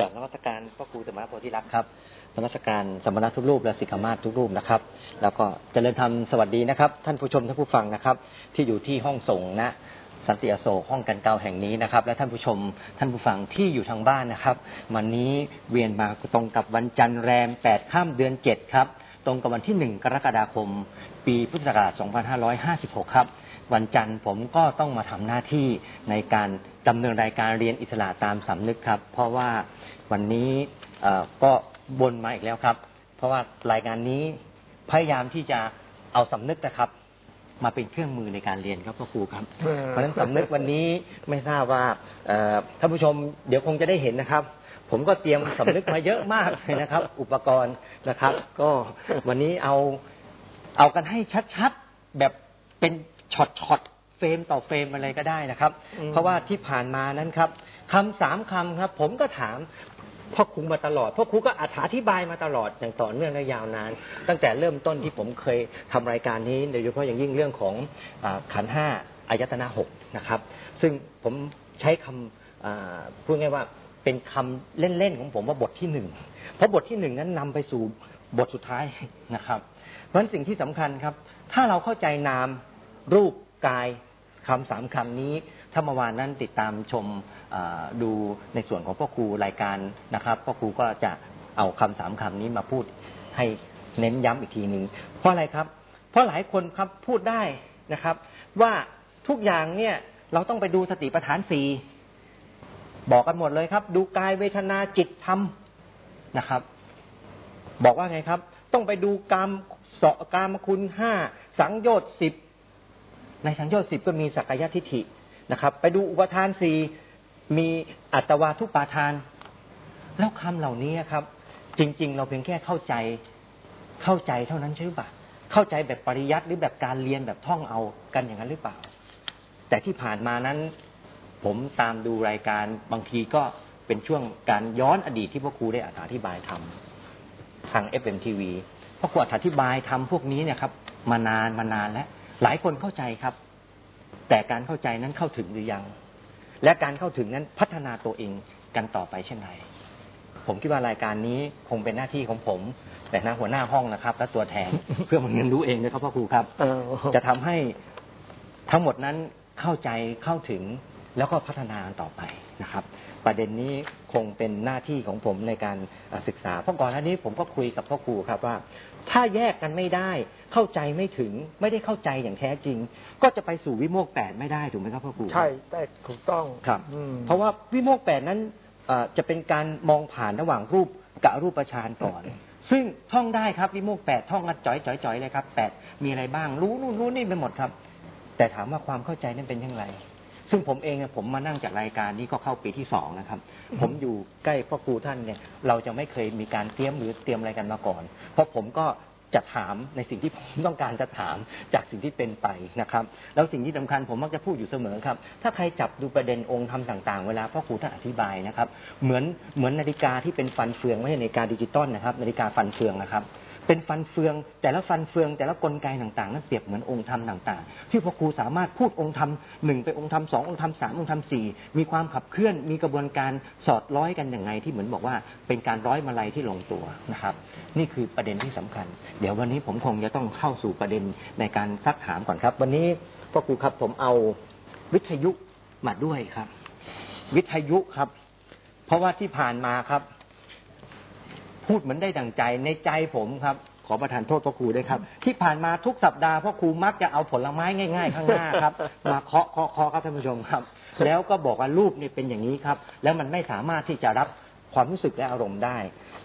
กับนมัสการพระครูสมณโพธิรักษ์ครับนมัสการสมณทุกรูปและสิกขามาทุกรูปนะครับ แล้วก็เจริญธรรมสวัสดีนะครับ ท่านผู้ชมท่านผู้ฟังนะครับ ที่อยู่ที่ห้องส่งนะสันติอโศกห้องกันเกาแห่งนี้นะครับ และท่านผู้ชมท่านผู้ฟังที่อยู่ทางบ้านนะครับ วันนี้เวียนมาตรงกับวันจันทร์แรม8ข้ามเดือน7ครับ ตรงกับวันที่1กรกฎาคม ปีพุทธศักราช2556 ครับ วันจันทร์ผมก็ต้องมาทำหน้าที่ในการดำเนินรายการเรียนอิสระตามสำนึกครับ เพราะว่าวันนี้ก็บนมาอีกแล้วครับ เพราะว่ารายการนี้พยายามที่จะเอาสำนึกนะครับ มาเป็นเครื่องมือในการเรียนครับพ่อครูครับ เพราะฉะนั้นสำนึกวันนี้ไม่ทราบว่าท่านผู้ชมเดี๋ยวคงจะได้เห็นนะครับผมก็เตรียมสำนึกมาเยอะมากเลยนะครับ อุปกรณ์นะครับ ก็วันนี้เอาเอากันให้ชัดๆ แบบเป็น shot shot frame ต่อ frame อะไรก็ได้นะครับ เพราะว่าที่ผ่านมานั้นครับคำสามคำครับ ผมก็ถามพ่อครูมาตลอดพ่อครูก็อธิบายมาตลอดอย่างต่อเนื่องและยาวนาน ตั้งแต่เริ่มต้นที่ผมเคยทำรายการนี้โดยเฉพาะอย่างยิ่งเรื่องของขันธ์ห้าอายตนะหกนะครับ ซึ่งผมใช้คำพูดง่ายว่าเป็นคำเล่นๆของผมว่าบทที่หนึ่งเพราะบทที่หนึ่งนั้นนำไปสู่บทสุดท้ายนะครับ เพราะฉะนั้นสิ่งที่สำคัญครับ ถ้าเราเข้าใจนาม รูปกายคำสามคำนี้ถ้าเมื่อวานนั้นติดตามชมดูในส่วนของพ่อครูรายการนะครับพ่อครูก็จะเอาคำสามคำนี้มาพูดให้เน้นย้ำอีกทีหนึ่งเพราะอะไรครับ เพราะหลายคนครับพูดได้นะครับ ว่าทุกอย่างเนี่ยเราต้องไปดูสติปัฏฐานสี่บอกกันหมดเลยครับ ดูกายเวทนาจิตธรรมนะครับ บอกว่าไงครับ ต้องไปดูกรรมเสาะกามคุณห้าสังโยชน์สิบ ในสังโยชน์สิบก็มีสักกายทิฏฐินะครับ ไปดูอุปทานสี่มีอัตวาทุปาทาน แล้วคำเหล่านี้ครับ จริง ๆ เราเพียงแค่เข้าใจเข้าใจเท่านั้นใช่หรือเปล่าเข้าใจแบบปริยัติหรือแบบการเรียนแบบท่องเอากันอย่างนั้นหรือเปล่า แต่ที่ผ่านมานั้น ผมตามดูรายการบางทีก็เป็นช่วงการย้อนอดีตที่พ่อครูได้อธิบายทำทาง FMTV พ่อครูอธิบายทำพวกนี้เนี่ยครับ มานานมานานแล้ว หลายคนเข้าใจครับ แต่การเข้าใจนั้นเข้าถึงหรือยัง และการเข้าถึงนั้นพัฒนาตัวเองกันต่อไปเช่นไรผมคิดว่ารายการนี้คงเป็นหน้าที่ของผม แต่หน้าหัวหน้าห้องนะครับ และตัวแทนเพื่อมันเรียนรู้เองนะครับพ่อครูครับจะทำให้ทั้งหมดนั้นเข้าใจเข้าถึงแล้วก็พัฒนาต่อไปนะครับ ประเด็นนี้คงเป็นหน้าที่ของผมในการศึกษาเพราะก่อนหน้านี้ผมก็คุยกับพ่อครูครับว่า ถ้าแยกกันไม่ได้ เข้าใจไม่ถึง ไม่ได้เข้าใจอย่างแท้จริง ก็จะไปสู่วิโมกแปดไม่ได้ถูกไหมครับพ่อครูใช่แต่ถูกต้องครับเพราะว่าวิโมกแปดนั้นจะเป็นการมองผ่านระหว่างรูปกับรูปประชานก่อน ซึ่งท่องได้ครับวิโมกแปดท่องกันจ่อยจ่อยจ่อยเลยครับแปดมีอะไรบ้างรู้นู่นรู้นี่ไปหมดครับ แต่ถามว่าความเข้าใจนั้นเป็นยังไง ซึ่งผมเองผมมานั่งจากรายการนี้ก็เข้าปีที่สองนะครับ ผมอยู่ใกล้พ่อครูท่านเนี่ย เราจะไม่เคยมีการเตรียมหรือเตรียมอะไรกันมาก่อน เพราะผมก็จะถามในสิ่งที่ผมต้องการจะถามจากสิ่งที่เป็นไปนะครับ แล้วสิ่งที่สำคัญผมมักจะพูดอยู่เสมอครับ ถ้าใครจับดูประเด็นองค์ธรรมต่างๆ เวลาพ่อครูท่านอธิบายนะครับ เหมือนเหมือนนาฬิกาที่เป็นฟันเฟืองไม่ใช่นาฬิกาดิจิตอลนะครับนาฬิกาฟันเฟืองนะครับ เป็นฟันเฟือง แต่ละฟันเฟือง แต่ละกลไกต่างๆ นั้นเปรียบเหมือนองค์ธรรมต่างๆ ที่พ่อครูสามารถพูดองค์ธรรมหนึ่งไปองค์ธรรมสององค์ธรรมสามองค์ธรรมสี่มีความขับเคลื่อนมีกระบวนการสอดร้อยกันอย่างไงที่เหมือนบอกว่าเป็นการร้อยมาลัยที่ลงตัวนะครับ นี่คือประเด็นที่สำคัญ เดี๋ยววันนี้ผมคงจะต้องเข้าสู่ประเด็นในการซักถามก่อนครับ วันนี้พ่อครูครับผมเอาวิทยุมาด้วยครับ วิทยุครับ เพราะว่าที่ผ่านมาครับ พูดเหมือนได้ดังใจในใจผมครับ ขอประทานโทษพ่อครูด้วยครับ ที่ผ่านมาทุกสัปดาห์พ่อครูมักจะเอาผลไม้ง่าย ๆ ข้างหน้าครับ มาเคาะเคาะเคาะครับท่านผู้ชมครับ แล้วก็บอกว่ารูปนี่เป็นอย่างนี้ครับ แล้วมันไม่สามารถที่จะรับความรู้สึกและอารมณ์ได้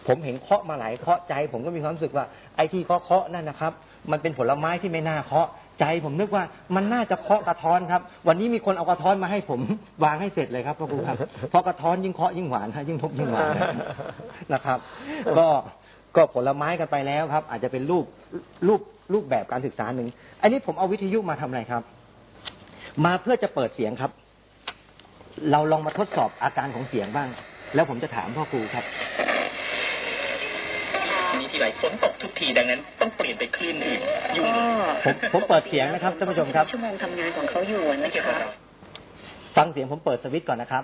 ผมเห็นเคาะมาหลายเคาะใจ ผมก็มีความรู้สึกว่าไอ้ที่เคาะเคาะนั่นนะครับ มันเป็นผลไม้ที่ไม่น่าเคาะ ใจผมนึกว่ามันน่าจะเคาะกระท้อนครับ วันนี้มีคนเอากระท้อนมาให้ผมวางให้เสร็จเลยครับพ่อครูครับเพราะกระท้อนยิ่งเคาะยิ่งหวานฮะยิ่งทบยิ่งหวานนะครับ ก็ก็ผลไม้กันไปแล้วครับ อาจจะเป็นรูปรูปรูปแบบการศึกษาหนึ่งอันนี้ผมเอาวิทยุมาทำอะไรครับ มาเพื่อจะเปิดเสียงครับ เราลองมาทดสอบอาการของเสียงบ้าง แล้วผมจะถามพ่อครูครับ ทีไรฝนตกทุกทีดังนั้น ต้องเปลี่ยนไปคลื่นอื่นยุ่งผมผมเปิดเสียงนะครับท่านผู้ชมครับ ชั่วโมงทำงานของเขาอยู่นะคะฟังเสียงผมเปิดสวิตช์ก่อนนะครับ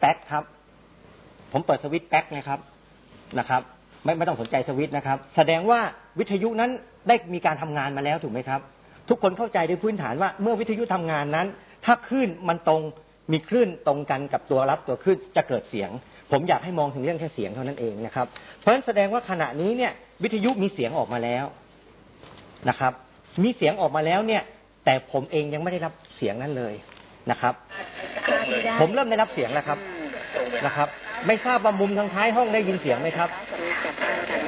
แป๊กครับ ผมเปิดสวิตช์แป๊กนะครับนะครับ ไม่ไม่ต้องสนใจสวิตช์นะครับ แสดงว่าวิทยุนั้นได้มีการทำงานมาแล้วถูกไหมครับ ทุกคนเข้าใจโดยพื้นฐานว่าเมื่อวิทยุทำงานนั้น ถ้าคลื่นมันตรงมีคลื่นตรงกันกับตัวรับตัวคลื่นจะเกิดเสียง ผมอยากให้มองถึงเรื่องแค่เสียงเท่านั้นเองนะครับ เพราะฉะนั้นแสดงว่าขณะนี้เนี่ย วิทยุมีเสียงออกมาแล้วนะครับ มีเสียงออกมาแล้วเนี่ย แต่ผมเองยังไม่ได้รับเสียงนั้นเลยนะครับ ผมเริ่มได้รับเสียงแล้วครับนะครับ ไม่ทราบว่ามุมทางท้ายห้องได้ยินเสียงไหมครับ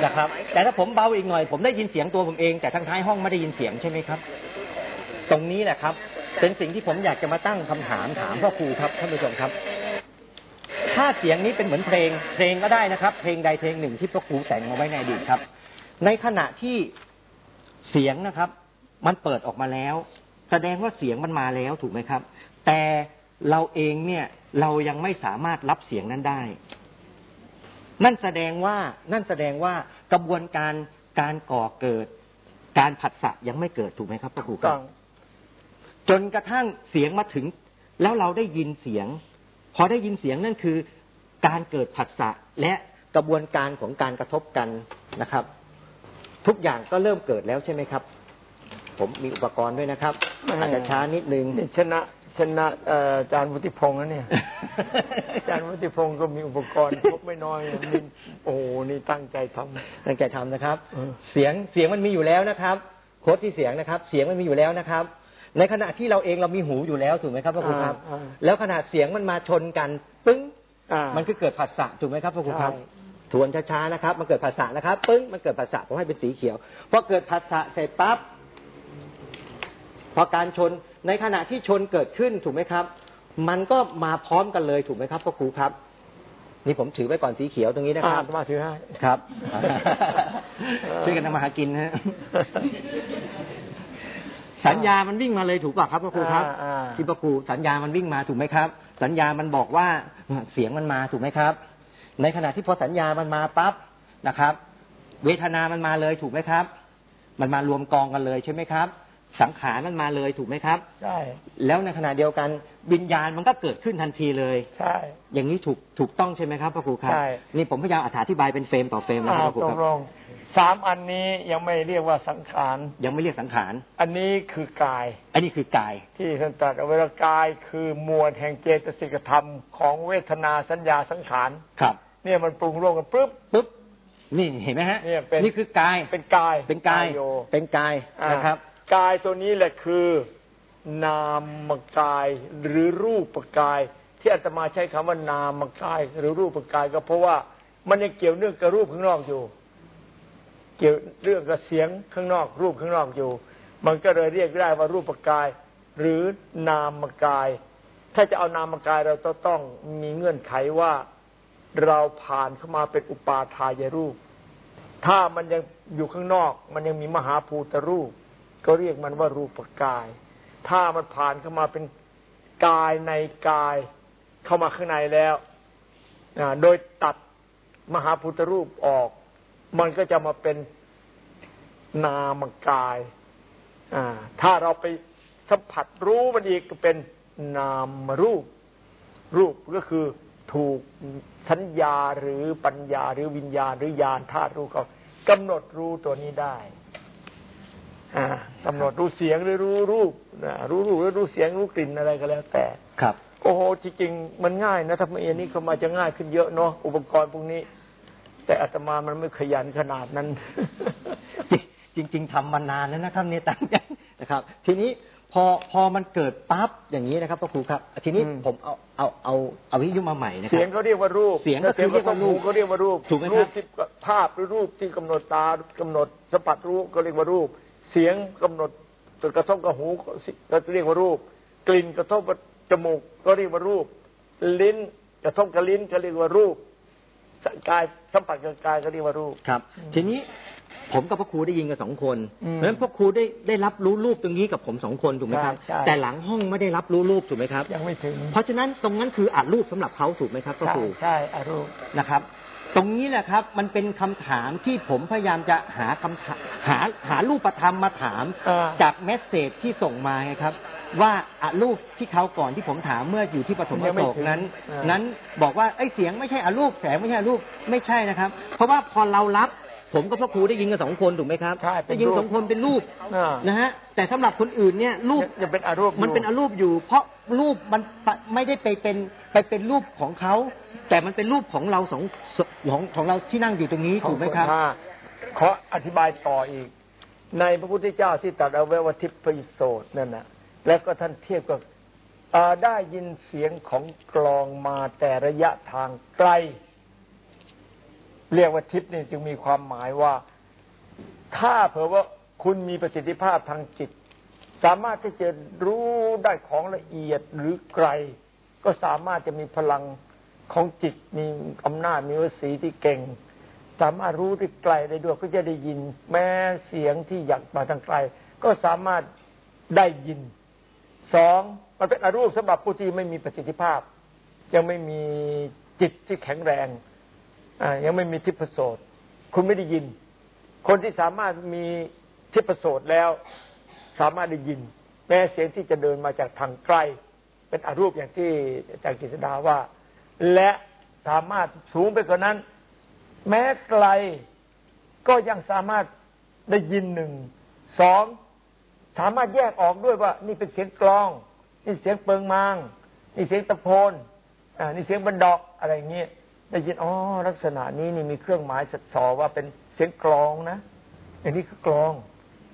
นะครับ แต่ถ้าผมเบาอีกหน่อย ผมได้ยินเสียงตัวผมเอง แต่ทางท้ายห้องไม่ได้ยินเสียงใช่ไหมครับ ตรงนี้แหละครับ เป็นสิ่งที่ผมอยากจะมาตั้งคำถามถามพ่อครูครับท่านผู้ชมครับ ถ้าเสียงนี้เป็นเหมือนเพลง เพลงก็ได้นะครับ เพลงใดเพลงหนึ่งที่พ่อครูแต่งมาไว้ในอดีตครับ ในขณะที่เสียงนะครับ มันเปิดออกมาแล้ว แสดงว่าเสียงมันมาแล้วถูกไหมครับ แต่เราเองเนี่ยเรายังไม่สามารถรับเสียงนั้นได้ นั่นแสดงว่านั่นแสดงว่ากระบวนการการก่อเกิด การผัสสะยังไม่เกิดถูกไหมครับพระครูครับจนกระทั่งเสียงมาถึง แล้วเราได้ยินเสียง พอได้ยินเสียงนั่นคือการเกิดผัสสะและกระบวนการของการกระทบกันนะครับ ทุกอย่างก็เริ่มเกิดแล้วใช่ไหมครับ ผมมีอุปกรณ์ด้วยนะครับอาจจะช้านิดนึงนี่ชนะชนะเอ่ออาจารย์วุฒิพงษ์นะเนี่ยอาจารย์วุฒิพงศ์ก็มีอุปกรณ์ครบไม่น้อยมีโอ้โหนี่ตั้งใจทำตั้งใจทำนะครับเออเสียงเสียงมันมีอยู่แล้วนะครับโค้ดที่เสียงนะครับ เสียงมันมีอยู่แล้วนะครับ ในขณะที่เราเองเรามีหูอยู่แล้วถูกไหมครับพระครูครับอ่าอ่าแล้วขณะเสียงมันมาชนกันปึ้งอ่ามันคือเกิดผัสสะถูกไหมครับพระครูครับใช่ทวนช้าๆนะครับ มันเกิดผัสสะนะครับปึ้งมันเกิดผัสสะผมให้เป็นสีเขียวพอเกิดผัสสะเสร็จปั๊บพอการชนในขณะที่ชนเกิดขึ้นถูกไหมครับ มันก็มาพร้อมกันเลยถูกไหมครับพระครูครับ นี่ผมถือไว้ก่อนสีเขียวตรงนี้นะคอ่ารับมาถือให้ครับเออช่วยกันทำมาหากินนะฮะ สัญญามันวิ่งมาเลยถูกป่ะครับพระครูครับอ่าอ่าที่พระครูสัญญามันวิ่งมาถูกไหมครับ สัญญามันบอกว่าเสียงมันมาถูกไหมครับ ในขณะที่พอสัญญามันมาปั๊บนะครับ เวทนามันมาเลยถูกไหมครับ มันมารวมกองกันเลยใช่ไหมครับ สังขารมันมาเลยถูกไหมครับใช่แล้วในขณะเดียวกันวิญญาณมันก็เกิดขึ้นทันทีเลยใช่อย่างนี้ถูกถูกต้องใช่ไหมครับพระครูครับใช่นี่ผมพยายามอธิบายเป็นเฟรมต่อเฟรมนะคอ่ารับพระครูตคกรับลง สามอันนี้ยังไม่เรียกว่าสังขาร ยังไม่เรียกสังขาร อันนี้คือกาย อันนี้คือกาย ที่ท่านตรัสเอาไว้ว่ากายคือมวลแห่งเจตสิกธรรมของเวทนาสัญญาสังขาร ครับ เนี่ยมันปรุงร่วมกันปุ๊บปุ๊บ นี่เห็นไหมฮะเนี่ยเป็นนี่คือกาย เป็นกาย เป็นกายโยเป็นกายอ่านะครับ กายตัวนี้แหละคือ นามกายหรือรูปกาย ที่อาตมาใช้คำว่านามกายหรือรูปกายก็เพราะว่ามันยังเกี่ยวเนื่องกับรูปข้างนอกอยู่เกี่ยวเรื่องกับเสียงข้างนอก รูปข้างนอกอยู่ มันก็เลยเรียกได้ว่ารูปกาย หรือนามกาย ถ้าจะเอานามกายเราต้องต้องมีเงื่อนไขว่า เราผ่านเข้ามาเป็นอุปาทายรูป ถ้ามันยังอยู่ข้างนอก มันยังมีมหาภูตรูป ก็เรียกมันว่ารูปกาย ถ้ามันผ่านเข้ามาเป็นกายในกายเข้ามาข้างในแล้วโดยตัดมหาพุทธรูปออก มันก็จะมาเป็นนามกายอ่าถ้าเราไปสัมผัสรู้มันอีกก็เป็นนามรูป รูปก็คือถูกสัญญาหรือปัญญาหรือวิญญาณหรือญาณธาตุรู้เขากำหนดรู้ตัวนี้ได้อ่ากำหนดรู้เสียงหรือรู้รูปนะรู้รูปหรือรู้เสียงรู้กลิ่นอะไรก็แล้วแต่ ครับ โอ้โหจริงๆมันง่ายนะถ้าไม่เอ็นนี้ก็มาจะง่ายขึ้นเยอะเนาะอุปกรณ์พวกนี้ แต่อาตมามันไม่ขยันขนาดนั้น จริงจริงๆทำมานานแล้วนะครับเนี่ยตั้งใจนะครับ ทีนี้พอพอมันเกิดปั๊บอย่างนี้นะครับพระครูครับ ทีนี้อืมผมเอาเอาเอาเอาวิทยุมาใหม่นะคเสียรังบเขาเรียกว่ารูปเสียงก็คือเสียงก็ต้องหูเรียกว่ารูปเขาเรียกว่ารูปถูกไหมครับรูปที่ภาพหรือรูปที่กำหนดตากำหนดสัมผัสรู้ก็เรียกว่ารูป เสียงกำหนดจนกระทบกับหูก็เรียกว่ารูป กลิ่นกระทบกับจมูกก็เรียกว่ารูป ลิ้นกระทบกับลิ้นก็เรียกว่ารูป กายสัมผัสกับกายก็เรียกว่ารูปครับ ทีนี้ผมกับพระครูได้ยินกันสองคนอืมเพราะฉะนั้นพระครูได้ได้รับรู้รูปตรงนี้กับผมสองคนถูกไหมครับ ใช่ใช่ แต่หลังห้องไม่ได้รับรู้รูปถูกไหมครับ ยังไม่ถึงเพราะฉะนั้นตรงนั้นคืออัดรูปสำหรับเขาถูกไหมครับพระใช่ครูใช่อารูป นะครับ ตรงนี้แหละครับมันเป็นคำถามที่ผมพยายามจะหาคำถามหาหารูปธรรมมาถาม อ่า จากเมสเซจที่ส่งมาไงครับ ว่าอะรูปที่เขาก่อนที่ผมถามเมื่ออยู่ที่ปฐมยังไม่โศกถึงนั้นอ่านั้นบอกว่าไอ้ยเสียงไม่ใช่อะรูปแสงไม่ใช่อะรูปไม่ใช่นะครับ เพราะว่าพอเรารับผมกับพ่อครูได้ยินกันสองคนถูกไหมครับใช่เป็นได้ยินรูปสองคนเป็นรูปอ่านะฮะแต่สำหรับคนอื่นเนี่ยรูปยังเป็นอารูปอยู่มันเป็นอารูปอยู่ เพราะรูปมันไม่ได้ไปเป็นไปเป็นรูปของเขาแต่มันเป็นรูปของเราสองของของเราที่นั่งอยู่ตรงนี้ถูกไหมครับอ่าขออธิบายต่ออีก ในพระพุทธเจ้าที่ตรัสเอาไว้ว่าทิพยโสตนั่นนะ แล้วก็ท่านเทียบกับได้ยินเสียงของกลองมาแต่ระยะทางไกล เรียกว่าทิพย์นี่จึงมีความหมายว่า ถ้าเผื่อว่าคุณมีประสิทธิภาพทางจิต สามารถที่จะรู้ได้ของละเอียดหรือไกล ก็สามารถจะมีพลังของจิตมีอำนาจมีวสีที่เก่ง สามารถรู้ได้ไกลได้ด้วยก็จะได้ยิน แม้เสียงที่อยากมาทางไกล ก็สามารถได้ยิน สองมันเป็นอรูปสำหรับผู้ที่ไม่มีประสิทธิภาพ ยังไม่มีจิตที่แข็งแรงอ่ายังไม่มีทิพโสตคุณไม่ได้ยิน คนที่สามารถมีทิพโสตแล้ว สามารถได้ยิน แม้เสียงที่จะเดินมาจากทางไกล เป็นอรูปอย่างที่อาจารย์กฤษดาว่า และสามารถสูงไปกว่านั้น แม้ไกลก็ยังสามารถได้ยินหนึ่งสอง สามารถแยกออกด้วยว่า นี่เป็นเสียงกลอง นี่เสียงเปิงมาง นี่เสียงตะโพนอ่านี่เสียงบันดอกอะไรเงี้ยได้ยินอ๋อลักษณะนี้นี่มีเครื่องหมายสัดสอว่าเป็นเสียงกลองนะอย่างนี้คือกลอง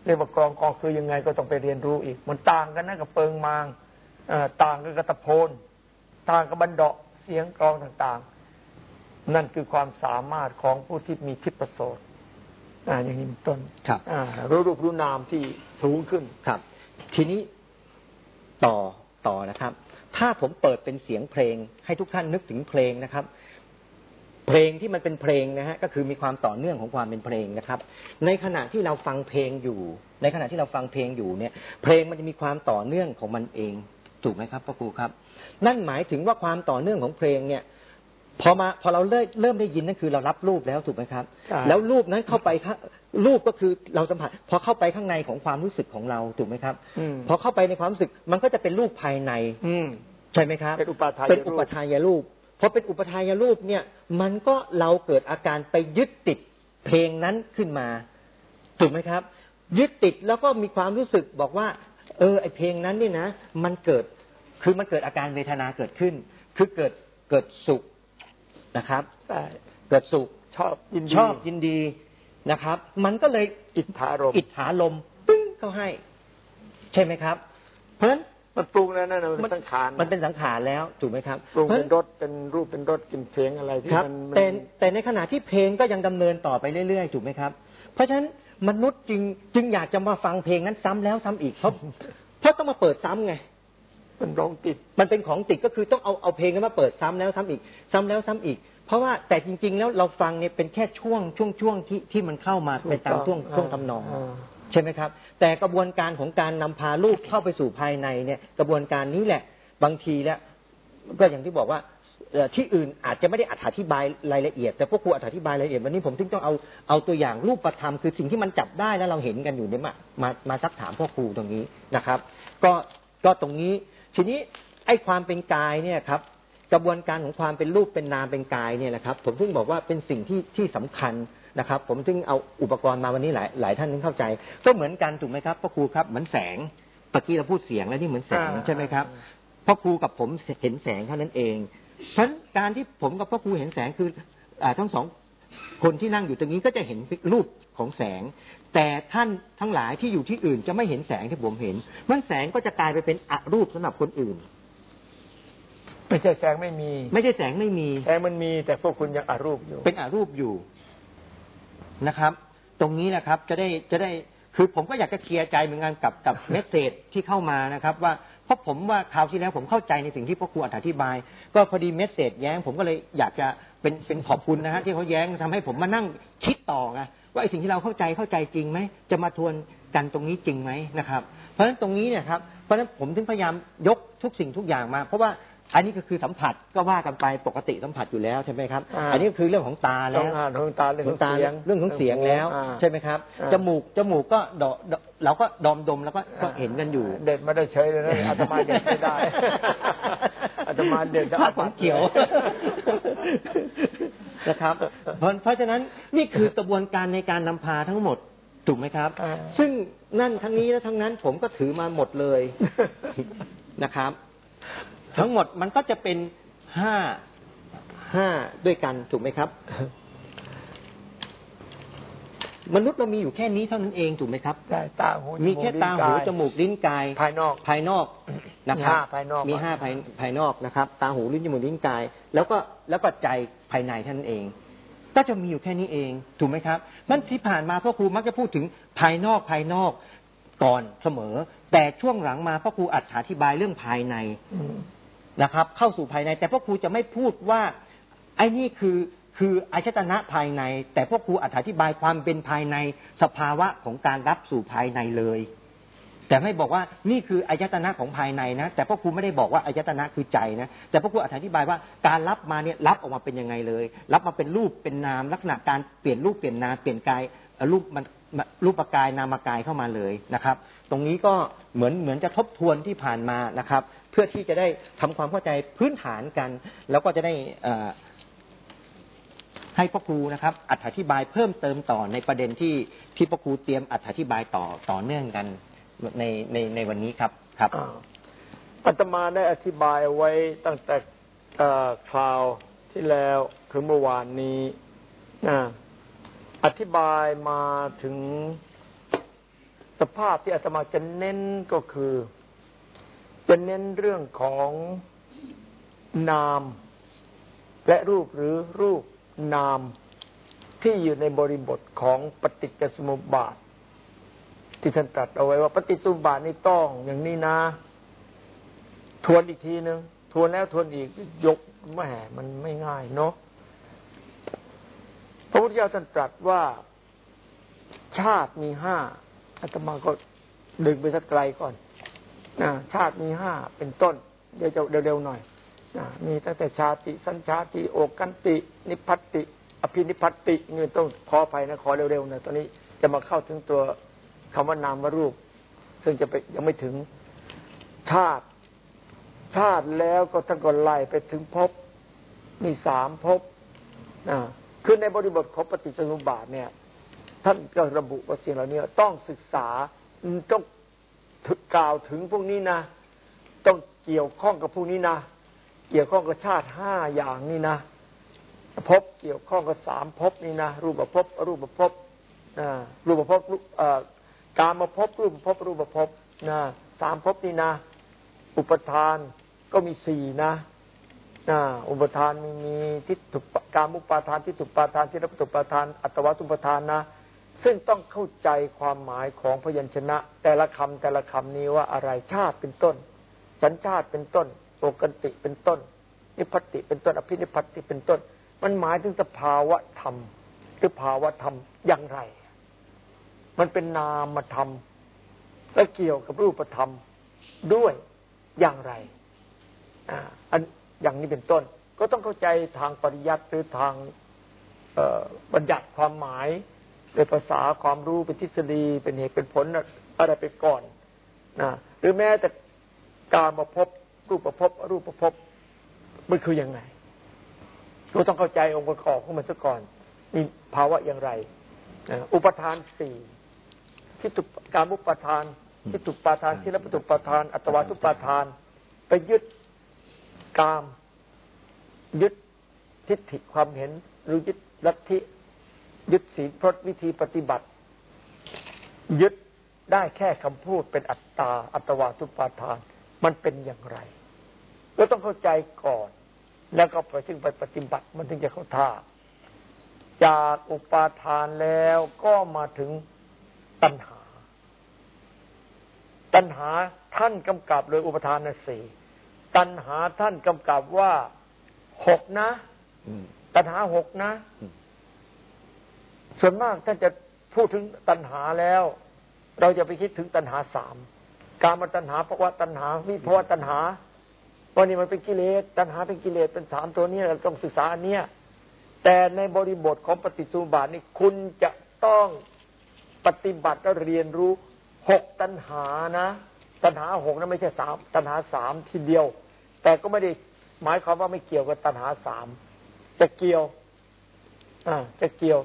เรียกว่ากลองกลองคือยังไงก็ต้องไปเรียนรู้อีก มันต่างกันนะกับเปิงมางอ่าต่างกันกับตะโพนต่างกับบันดอกเสียงกลองต่าง ๆ นั่นคือความสามารถของผู้ที่มีทิพย์โสต อ่าอย่างนี้เป็นต้นครับอ่ารู้รูปรู้นามที่สูงขึ้นครับ ทีนี้ต่อต่อนะครับ ถ้าผมเปิดเป็นเสียงเพลง ให้ทุกท่านนึกถึงเพลงนะครับ เพลงที่มันเป็นเพลงนะฮะก็คือมีความต่อเนื่องของความเป็นเพลงนะครับ ในขณะที่เราฟังเพลงอยู่ ในขณะที่เราฟังเพลงอยู่เนี่ย เพลงมันจะมีความต่อเนื่องของมันเองถูกไหมครับพ่อครูครับ นั่นหมายถึงว่าความต่อเนื่องของเพลงเนี่ย พอมาพอเราเริ่มเริ่มได้ยินนั่นคือเรารับรูปแล้วถูกไหมครับใช่แล้วรูปนั้นเข้าไปข้ารูปก็คือเราสัมผัส พอเข้าไปข้างในของความรู้สึกของเราถูกไหมครับอืมพอเข้าไปในความรู้สึกมันก็จะเป็นรูปภายในอืมใช่ไหมครับเป็นอุปาทายรูปเป็นอุปทายรูปพอเป็นอุปทายรูปเนี่ย มันก็เราเกิดอาการไปยึดติดเพลงนั้นขึ้นมาถูกไหมครับ ยึดติดแล้วก็มีความรู้สึกบอกว่า เออไอเพลงนั้นนี่นะ มันเกิดคือมันเกิดอาการเวทนาเกิดขึ้น คือเกิดเกิดสุข นะครับใช่เกิดสุขชอบยินดีชอบยินดีนะครับ มันก็เลยอิทธารมณ์อิทธาลมปึ้งเข้าให้ ใช่ไหมครับ เพราะฉะนั้นมันปรุงแล้วนั่นน่ะมันเป็นสังขารมันเป็นสังขารแล้วถูกไหมครับปรุงเพราะเป็ฉะนนั้นรสเป็นรูปเป็นรสกลิ่นเสียงอะไรที่ครับมันมันแต่แต่ในขณะที่เพลงก็ยังดำเนินต่อไปเรื่อยๆถูกไหมครับ เพราะฉะนั้นมนุษย์จึงจึงอยากจะมาฟังเพลงนั้นซ้ำแล้วซ้ำอีกเพราะเพราะต้องมาเปิดซ้ำไง มันร้องติด มันเป็นของติดก็คือต้องเอาเอาเพลงนั้นมาเปิดซ้ำแล้วซ้ำอีก ซ้ำแล้วซ้ำอีก เพราะว่าแต่จริง ๆ แล้วเราฟังเนี่ยเป็นแค่ช่วงช่วงช่วงที่ที่มันเข้ามาเป็นตามช่วงช่วงทำนองาใช่ไหมครับ แต่กระบวนการของการนำพาลูกเข้าไปสู่ภายในเนี่ยกระบวนการนี้แหละ บางทีแล้วก็อย่างที่บอกว่าเอ่อที่อื่นอาจจะไม่ได้อธิบายรายละเอียด แต่พวกครูอธิบายรายละเอียดวันนี้ผมถึงต้องเอาเอาตัวอย่างรูปธรรมคือสิ่งที่มันจับได้แล้วเราเห็นกันอยู่เนี่ยมามามาซักถามพ่อครูตรงนี้นะครับ ก็ก็ตรงนี้ ทีนี้ไอ้ความเป็นกายเนี่ยครับ กระบวนการของความเป็นรูปเป็นนามเป็นกายเนี่ยนะครับ ผมถึงบอกว่าเป็นสิ่งที่ที่สำคัญนะครับ ผมถึงเอาอุปกรณ์มาวันนี้หลายหลายท่านถึงเข้าใจ ก็เหมือนกันถูกไหมครับพ่อครูครับเหมือนแสงตะกี้เราพูดเสียงแล้วนี่เหมือนแสงอ่าใช่ไหมครับพ่อครูกับผมเห็นแสงเท่านั้นเองเพราะฉะนั้นการที่ผมกับพ่อครูเห็นแสงคืออาทั้งสอง คนที่นั่งอยู่ตรงนี้ก็จะเห็นรูปของแสง แต่ท่านทั้งหลายที่อยู่ที่อื่นจะไม่เห็นแสงที่ผมเห็น มันแสงก็จะกลายไปเป็นอรูปสำหรับคนอื่น ไม่ใช่แสงไม่มี ไม่ใช่แสงไม่มี แสงมันมีแต่พวกคุณยังอารูปอยู่ เป็นอรูปอยู่นะครับ ตรงนี้นะครับจะได้จะได้คือผมก็อยากจะเคลียร์ใจเหมือนกันกับกับเมสเซจที่เข้ามานะครับ ว่า เพราะผมว่าคราวที่แล้วผมเข้าใจในสิ่งที่พ่อครูอธิบาย ก็พอดีเมสเซจแย้ง ผมก็เลยอยากจะเป็นเป็นขอบคุณนะฮะที่เขาแย้งทำให้ผมมานั่งคิดต่อไงว่าไอ้สิ่งที่เราเข้าใจเข้าใจจริงไหมจะมาทวนกันตรงนี้จริงไหมนะครับ เพราะฉะนั้นตรงนี้เนี่ยครับเพราะฉะนั้นผมถึงพยายามยกทุกสิ่งทุกอย่างมา เพราะว่า อันนี้ก็คือสัมผัสก็ว่ากันไปปกติสัมผัสอยู่แล้วใช่ไหมครับอ่าอันนี้ก็คือเรื่องของตาต้แล้องวอ่านเรื่องตาเรื่องของตาเสียงเรื่องของเสียงแล้วอ่าใช่ไหมครับอ่าจมูกจมูกก็ดอดอเราก็ดอมดมแล้วก็ก็เห็นกันอยู่ เด็ดมาได้เฉยเลยนะอาตมาเด็ดไม่ได้อาตมาเด็ดภาพของเขียวนะครับ เพราะเพราะฉะนั้นนี่คือกระบวนการในการนำพาทั้งหมดถูกไหมครับอ่าซึ่งนั่นทั้งนี้และทั้งนั้นผมก็ถือมาหมดเลยนะครับ ทั้งหมดมันก็จะเป็นห้าห้าด้วยกันถูกไหมครับ มนุษย์เรามีอยู่แค่นี้เท่านั้นเองถูกไหมครับได้ตาหูมีแค่ตาหูจมูกลิ้นกายภายนอกภายนอกนะครับมีห้าภายนอกมีห้าภายภายนอกนะครับ ตาหูลิ้นจมูกลิ้นกาย แล้วก็แล้วก็ใจภายในเท่านั้นเอง ก็จะมีอยู่แค่นี้เองถูกไหมครับมันที่ผ่านมาพ่อครูมักจะพูดถึงภายนอกภายนอกก่อนเสมอ แต่ช่วงหลังมาพ่อครูอธิบายเรื่องภายในอืม นะครับ เข้าสู่ภายใน แต่พ่อครูจะไม่พูดว่าไอ้นี่คือคืออายตนะภายใน แต่พ่อครูอธิบายความเป็นภายในสภาวะของการรับสู่ภายในเลย แต่ไม่บอกว่านี่คืออายตนะของภายในนะ แต่พ่อครูไม่ได้บอกว่าอายตนะคือใจนะแต่พ่อครูอธิบายว่าการรับมาเนี่ยรับออกมาเป็นยังไงเลย รับมาเป็นรูปเป็นนามลักษณะการเปลี่ยนรูปเปลี่ยนนามเปลี่ยนกายรูปมันรูปกายนามกายเข้ามาเลยนะครับ ตรงนี้ก็เหมือนเหมือนจะทบทวนที่ผ่านมานะครับ เพื่อที่จะได้ทำความเข้าใจพื้นฐานกัน แล้วก็จะได้เให้พ่อครูนะครับอธิบายเพิ่มเติมต่อในประเด็นที่ที่พ่อครูเตรียมอธิบายต่อต่อเนื่องกันในในในวันนี้ครับครับอาตมาได้อธิบายไว้ตั้งแต่คราวที่แล้วถึงเมื่อวานนี้นะอธิบายมาถึงสภาพที่อาตมาจะเน้นก็คือ จะเน้นเรื่องของนาม และรูปหรือรูปนามที่อยู่ในบริบทของปฏิจจสมุปบาท ที่ท่านตรัสเอาไว้ว่า ปฏิจจสมุปบาทนี่ต้องอย่างนี้นะ ทวนอีกทีหนึ่งทวนแล้วทวนอีกยกแหมมันไม่ง่ายเนาะพระพุทธเจ้าท่านตรัสว่าชาติมีห้าอาตมาก็ดึงไปสักไกลก่อน ชาติมีห้าเป็นต้น เดี๋ยวจะเร็วๆหน่อยนะมีตั้งแต่ชาติ สัญชาติโอกันติ นิพพัตติ อภินิพพัตติเงินต้องขออภัยนะขอเร็วๆนะตอนนี้จะมาเข้าถึงตัวคำว่านามรูป ซึ่งจะไปยังไม่ถึงชาติ ชาติแล้วก็ท่านก็ไล่ไปถึงภพมีสามภพนะคือในบริบทของปฏิจจสมุปบาทเนี่ย ท่านก็ระบุว่าสิ่งเหล่านี้ต้องศึกษาต้อง กล่าวถึงพวกนี้นะ ต้องเกี่ยวข้องกับพวกนี้นะ เกี่ยวข้องกับชาติห้าอย่างนี่นะภพเกี่ยวข้องกับสามภพนี่นะรูปภพรูปภพนะรูปภพรูปการมาภพรูปภพรูปภพนะสามภพนี่นะ อุปทานก็มีสี่นะนะอุปทานมีมีทิฏฐุการมุปาทานทิฏฐุปาทานทิฏฐุปาทาน อัตวาทุปาทานนะ ซึ่งต้องเข้าใจความหมายของพยัญชนะ แต่ละคำแต่ละคำนี้ว่าอะไรชาติเป็นต้น สัญชาติเป็นต้นโอกติเป็นต้น นิพพติเป็นต้น อภินิพพติเป็นต้น มันหมายถึงสภาวะธรรม หรือภาวะธรรมอย่างไร มันเป็นนามธรรม และเกี่ยวกับรูปธรรมด้วยอย่างไรอ่าอันอย่างนี้เป็นต้น ก็ต้องเข้าใจทางปริยัติหรือทางบัญญัติความหมาย เป็นภาษาความรู้เป็นทฤษฎีเป็นเหตุเป็นผลอะไรไปก่อนนะหรือแม้แต่การมาพบรูปประพบรูปประพบมันคือยังไงเราต้องเข้าใจองค์ประกอบของมันซะก่อน มีภาวะอย่างไรนะอุปทานสี่ที่ตุการมุปทานที่ตุปาทานที่รับตุปาทาน อัตวาทุปาทาน ไปยึดกาม ยึดทิฏฐิความเห็น หรือยึดลัทธิ ยึดศีลพรตวิธีปฏิบัติ ยึดได้แค่คำพูดเป็นอัตตา อัตวาทุปาทาน มันเป็นอย่างไร ก็ต้องเข้าใจก่อน แล้วก็ไปถึงไปปฏิบัติ มันถึงจะเข้าท่า จากอุปาทานแล้วก็มาถึงตัณหา ตัณหาท่านกำกับโดยอุปทานสี่ตัณหาท่านกำกับว่าหกนะอืมตัณหาหกนะอืม ส่วนมากท่านจะพูดถึงตัณหาแล้ว เราจะไปคิดถึงตัณหาสามการมาตัณหาภาวะตัณหาวิภาวะตัณหามว่านี่มันเป็นกิเลสตัณหาเป็นกิเลสเป็นสามตัวนี้เราต้องศึกษาอันเนี้ยแต่ในบริบทของปฏิสุบาทนี่คุณจะต้องปฏิบัติและเรียนรู้หกตัณหานะ ตัณหาหกนั้นไม่ใช่สามตัณหาสามทีเดียว แต่ก็ไม่ได้หมายความว่าไม่เกี่ยวกับตัณหาสามจะเกี่ยว อ่า จะเกี่ยว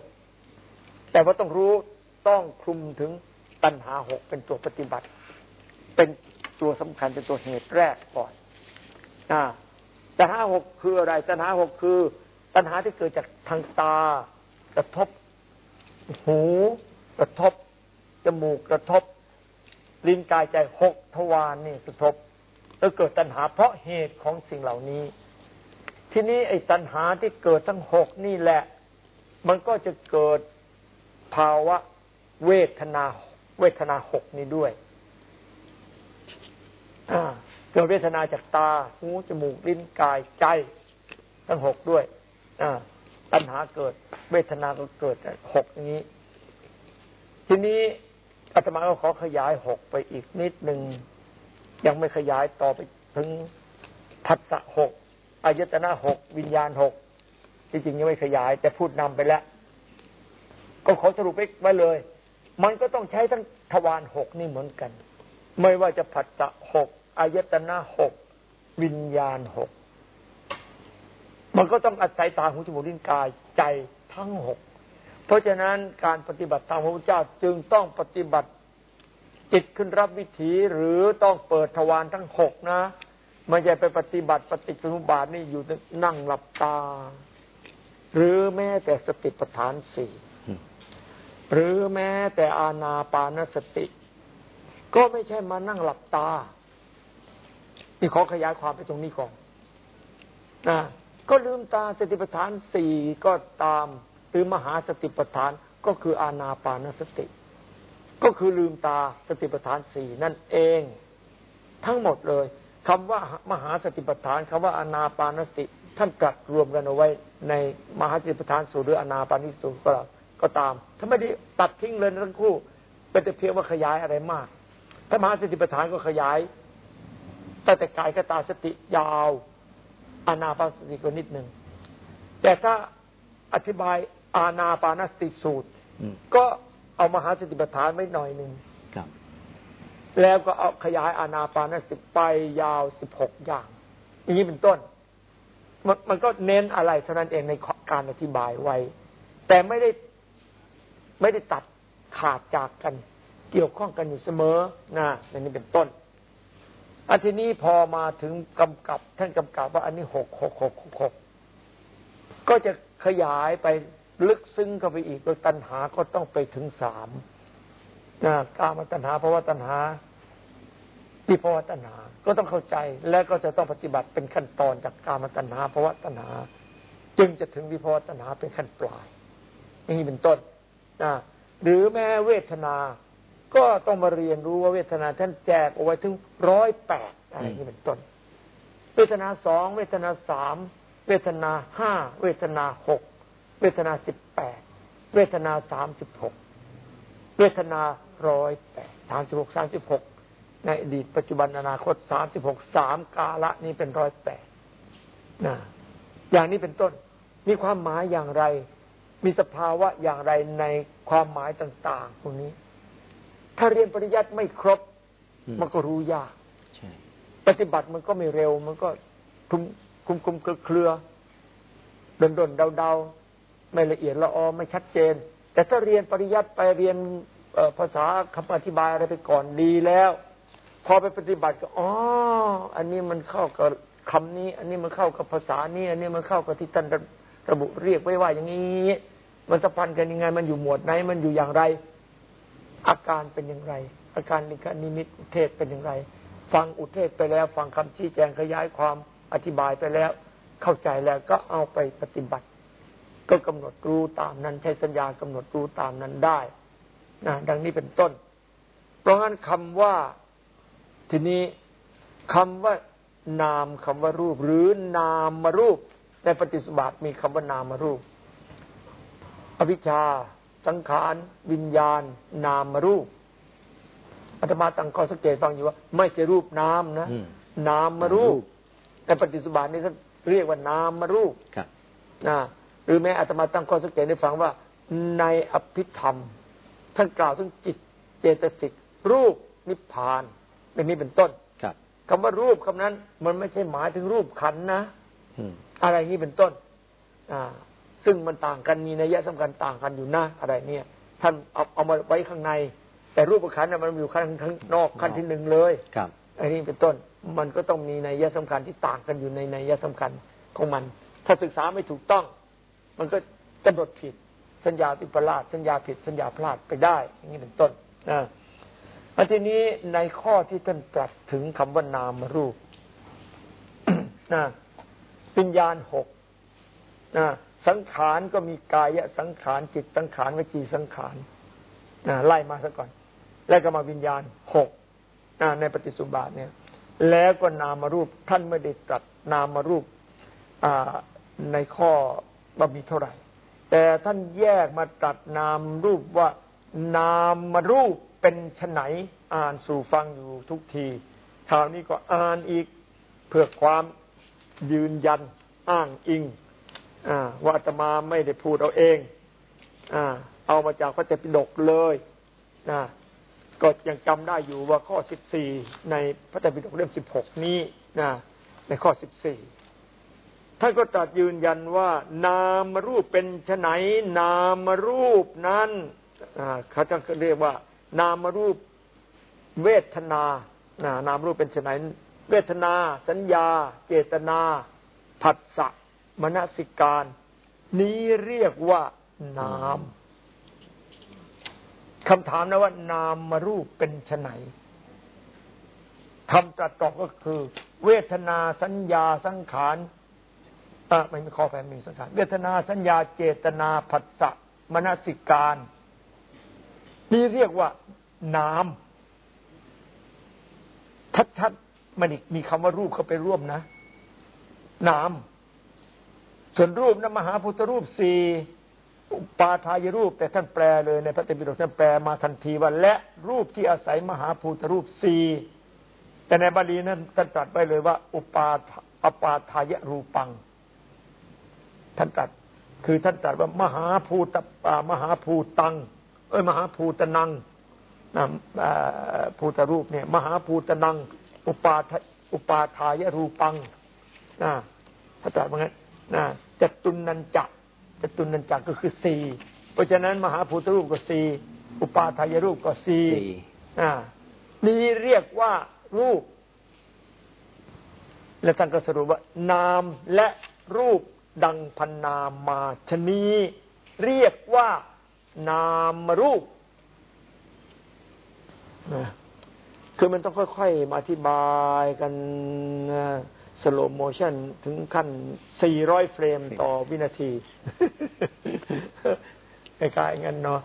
แต่ว่าต้องรู้ต้องคลุมถึงตัณหาหกเป็นตัวปฏิบัติ เป็นตัวสำคัญเป็นตัวเหตุแรกก่อนอ่าตัณหาหกคืออะไร ตัณหาหกคือ ตัณหาที่เกิดจากทางตากระทบ หูกระทบจมูกกระทบลิ้นกายใจหกทวารนี่กระทบแล้วเกิดตัณหา เพราะเหตุของสิ่งเหล่านี้ ทีนี้ไอ้ตัณหาที่เกิดทั้งหกนี่แหละ มันก็จะเกิด ภาวะเวทนา เวทนาหกนี้ด้วยเกิดเวทนาจากตา หู จมูก ลิ้น กาย ใจ ทั้งหกด้วยตัณหาเกิด เวทนาก็เกิดหกอย่างนี้ ทีนี้อาตมาก็ขอขยายหกไปอีกนิดหนึ่ง ยังไม่ขยายต่อไปถึงพัสสะหกอายตนะหกวิญญาณหกที่จริงยังไม่ขยาย แต่พูดนำไปแล้ว ก็ขอสรุปไว้เลย มันก็ต้องใช้ทั้งทวารหกนี่เหมือนกัน ไม่ว่าจะผัสสะหกอายตนะหกวิญญาณหกมันก็ต้องอาศัยตาหูจมูกลิ้นกายใจทั้งหกเพราะฉะนั้นการปฏิบัติตามพระพุทธเจ้าจึงต้องปฏิบัติจิตขึ้นรับวิถีหรือต้องเปิดทวารทั้งหกนะไม่ใช่ไปปฏิบัติปฏิจจุบาทนี่อยู่นั่งหลับตา หรือแม้แต่สติปัฏฐานสี่ หรือแม้แต่อาณาปานสติ ก็ไม่ใช่มานั่งหลับตา นี่ขอขยายความไปตรงนี้ก่อนนะก็ลืมตาสติปัฏฐานสี่ก็ตาม หรือมหาสติปัฏฐานก็คืออาณาปานสติ ก็คือลืมตาสติปัฏฐานสี่นั่นเอง ทั้งหมดเลยคำว่ามหาสติปัฏฐานคำว่าอานาปานสติ ท่านตรัสรวมกันเอาไว้ในมหาสติปัฏฐานสูตรหรืออานาปานิสูตรก็แล้ว ก็ตาม ถ้าไม่ได้ตัดทิ้งเลยทั้งคู่ เป็นแต่เพียงว่าขยายอะไรมากถ้ามหาสติปัฏฐานก็ขยายตั้งแต่กายกตาสติยาวอานาปานสติก็นิดหนึ่งแต่ถ้าอธิบายอานาปานสติสูตร ก็เอามหาสติปัฏฐานไว้หน่อยหนึ่งแล้วก็เอาขยายอานาปานสติไปยาวสิบหกอย่างอย่างนี้เป็นต้น มันมันก็เน้นอะไรเท่านั้นเองในการอธิบายไว้ แต่ไม่ได้ ไม่ได้ตัดขาดจากกัน เกี่ยวข้องกันอยู่เสมอนะอันนี้เป็นต้น อันทีนี้พอมาถึงกำกับ ท่านกำกับว่าอันนี้หกหกหกหกก็จะขยายไปลึกซึ้งเข้าไปอีกโดยตัณหาก็ต้องไปถึงสามนะกามตัณหาภาวะตัณหาวิภาวะตัณหา ก็ต้องเข้าใจ และก็จะต้องปฏิบัติเป็นขั้นตอนจากกามตัณหาภาวะตัณหา จึงจะถึงวิภาวะตัณหาเป็นขั้นปลายนี่เป็นต้น นะหรือแม้เวทนา ก็ต้องมาเรียนรู้ว่าเวทนาท่านแจกเอาไว้ถึงร้อยแปดอะไรนี่เป็นต้น เวทนาสองเวทนาสามเวทนาห้าเวทนาหกเวทนาสิบแปดเวทนาสามสิบหกเวทนาร้อยแปดสามสิบหกสามสิบหกในอดีตปัจจุบันอนาคตสามสิบหกสามกาละนี้เป็นร้อยแปดนะอย่างนี้เป็นต้น มีความหมายอย่างไร มีสภาวะอย่างไรในความหมายต่างๆพวกนี้ ถ้าเรียนปริยัติไม่ครบ มันก็รู้ยากปฏิบัติมันก็ไม่เร็ว มันก็คุมคุมคุมเครือดนดนเดาเดาไม่ละเอียดละออไม่ชัดเจน แต่ถ้าเรียนปริยัติไปเรียนภาษาคำอธิบายอะไรไปก่อนดีแล้ว พอไปปฏิบัติก็อ๋ออันนี้มันเข้ากับคำนี้ อันนี้มันเข้ากับภาษานี้ อันนี้มันเข้ากับที่ท่านระบุเรียกไว้ว่าอย่างนี้ มันสัมพันธ์กันยังไง มันอยู่หมวดไหน มันอยู่อย่างไร อาการเป็นอย่างไร อาการนิการนิมิตอุเทศเป็นอย่างไร ฟังอุเทศไปแล้ว ฟังคำชี้แจงขยายความอธิบายไปแล้ว เข้าใจแล้วก็เอาไปปฏิบัติ ก็กำหนดรู้ตามนั้นใช้สัญญากำหนดรู้ตามนั้นได้นะดังนี้เป็นต้น เพราะงั้นคำว่าทีนี้คำว่านามคำว่ารูป หรือนามมารูป ในปฏิสบาทมีคำว่านามมารูป วิชชา สังขาร วิญญาณ นามมารูปอาตมาตั้งข้อสังเกตฟังอยู่ว่า ไม่ใช่รูปนามนะนามมารูปในปฏิสุบาทนี้ท่านเรียกว่านามมารูปครับนะหรือแม้อาตมาตั้งข้อสังเกตให้ฟังว่า ในอภิธรรม ท่านกล่าวถึงจิตเจตสิกรูปนิพพานอย่างนี้เป็นต้นครับคำว่ารูปคำนั้น มันไม่ใช่หมายถึงรูปขันธ์นะอืมอะไรนี้เป็นต้น อ่า ซึ่งมันต่างกันมีนัยยะสำคัญต่างกันอยู่นะอะไรเนี่ย ท่านเอาเอามาไว้ข้างใน แต่รูปขันธ์น่ะมันอยู่ข้างข้างนอกขั้นที่หนึ่งเลยครับอันนี้เป็นต้นมันก็ต้องมีนัยยะสำคัญที่ต่างกันอยู่ในนัยยะสำคัญของมัน ถ้าศึกษาไม่ถูกต้อง มันก็กำหนดผิดสัญญาติปลาดสัญญาผิดสัญญาพลาดไปได้ อย่างนี้เป็นต้นนะอันทีนี้ในข้อที่ท่านตรัสถึงคำว่านามรูปนะวิญญาณหกนะ สังขารก็มีกายสังขารจิตสังขารวิจีสังขารไล่มาซะก่อน แล้วก็มาวิญญาณหกในปฏิสุบาทเนี่ย แล้วก็นามารูปท่านไม่ได้ตรัสนามารูปในข้อบามีเท่าไหร่ แต่ท่านแยกมาตรัสนามรูปว่านามมารูปเป็นไฉนอ่านสู่ฟังอยู่ทุกทีคราวนี้ก็อ่านอีกเพื่อความยืนยันอ้างอิง ว่าอาตมาไม่ได้พูดเอาเองอเอามาจากพระเจ้าปิฎกเลยนะก็ยังจำได้อยู่ว่าข้อสิบสี่ในพระไตรปิฎกเล่มสิบหกนี้นะในข้อสิบสี่ท่านก็ตรัสยืนยันว่า นามรูปเป็นไฉนนามรูปนั้นอ่าเขาจะเรียกว่า นามรูปเวทนา นามรูปเป็นไฉนเวทนา สัญญา เจตนาผัสสะ มนสิการ นี้เรียกว่านามคำถามนะว่า นามมารูปเป็นไฉนคำตรัสตอบก็คือ เวทนาสัญญาสังขารอะไม่มีข้อแฝงมีสังขาร เวทนาสัญญาเจตนาผัสสะมนสิการ นี่เรียกว่านามชัดๆมันอีกมีคำว่ารูปเข้าไปร่วมนะนาม ส่วนรูปนะมหาพุทธรูปสี่อุปาทายรูป แต่ท่านแปลเลยในพระเตปิฎกท่านแปลมาทันทีว่าและรูปที่อาศัยมหาภูตรูปสี่แต่ในบาลีนั้นท่านตรัสไว้เลยว่า อุปาทอปาทายรูปัง ท่านตรัสคือท่านตรัสว่ามหาภูตมหาภูตัง เอ้ยมหาภูตนังนะภูตรูปเนี่ย มหาภูตนัง อุปาอุปาทายรูปังนะท่านตรัสว่างั้น นะจตุนันจะจตุนันจะก็คือสี่เพราะฉะนั้นมหาภูตรูปก็สี่อุปาทายรูปก็สี่สี่อ่านี่เรียกว่ารูป และท่านก็สรุปว่านามและรูปดังพันนามาชนีเรียกว่านามรูปนะคือมันต้องค่อย ๆ มาอธิบายกัน สโลโมชันถึงขั้น 400 เฟรมต่อวินาทีคล้ายๆงั้นเนาะ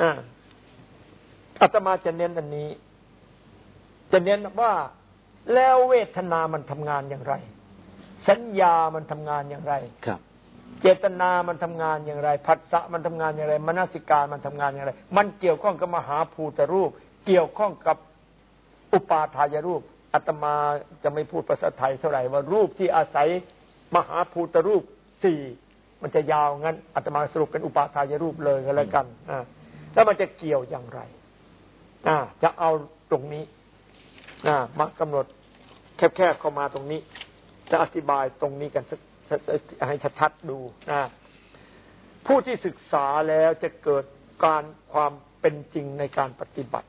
อ่าอาตมาจะเน้นอันนี้ จะเน้นว่า แล้วเวทนามันทำงานอย่างไร สัญญามันทำงานอย่างไร ครับ เจตนามันทำงานอย่างไรผัสสะมันทำงานอย่างไรมนสิการมันทำงานอย่างไร มันเกี่ยวข้องกับมหาภูตรูป เกี่ยวข้องกับอุปาทายรูป อาตมาจะไม่พูดภาษาไทยเท่าไหร่ว่ารูปที่อาศัยมหาภูตรูปสี่มันจะยาวงั้นอาตมาสรุปเป็นอุปาทายรูปเลยก็แล้วกันอ่าแล้วมันจะเกี่ยวอย่างไร อ่า จะเอาตรงนี้ อ่ามากำหนดแคบๆเข้ามาตรงนี้ จะอธิบายตรงนี้กันสักให้ชัดๆดูผู้ที่ศึกษาแล้วจะเกิดการความเป็นจริงในการปฏิบัติ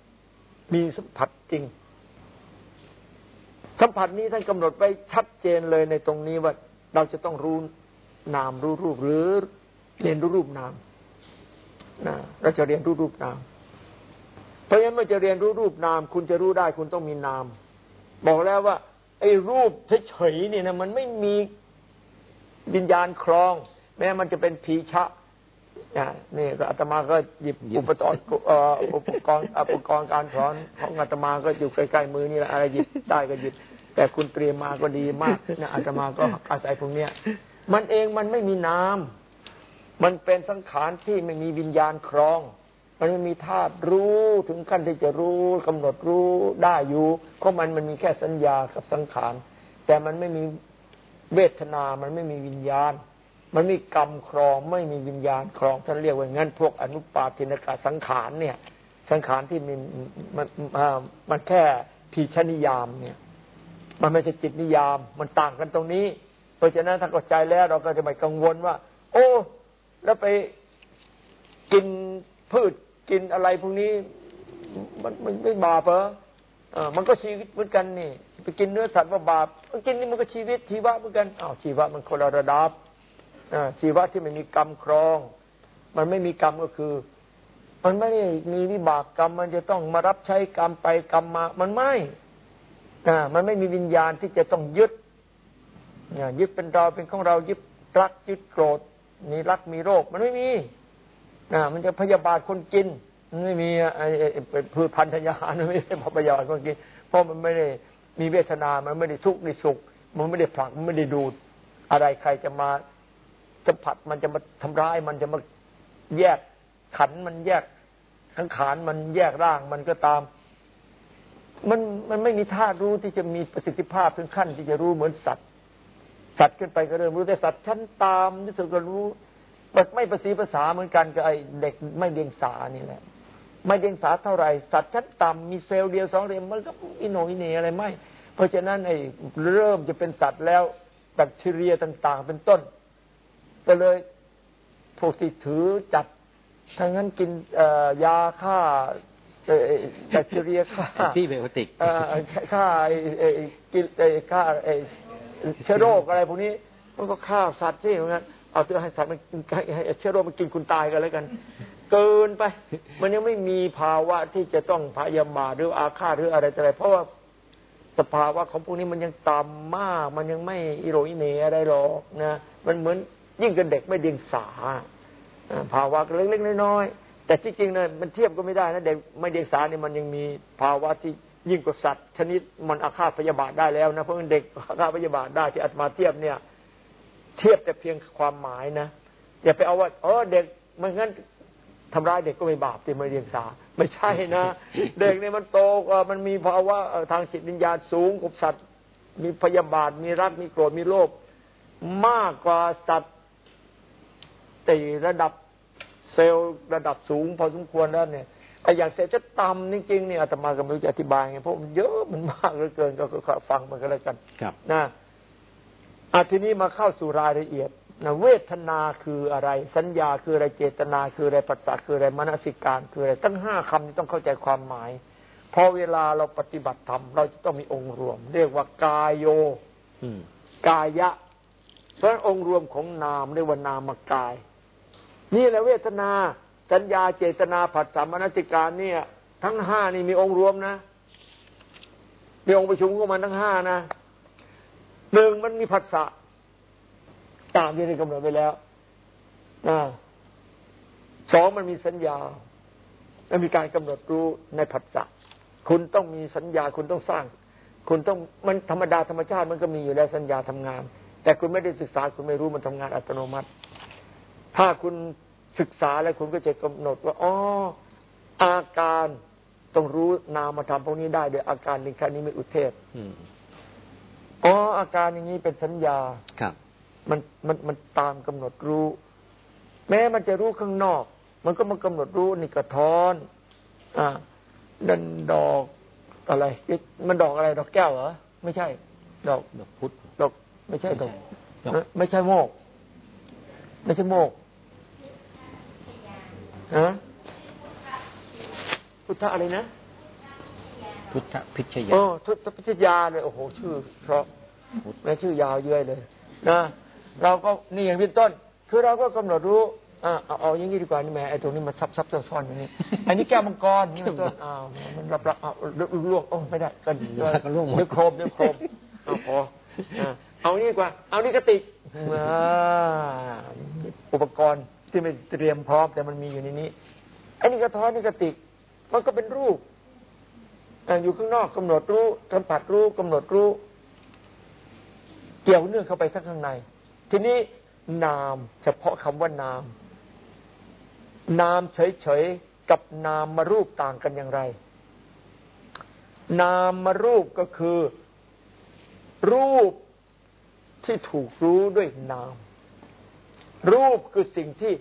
มีสัมผัสจริง สัมผัสนี้ท่านกำหนดไว้ชัดเจนเลยในตรงนี้ว่าเราจะต้องรู้นามรู้รูปหรือเรียนรู้รูปนามนะเราจะเรียนรู้รูปนาม เพราะฉะนั้นเมื่อจะเรียนรู้รูปนาม คุณจะรู้ได้คุณต้องมีนาม บอกแล้วว่า ไอ้รูปเฉยๆเนี่นะมันไม่มีวิญญาณครอง แม้มันจะเป็นผีชะ นี่ก็อาตมาก็หยิบอุปกรณ์เอ่ออุปกรณ์อุปกรณ์การสอนของอาตมาก็อยู่ใกล้ๆมือนี่แหละอะไรหยิบได้ก็หยิบ แต่คุณเตรียมมาก็ดีมากนะอาตมาก็อาศัยพวกเนี้ยมันเองมันไม่มีนามมันเป็นสังขารที่ไม่มีวิญญาณครอง มันไม่มีธาตุรู้ถึงขั้นที่จะรู้กำหนดรู้ได้อยู่เพราะมันมันมีแค่สัญญากับสังขาร แต่มันไม่มีเวทนา มันไม่มีวิญญาณ มันมีกรรมครองไม่มีวิญญาณครองท่านเรียกว่างั้นพวกอนุปาทินกาสังขารเนี่ย สังขารที่มันมันมันแค่พีชนิยามเนี่ย มันไม่ใช่จิตนิยามมันต่างกันตรงนี้ เพราะฉะนั้นถ้าเข้าใจแล้วเราก็จะไม่กังวลว่า โอ้ แล้วไปกินพืชกินอะไรพวกนี้ มันมันไม่บาปเหรอมันก็ชีวิตเหมือนกันนี่ ไปกินเนื้อสัตว์ว่าบาปกินนี่มันก็ชีวิตชีวะเหมือนกันอ้าวชีวะมันคนละระดับ ชีวะที่ไม่มีกรรมครอง มันไม่มีกรรมก็คือ มันไม่ได้มีวิบากกรรม มันจะต้องมารับใช้กรรมไปกรรมมา มันไม่มันไม่มีวิญญาณที่จะต้องยึดยึดเป็นเราเป็นของเรายึดรักยึดโกรธมีรักมีโรค มันไม่มีอ่ามันจะพยาบาทคนกินมันไม่มีไอ้พืชพันธยามันไม่ได้พยาบาทคนกิน เพราะมันไม่ได้มีเวทนา มันไม่ได้ทุกข์ไม่สุข มันไม่ได้ผลักมันไม่ได้ดูด อะไรใครจะมา จะผัดมันจะมาทำร้าย มันจะมาแยกขันมันแยกทั้งขานมันแยกร่างมันก็ตาม มันมันไม่มีท่ารู้ที่จะมีประสิทธิภาพถึงขั้นที่จะรู้เหมือนสัตว์ สัตว์ขึ้นไปก็เริ่มรู้แต่สัตว์ชั้นตามที่สุดก็รู้ไม่ประสีภาษาเหมือนกันกับไอเด็กไม่เดียงสานี่แหละไม่เดียงสาเท่าไหร่สัตว์ชั้นต่ำมีเซลล์เดียวสองเดียวมันก็อินโนอินเนอะไรไม่ เพราะฉะนั้นไอเริ่มจะเป็นสัตว์แล้วแบคทีเรียต่าง ๆ เป็นต้น ก็เลยพวกที่ถือจัดทั้งนั้นกินยาฆ่าแบคทีเรียฆ่าที่เบโอติกฆ่ากินฆ่าเชื้อโรคอะไรพวกนี้ มันก็ฆ่าสัตว์ที่เหมือนกันเอาตัวให้สัตว์มันให้เชื้อโรคมันกินคุณตายกันแล้วกัน เกินไป มันยังไม่มีภาวะที่จะต้องพยามาหรืออาฆาตหรืออะไรอะไรเพราะว่าสภาวะของพวกนี้มันยังต่ำมาก มันยังไม่อิโรอิเนอะไรหรอกนะ มันเหมือน ยิ่งกับเด็กไม่เดียงสาภาวะเล็กๆน้อยๆแต่ที่จริงเนี่ยมันเทียบก็ไม่ได้นะเด็กไม่เดียงสาเนี่ยมันยังมีภาวะที่ยิ่งกว่าสัตว์ ชนิดมันอาฆาตพยาบาทได้แล้วนะเพราะเด็กอาฆาตพยาบาทได้ที่อาตมาเทียบเนี่ย เทียบแต่เพียงความหมายนะอย่าไปเอาว่าเออเด็กมันงั้นทำร้ายเด็กก็ไม่บาปที่ไม่เรียงสา ไม่ใช่นะ เด็กเนี่ยมันโตกว่ามันมีภาวะทางจิตวิญญาณสูงกว่าสัตว์ มีพยาบาทมีรักมีโกรธมีโลภมากกว่าสัตว์ ตีระดับเซลล์ระดับสูง พอสมควรแล้วเนี่ยไอ้อย่างเซลล์จะต่ำจริงๆเนี่ยอาตมาก็ไม่รู้จะอธิบายไงเพราะมันเยอะมันมากเหลือเกินก็ฟังมันก็แล้วกันครับนะอาทีนี้มาเข้าสู่รายละเอียดนะเวทนาคืออะไร สัญญาคืออะไรเจตนา คืออะไรปัจจัคืออะไรมนสิการคืออะไรตั้งห้าคำนี้ต้องเข้าใจความหมาย พอเวลาเราปฏิบัติธรรมเราจะต้องมีองค์รวม เรียกว่ากายโยกายะ เพราะองค์รวมของนามเรียกว่านามกาย นี่แหละเวทนาสัญญาเจตนาผัสสะมนสิการเนี่ย ทั้งห้านี่มีองค์รวมนะ มีองค์ประชุมของมันทั้งห้านะหนึ่งมันมีผัสสะตามที่ได้กำหนดไปแล้วสองมันมีสัญญาและมีการกำหนดรู้ในผัสสะคุณต้องมีสัญญาคุณต้องสร้าง คุณต้องมันธรรมดาธรรมชาติมันก็มีอยู่แล้วสัญญาทำงาน แต่คุณไม่ได้ศึกษาคุณไม่รู้มันทำงานอัตโนมัติ ถ้าคุณศึกษาแล้วคุณก็จะกำหนดว่าอ๋ออาการต้องรู้นามธรรมพวกนี้ได้โดยอาการหนึ่งแค่นี้ไม่อุเทศอ๋ออาการอย่างนี้เป็นสัญญาครับ มันมันมันตามกำหนดรู้ แม้มันจะรู้ข้างนอก มันก็มากำหนดรู้นี่กระท้อน อ่าดันดอกอะไร มันดอกอะไร ดอกแก้วเหรอ ไม่ใช่ ดอก ดอกพุทธดอก ไม่ใช่ดอก ไม่ใช่โมก ไม่ใช่โมกฮะพุทธอะไรนะ พุทธพิชยาโอ้พุทธพิชยาเลยโอ้โห ชื่อ เพราะแม่ชื่อยาวเยอะเลยนะเราก็นี่อย่างเป็นต้น คือเราก็กำหนดรู้อ่าเอาเอาอย่างนี้ดีกว่านี่แม่ไอ้ตรงนี้มันซับซับซ้อนอย่างนี้ อันนี้แก้วมังกรนี่เป็นต้นอ้าวมันรับรับเอาลวกโอ้ไม่ได้กันเดี๋ยวโครมเดี๋ยวโครมเอาพอเอานี่ดีกว่า เอานี่กระติก อุปกรณ์ที่ไม่เตรียมพร้อมแต่มันมีอยู่ในนี้ไอ้นี่กระท้อนนี่กระติก มันก็เป็นรูปอยู่ข้างนอกกำหนดรู้สัมผัสรู้กำหนดรู้ เกี่ยวเนื่องเข้าไปสักข้างใน ทีนี้นามเฉพาะคำว่านาม นามเฉยๆกับนามมารูปต่างกันอย่างไร นามมารูปก็คือ รูป ที่ถูกรู้ด้วยนาม รูปคือสิ่งที่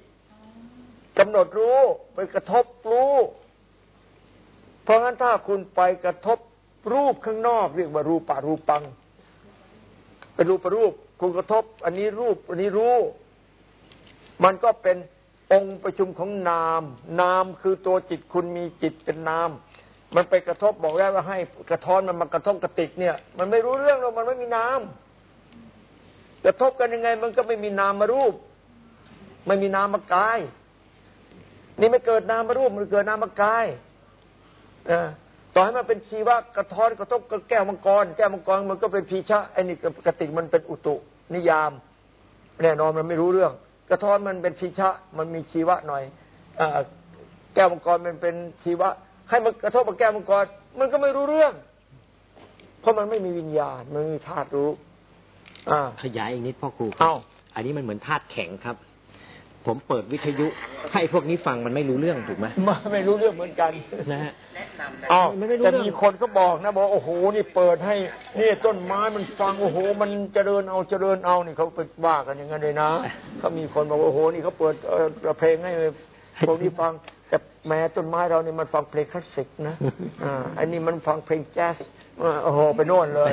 กำหนดรู้ไปกระทบรู้ เพราะงั้นถ้าคุณไปกระทบรูปข้างนอกเรียกว่ารูปารูปัง เป็นรูปรูป คุณกระทบ อันนี้รูป อันนี้รู้ มันก็เป็นองค์ประชุมของนาม นามคือตัวจิตคุณมีจิตเป็นนาม มันไปกระทบบอกแล้วว่าให้กระท้อนมันมากระทบกระติกเนี่ย มันไม่รู้เรื่องหรอกมันไม่มีนาม กระทบกันยังไง มันก็ไม่มีนามารูป ไม่มีนามกาย นี่ไม่เกิดนามารูปมันเกิดนามมากายต่อให้มันเป็นชีวะกระท้อนกระทบกับแก้วมังกร แก้วมังกรมันก็เป็นพีชะไอ้นี่กติกมันเป็นอุตุ นิยาม แน่นอนมันไม่รู้เรื่อง กระท้อนมันเป็นพีชะ มันมีชีวะหน่อยอแก้วมังกรมันเป็นชีวะ ให้มันกระทบกับแก้วมังกร มันก็ไม่รู้เรื่อง เพราะมันไม่มีวิญญาณมันไม่มีธาตุรู้ ขยายอีกนิดพ่อครูครับอันนี้มันเหมือนธาตุแข็งครับ ผมเปิดวิทยุให้พวกนี้ฟังมันไม่รู้เรื่องถูกไหมไม่รู้เรื่องเหมือนกันนะฮะอ้าวแต่มีคนเขาบอกนะบอกโอ้โหนี่เปิดให้นี่ต้นไม้มันฟังโอ้โห มันเจริญเอาเจริญเอานี่เขาไปว่ากันอย่างนั้นเลยนะเขามีคนบอกโอ้โหนี่เขาเปิดเพลงให้พวกนี้ฟังแต่แม้ต้นไม้เรานี่มันฟังเพลงคลาสสิกนะอ่าอันนี้มันฟังเพลงแจ๊สโอ้โหไปโน่นเลย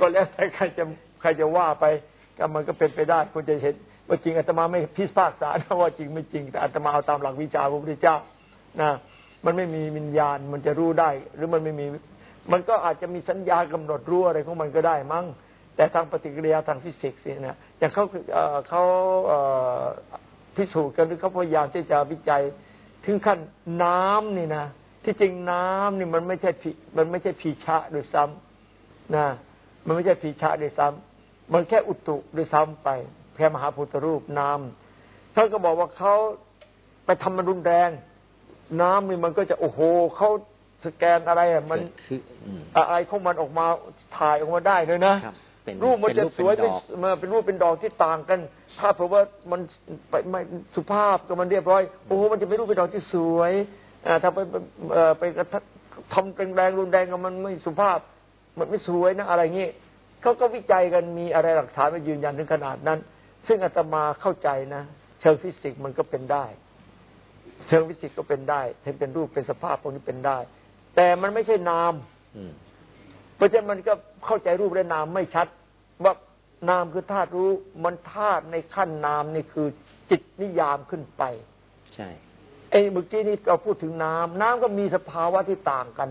ก็แล้วแต่ใครจะใครจะว่าไปก็มันก็เป็นไปได้คุณจะเห็น ว่าจริงอาตมาไม่พิพากษาว่าจริงไม่จริง แต่อาตมาเอาตามหลักวิจาพระพุทธเจ้านะมันไม่มีวิญญาณมันจะรู้ได้ หรือมันไม่มี มันก็อาจจะมีสัญญากำหนดรู้อะไรของมันก็ได้มั้งแต่ทางปฏิกิริยาทางฟิสิกส์เนี่ยอย่างเขาเขาพิสูจน์กันหรือเขาพยายามที่จะวิจัย ถึงขั้นน้ำนี่นะที่จริงน้ำนี่มันไม่ใช่มันไม่ใช่พีชะโดยซ้ำนะ มันไม่ใช่ผีชาด้วยซ้ำมันแค่อุตุด้วยซ้ำไป แค่มหาพุทธรูปน้ำท่านก็บอกว่าเขาไปทำมันรุนแรง น้ำนี่มันก็จะโอ้โหเขาสแกนอะไรอะมันอะไรของมันออกมาถ่ายออกมาได้เลยนะรูปมันจะสวยเป็นมาเป็นรูปเป็นดอกที่ต่างกัน ถ้าเพราะว่ามันไปไม่สุภาพกับมันเรียบร้อยโอ้โหมันจะเป็นรูปเป็นดอกที่สวยถ้าไปไปทำแรงรุนแรงกับมันไม่สุภาพ มันไม่สวยนะอะไรเงี้ยเขาก็วิจัยกันมีอะไรหลักฐานมายืนยันถึงขนาดนั้น ซึ่งอาตมาเข้าใจนะ เชิงฟิสิกส์มันก็เป็นได้ เชิงฟิสิกส์ก็เป็นได้เห็นเป็นรูปเป็นสภาพพวกนี้เป็นได้ แต่มันไม่ใช่นามเพราะฉะนั้นมันก็เข้าใจรูปและนามไม่ชัด ว่านามคือธาตุรู้มันธาตุในขั้นนามนี่คือจิตนิยามขึ้นไป ใช่ไอ้เมื่อกี้นี้เราพูดถึงน้ำน้ำก็มีสภาวะที่ต่างกัน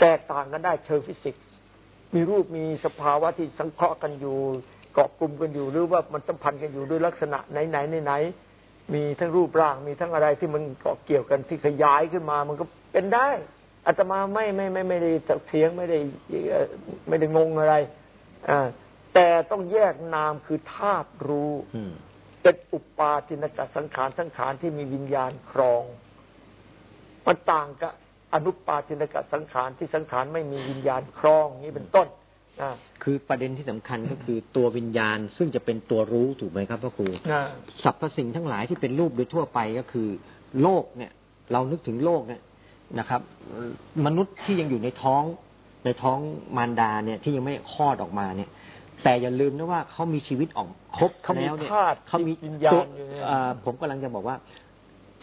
แตกต่างกันได้เชิงฟิสิกส์ มีรูปมีสภาวะที่สังเคราะห์กันอยู่เกาะกลุ่มกันอยู่หรือว่ามันสัมพันธ์กันอยู่ด้วยลักษณะไหนไหนไหนไหนมีทั้งรูปร่างมีทั้งอะไรที่มันเกาะเกี่ยวกันที่ขยายขึ้นมา มันก็เป็นได้อาตมาไม่ไม่ไม่ไม่ได้เถียงไม่ได้ไม่ได้งงอะไรอ่าแต่ต้องแยกนามคือธาตุรู้เป็นอุปาทินกสังขารสังขารที่มีวิญญาณครอง มันต่างกับ อนุปาทินกสังขารที่สังขารไม่มีวิญญาณครองนี้เป็นต้นคือประเด็นที่สำคัญก็คือตัววิญญาณซึ่งจะเป็นตัวรู้ถูกไหมครับพระครูสรรพสิ่งทั้งหลายที่เป็นรูปโดยทั่วไปก็คือ โลกเนี่ย เรานึกถึงโลกเนี่ยนะครับ มนุษย์ที่ยังอยู่ในท้อง ในท้องมารดาเนี่ยที่ยังไม่คลอดออกมาเนี่ย แต่อย่าลืมนะว่าเขามีชีวิตออกครบแล้วเนี่ยเขามีวิญญาณผมกำลังจะบอกว่า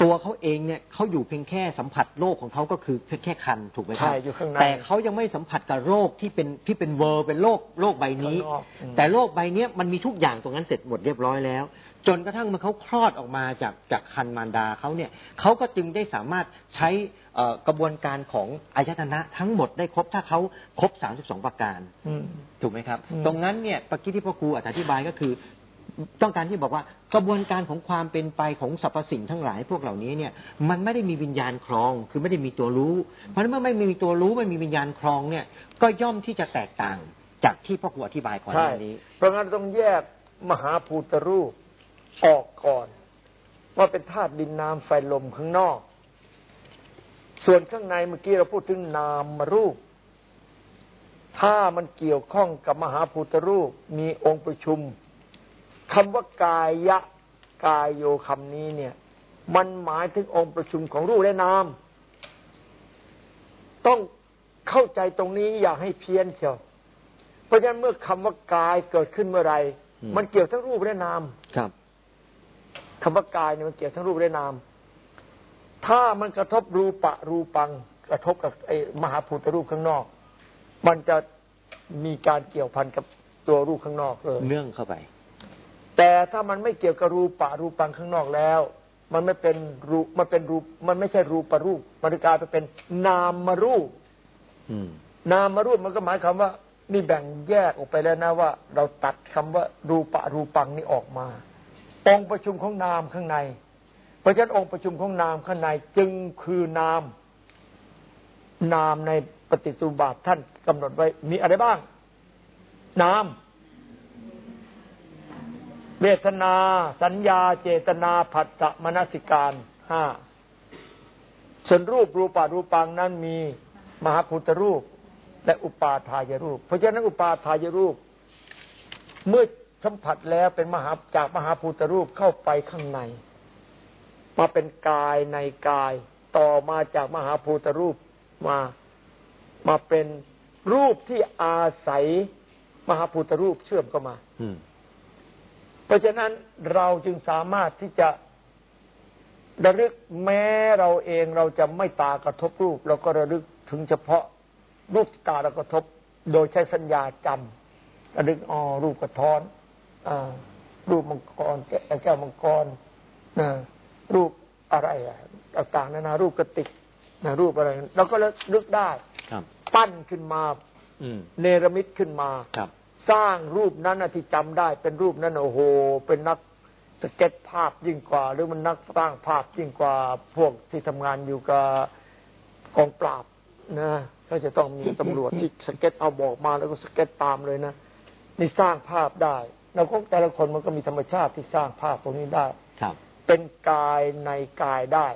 ตัวเขาเองเนี่ยเขาอยู่เพียงแค่สัมผัสโรคของเขาก็คือแค่คันถูกไหมครับใช่อยู่ข้างในแต่เขายังไม่สัมผัสกับโรคที่เป็นที่เป็นเวอร์เป็นโรคโรคใบนี้ แต่โรคใบนี้มันมีทุกอย่างตรงนั้นเสร็จหมดเรียบร้อยแล้ว จนกระทั่งมันเขาคลอดออกมาจากจากคันมารดาเขาเนี่ยเขาก็จึงได้สามารถใช้กระบวนการของอายตนะทั้งหมดได้ครบถ้าเขาครบสามสิบสองประการถูกไหมครับ ตรงนั้นเนี่ยปกิที่พ่อครูอธิบายก็คือ ต้องการที่บอกว่ากระบวนการของความเป็นไปของสรรพสิ่งทั้งหลาย พวกเหล่านี้เนี่ยมันไม่ได้มีวิญญาณครอง คือไม่ได้มีตัวรู้ เพราะฉะนั้นเมื่อไม่มีตัวรู้ไม่มีวิญญาณครองเนี่ยก็ย่อมที่จะแตกต่างจากที่พ่อครูอธิบายก่อนหน้านี้ เพราะงั้นต้องแยกมหาภูตรูปออกก่อน ว่าเป็นธาตุดินน้ำไฟลมข้างนอก ส่วนข้างในเมื่อกี้เราพูดถึงนามรูป ถ้ามันเกี่ยวข้องกับมหาภูตรูปมีองค์ประชุม คำว่ากายะกายโยคำนี้เนี่ย มันหมายถึงองค์ประชุมของรูปและนาม ต้องเข้าใจตรงนี้อย่าให้เพี้ยนเชียวเพราะฉะนั้นเมื่อคำว่ากายเกิดขึ้นเมื่อไหรมันเกี่ยวทั้งรูปและนามครับคำว่ากายเนี่ยมันเกี่ยวทั้งรูปและนาม ถ้ามันกระทบรูปะรูปัง กระทบกับไอ้มหาภูตรูปข้างนอก มันจะมีการเกี่ยวพันกับตัวรูปข้างนอกเลยเนื่องเข้าไป แต่ถ้ามันไม่เกี่ยวกับรูปะรูปังข้างนอกแล้ว มันไม่เป็นรูปมันเป็นรูปมันไม่ใช่รูปรูป มันกลายไปเป็นนามมารูปอืมนามมารูปมันก็หมายความว่า นี่แบ่งแยกออกไปแล้วนะว่า เราตัดคำว่า รูปะรูปังนี่ออกมา องค์ประชุมของนามข้างใน เพราะฉะนั้นองค์ประชุมของนามข้างในจึงคือนาม นามในปฏิสุบาทท่านกำหนดไว้มีอะไรบ้าง นาม เวทนา สัญญา เจตนาผัสสะมนสิการห้าส่วนรูปรูปารูปังนั้นมีมหาพุทธรูป และอุปาทายรูป เพราะฉะนั้นอุปาทายรูป เมื่อสัมผัสแล้วเป็นมหาจากมหาภูตรูปเข้าไปข้างใน มาเป็นกายในกายต่อมาจากมหาภูตรูปมามาเป็นรูปที่อาศัยมหาภูตรูปเชื่อมเข้ามาอืม ราะฉะนั้นเราจึงสามารถที่จะระลึกแม้เราเองเราจะไม่ตากระทบรูป เราก็ระลึกถึงเฉพาะรูปที่ตาเรากระทบ โดยใช้สัญญาจำระลึกอ๋อรูปกระท้อนอ่ารูปมังกรแก้วแก้วมังกรนะรูปอะไรอะต่างๆนานารูปกระติกนะรูปอะไรเราก็ระลึกได้ครับปั้นขึ้นมาอืมเนรมิตขึ้นมาครับ สร้างรูปนั้นนะที่จำได้ เป็นรูปนั้นโอ้โห เป็นนักสเก็ตภาพยิ่งกว่า หรือมันนักสร้างภาพยิ่งกว่าพวกที่ทำงานอยู่กับกองปราบนะก็จะต้องมีตำรวจที่สเก็ตเอาบอกมาแล้วก็สเก็ตตามเลยนะนี่สร้างภาพได้แล้วก็แต่ละคนมันก็มีธรรมชาติที่สร้างภาพตรงนี้ได้ครับ เป็นกายในกายได้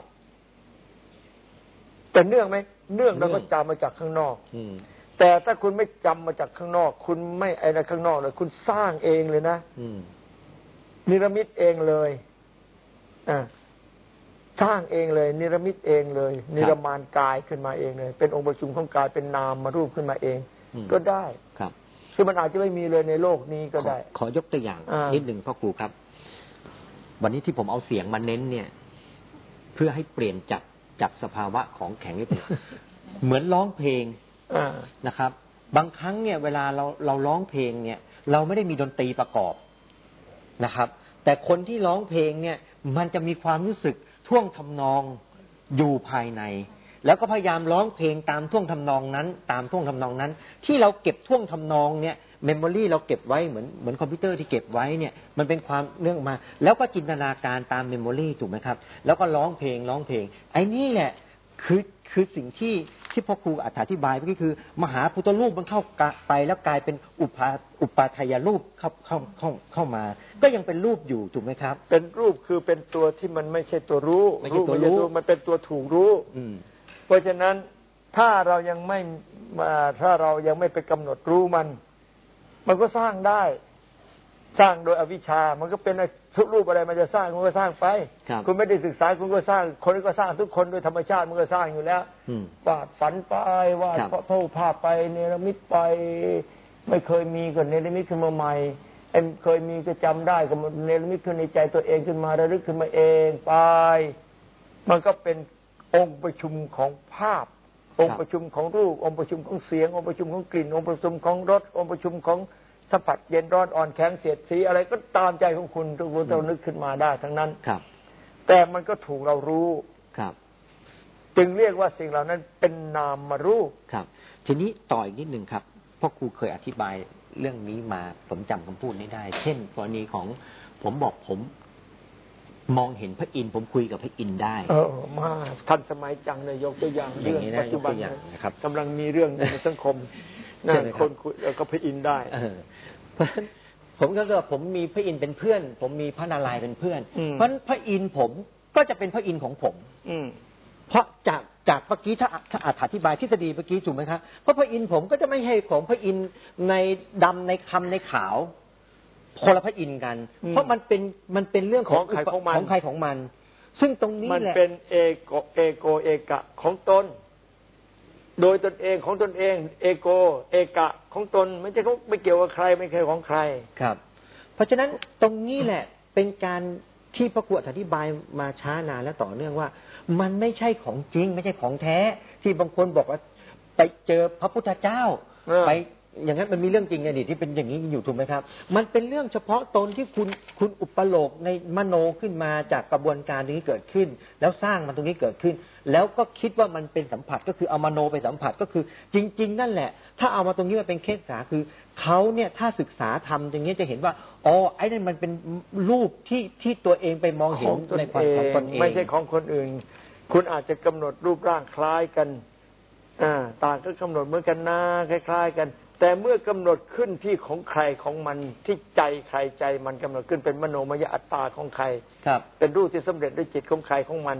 แต่เนื่องไหมเนื่องเราก็จำมาจากข้างนอก อืม แต่ถ้าคุณไม่จำมาจากข้างนอก คุณไม่ไอ้ในข้างนอกเลยคุณสร้างเองเลยนะอืมนิรมิตเองเลยอ่าสร้างเองเลย นิรมิตเองเลย นิรมานกายขึ้นมาเองเลย เป็นองค์ประชุมของกายเป็นนามมารูปขึ้นมาเองอืมก็ได้ครับคือมันอาจจะไม่มีเลยในโลกนี้ก็ได้ ขอขอยกตัวอย่างอ่านินิดหนึ่งพ่อครูครับ วันนี้ที่ผมเอาเสียงมาเน้นเนี่ย เพื่อให้เปลี่ยนจากจากสภาวะของแข็งให้เป็นเหมือนร้องเพลงอ่า นะครับ บางครั้งเนี่ย เวลาเราเราร้องเพลงเนี่ย เราไม่ได้มีดนตรีประกอบนะครับ แต่คนที่ร้องเพลงเนี่ย มันจะมีความรู้สึกท่วงทำนองอยู่ภายใน แล้วก็พยายามร้องเพลงตามท่วงทำนองนั้น ตามท่วงทำนองนั้น ที่เราเก็บท่วงทำนองเนี่ย memory เราเก็บไว้เหมือนเหมือนคอมพิวเตอร์ที่เก็บไว้เนี่ยมันเป็นความเรื่องมา แล้วก็จินตนาการตาม memory ถูกไหมครับ แล้วก็ร้องเพลงร้องเพลง ไอ้นี่แหละคือคือสิ่งที่ ที่พ่อครูอธิบายเมื่อกี้คือ มหาพุทธรูปมันเข้ากะไปแล้วกลายเป็นอุปาอุปาทายรูปเข้าเข้าเข้าเข้ามา ก็ยังเป็นรูปอยู่ถูกไหมครับ เป็นรูปคือเป็นตัวที่มันไม่ใช่ตัวรู้ไม่ใช่ตัวรู้ปมันเป็นตัวถูกรู้ อืมเพราะฉะนั้นถ้าเรายังไม่มาถ้าเรายังไม่ไปกำหนดรู้มัน มันก็สร้างได้ สร้างโดยอวิชชา มันก็เป็นทุกรูปอะไรมันจะสร้างมันก็สร้างไปครับคุณไม่ได้ศึกษาคุณก็สร้าง คนก็สร้างทุกคนโดยธรรมชาติมันก็สร้างอยู่แล้วอืมวาดฝันไปวาดครับพระภาพไปเนรมิตไป ไม่เคยมีก็เนรมิตขึ้นมาใหม่เอ็มเคยมีก็จำได้ก็เนรมิตขึ้นในใจตัวเองขึ้นมาระลึกขึ้นมาเองไป มันก็เป็นองค์ประชุมของภาพ องค์ประชุมของรูป องค์ประชุมของเสียง องค์ประชุมของกลิ่น องค์ประชุมของรสองค์ประชุมของ สัมผัสเย็นร้อนอ่อนแข็งเสียดสีอะไรก็ตามใจของคุณทุกคนเรานึกขึ้นมาได้ ทั้งนั้นครับ แต่มันก็ถูกเรารู้ครับ จึงเรียกว่าสิ่งเหล่านั้นเป็นนามมารูปครับ ทีนี้ต่ออีกนิดหนึ่งครับพ่อครูเคยอธิบายเรื่องนี้มาผมจำคำพูดนี้ได้ เช่นกรณีของผมบอกผมมองเห็นพระอินทร์ผมคุยกับพระอินทร์ได้ เออมาทันสมัยจังเลยยกตัวอย่างอย่าเรื่องงนี้นะปัจจุบันยกตัวอย่างนะครับกำลังมีเรื่องอยู่ในสังคมนะใช่ไหมครับคนคุยแล้วก็พระอินทร์ได้ เออเพราะฉะนั้นผมก็ว่าผมมีพระอินทร์เป็นเพื่อน ผมมีพระนารายณ์เป็นเพื่อน อืม เพราะฉะนั้นพระอินทร์ผมก็จะเป็นพระอินทร์ของผม อืม เพราะจากจากเมื่อกี้ถ้าถ้าอธิบายทฤษฎีเมื่อกี้ถูกไหมครับเพราะพระอินทร์ผมก็จะไม่ให้ของพระอินทร์ในดำในคำในขาวคนละพระอินทร์กัน อืมเพราะมันเป็นมันเป็นเรื่องของของใครของมัน ของใครของมัน ซึ่งตรงนี้มันแหละเป็นเอโกเอโกเอกะของตน โดยตนเองของตนเอง เอโก เอกะของตนไม่ใช่เขาไม่เกี่ยวกับใครไม่ใช่ของใครครับ เพราะฉะนั้นตรงนี้แหละเป็นการที่พระกวดอธิบายมาช้านานและต่อเนื่องว่า มันไม่ใช่ของจริง ไม่ใช่ของแท้ ที่บางคนบอกว่า ไปเจอพระพุทธเจ้าเออไป อย่างนั้นมันมีเรื่องจริงในอดีตที่เป็นอย่างนี้อยู่ถูกไหมครับ มันเป็นเรื่องเฉพาะตนที่คุณคุณอุปโลกในมโนขึ้นมาจากกระบวนการนี้เกิดขึ้น แล้วสร้างมันตรงนี้เกิดขึ้น แล้วก็คิดว่ามันเป็นสัมผัสก็คือเอามโนไปสัมผัสก็คือ จริง ๆ นั่นแหละ ถ้าเอามาตรงนี้มาเป็นเคสศึกษาคือเขาเนี่ยถ้าศึกษาทำอย่างนี้จะเห็นว่าอ๋อไอ้นั่นมันเป็นรูปที่ที่ตัวเองไปมองขเห็นองตนในความเอของงตนเองไม่ใช่ของคนอื่น คุณอาจจะกำหนดรูปร่างคล้ายกันอ่าต่างก็กำหนดเหมือนกันนะคล้าย ๆ กัน แต่เมื่อกำหนดขึ้นที่ของใครของมันที่ใจใครใจมันกำหนดขึ้นเป็นมโนมยอัตตาของใครครับ เป็นรูปที่สำเร็จด้วยจิตของใครของมัน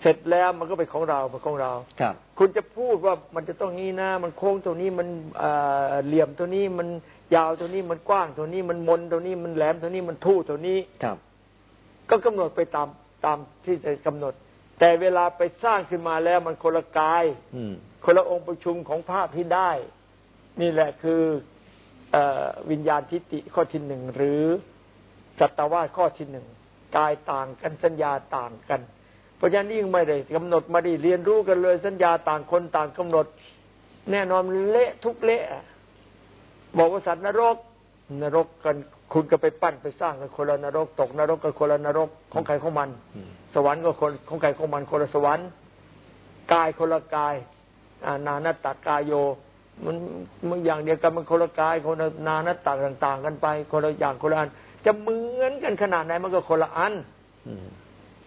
เสร็จแล้วมันก็เป็นของเราเป็นของเราครับ คุณจะพูดว่ามันจะต้องนี้นะ มันโค้งตัวนี้มันเอ่อเหลี่ยมตัวนี้มันยาวตัวนี้มันกว้างตัวนี้มันมนตัวนี้มันแหลมตัวนี้มันทู่ตัวนี้ครับ ก็กำหนดไปตามตามที่จะกำหนด แต่เวลาไปสร้างขึ้นมาแล้วมันคนละกายอืมคนละองค์ประชุมของภาพที่ได้ นี่แหละคือเออวิญญาณทิฏฐิข้อที่หนึ่งหรือสัตวาสข้อที่หนึ่งกายต่างกันสัญญาต่างกัน เพราะฉะนั้นยิ่งไม่ได้กำหนดมาไดีเรียนรู้กันเลยสัญญาต่างคนต่างกำหนด แน่นอนเละทุกเละบอกว่าสัตว์นรกนรกกันคุณก็ไปปั้นไปสร้างกันคนละนรก ตกนรกกันคนละนรกของใครของมันอืมสวรรค์ก็คนของใครของมันคนละสวรรค์กายคนละกายอ่านานัตตกายโย มันมันอย่างเดียวกันมันคนละกายคนละนานัตตต่าง ๆ กันไป คนละอย่างคนละอัน จะเหมือนกันขนาดไหนมันก็คนละอันอืม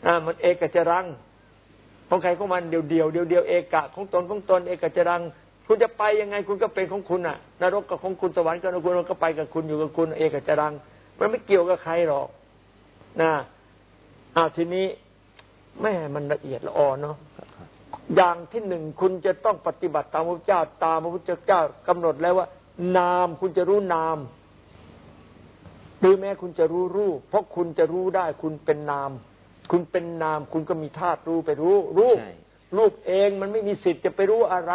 อ่ามันเอกจรังของใครของมันเดียวเดียวเดียวเดียวเอกะของตนของตน เอกจรัง คุณจะไปยังไงคุณก็เป็นของคุณอะนรกกับของคุณสวรรค์กับของคุณมันก็ไปกับคุณอยู่กับคุณ เอกจรัง มันไม่เกี่ยวกับใครหรอกนะอ้าวทีนี้แม่มันละเอียดละอ่อนเนาะครับ อย่างที่หนึ่งคุณจะต้องปฏิบัติตามพระพุทธเจ้า ตามพระพุทธเจ้ากำหนดแล้วว่า นามคุณจะรู้นามหรือแม้คุณจะรู้รูป เพราะคุณจะรู้ได้คุณเป็นนาม คุณเป็นนาม คุณก็มีธาตุรู้ไปรู้รูปใช่รูปเองมันไม่มีสิทธิ์จะไปรู้อะไร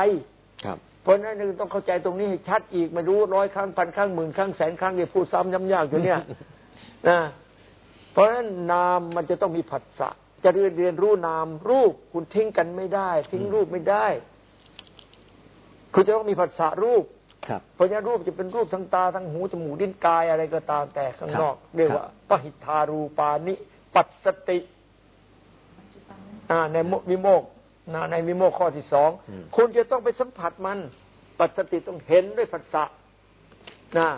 ครับ เพราะฉะนั้นต้องเข้าใจตรงนี้ให้ชัดอีกไม่รู้ร้อยครั้งพันครั้งหมื่นครั้งแสนครั้งที่พูดซ้ำย้ำยากอยู่เนี่ยนะเพราะฉะนั้นนามมันจะต้องมีผัสสะ จะเรียนเรียนรู้นามรูปคุณทิ้งกันไม่ได้ ทิ้งรูปไม่ได้ คุณจะต้องมีผัสสะรูปครับเพราะฉะนั้นรูปจะเป็นรูปทั้งตาทั้งหูจมูกลิ้นกายอะไรก็ตามแต่ข้างนอกครับเรียกว่าปหิทธารูปานิ ปัสสติอ่าในโมวิโมกนะในวิโมกข้อที่สองอืมคุณจะต้องไปสัมผัสมัน ปัสสติต้องเห็นด้วยผัสสะนะ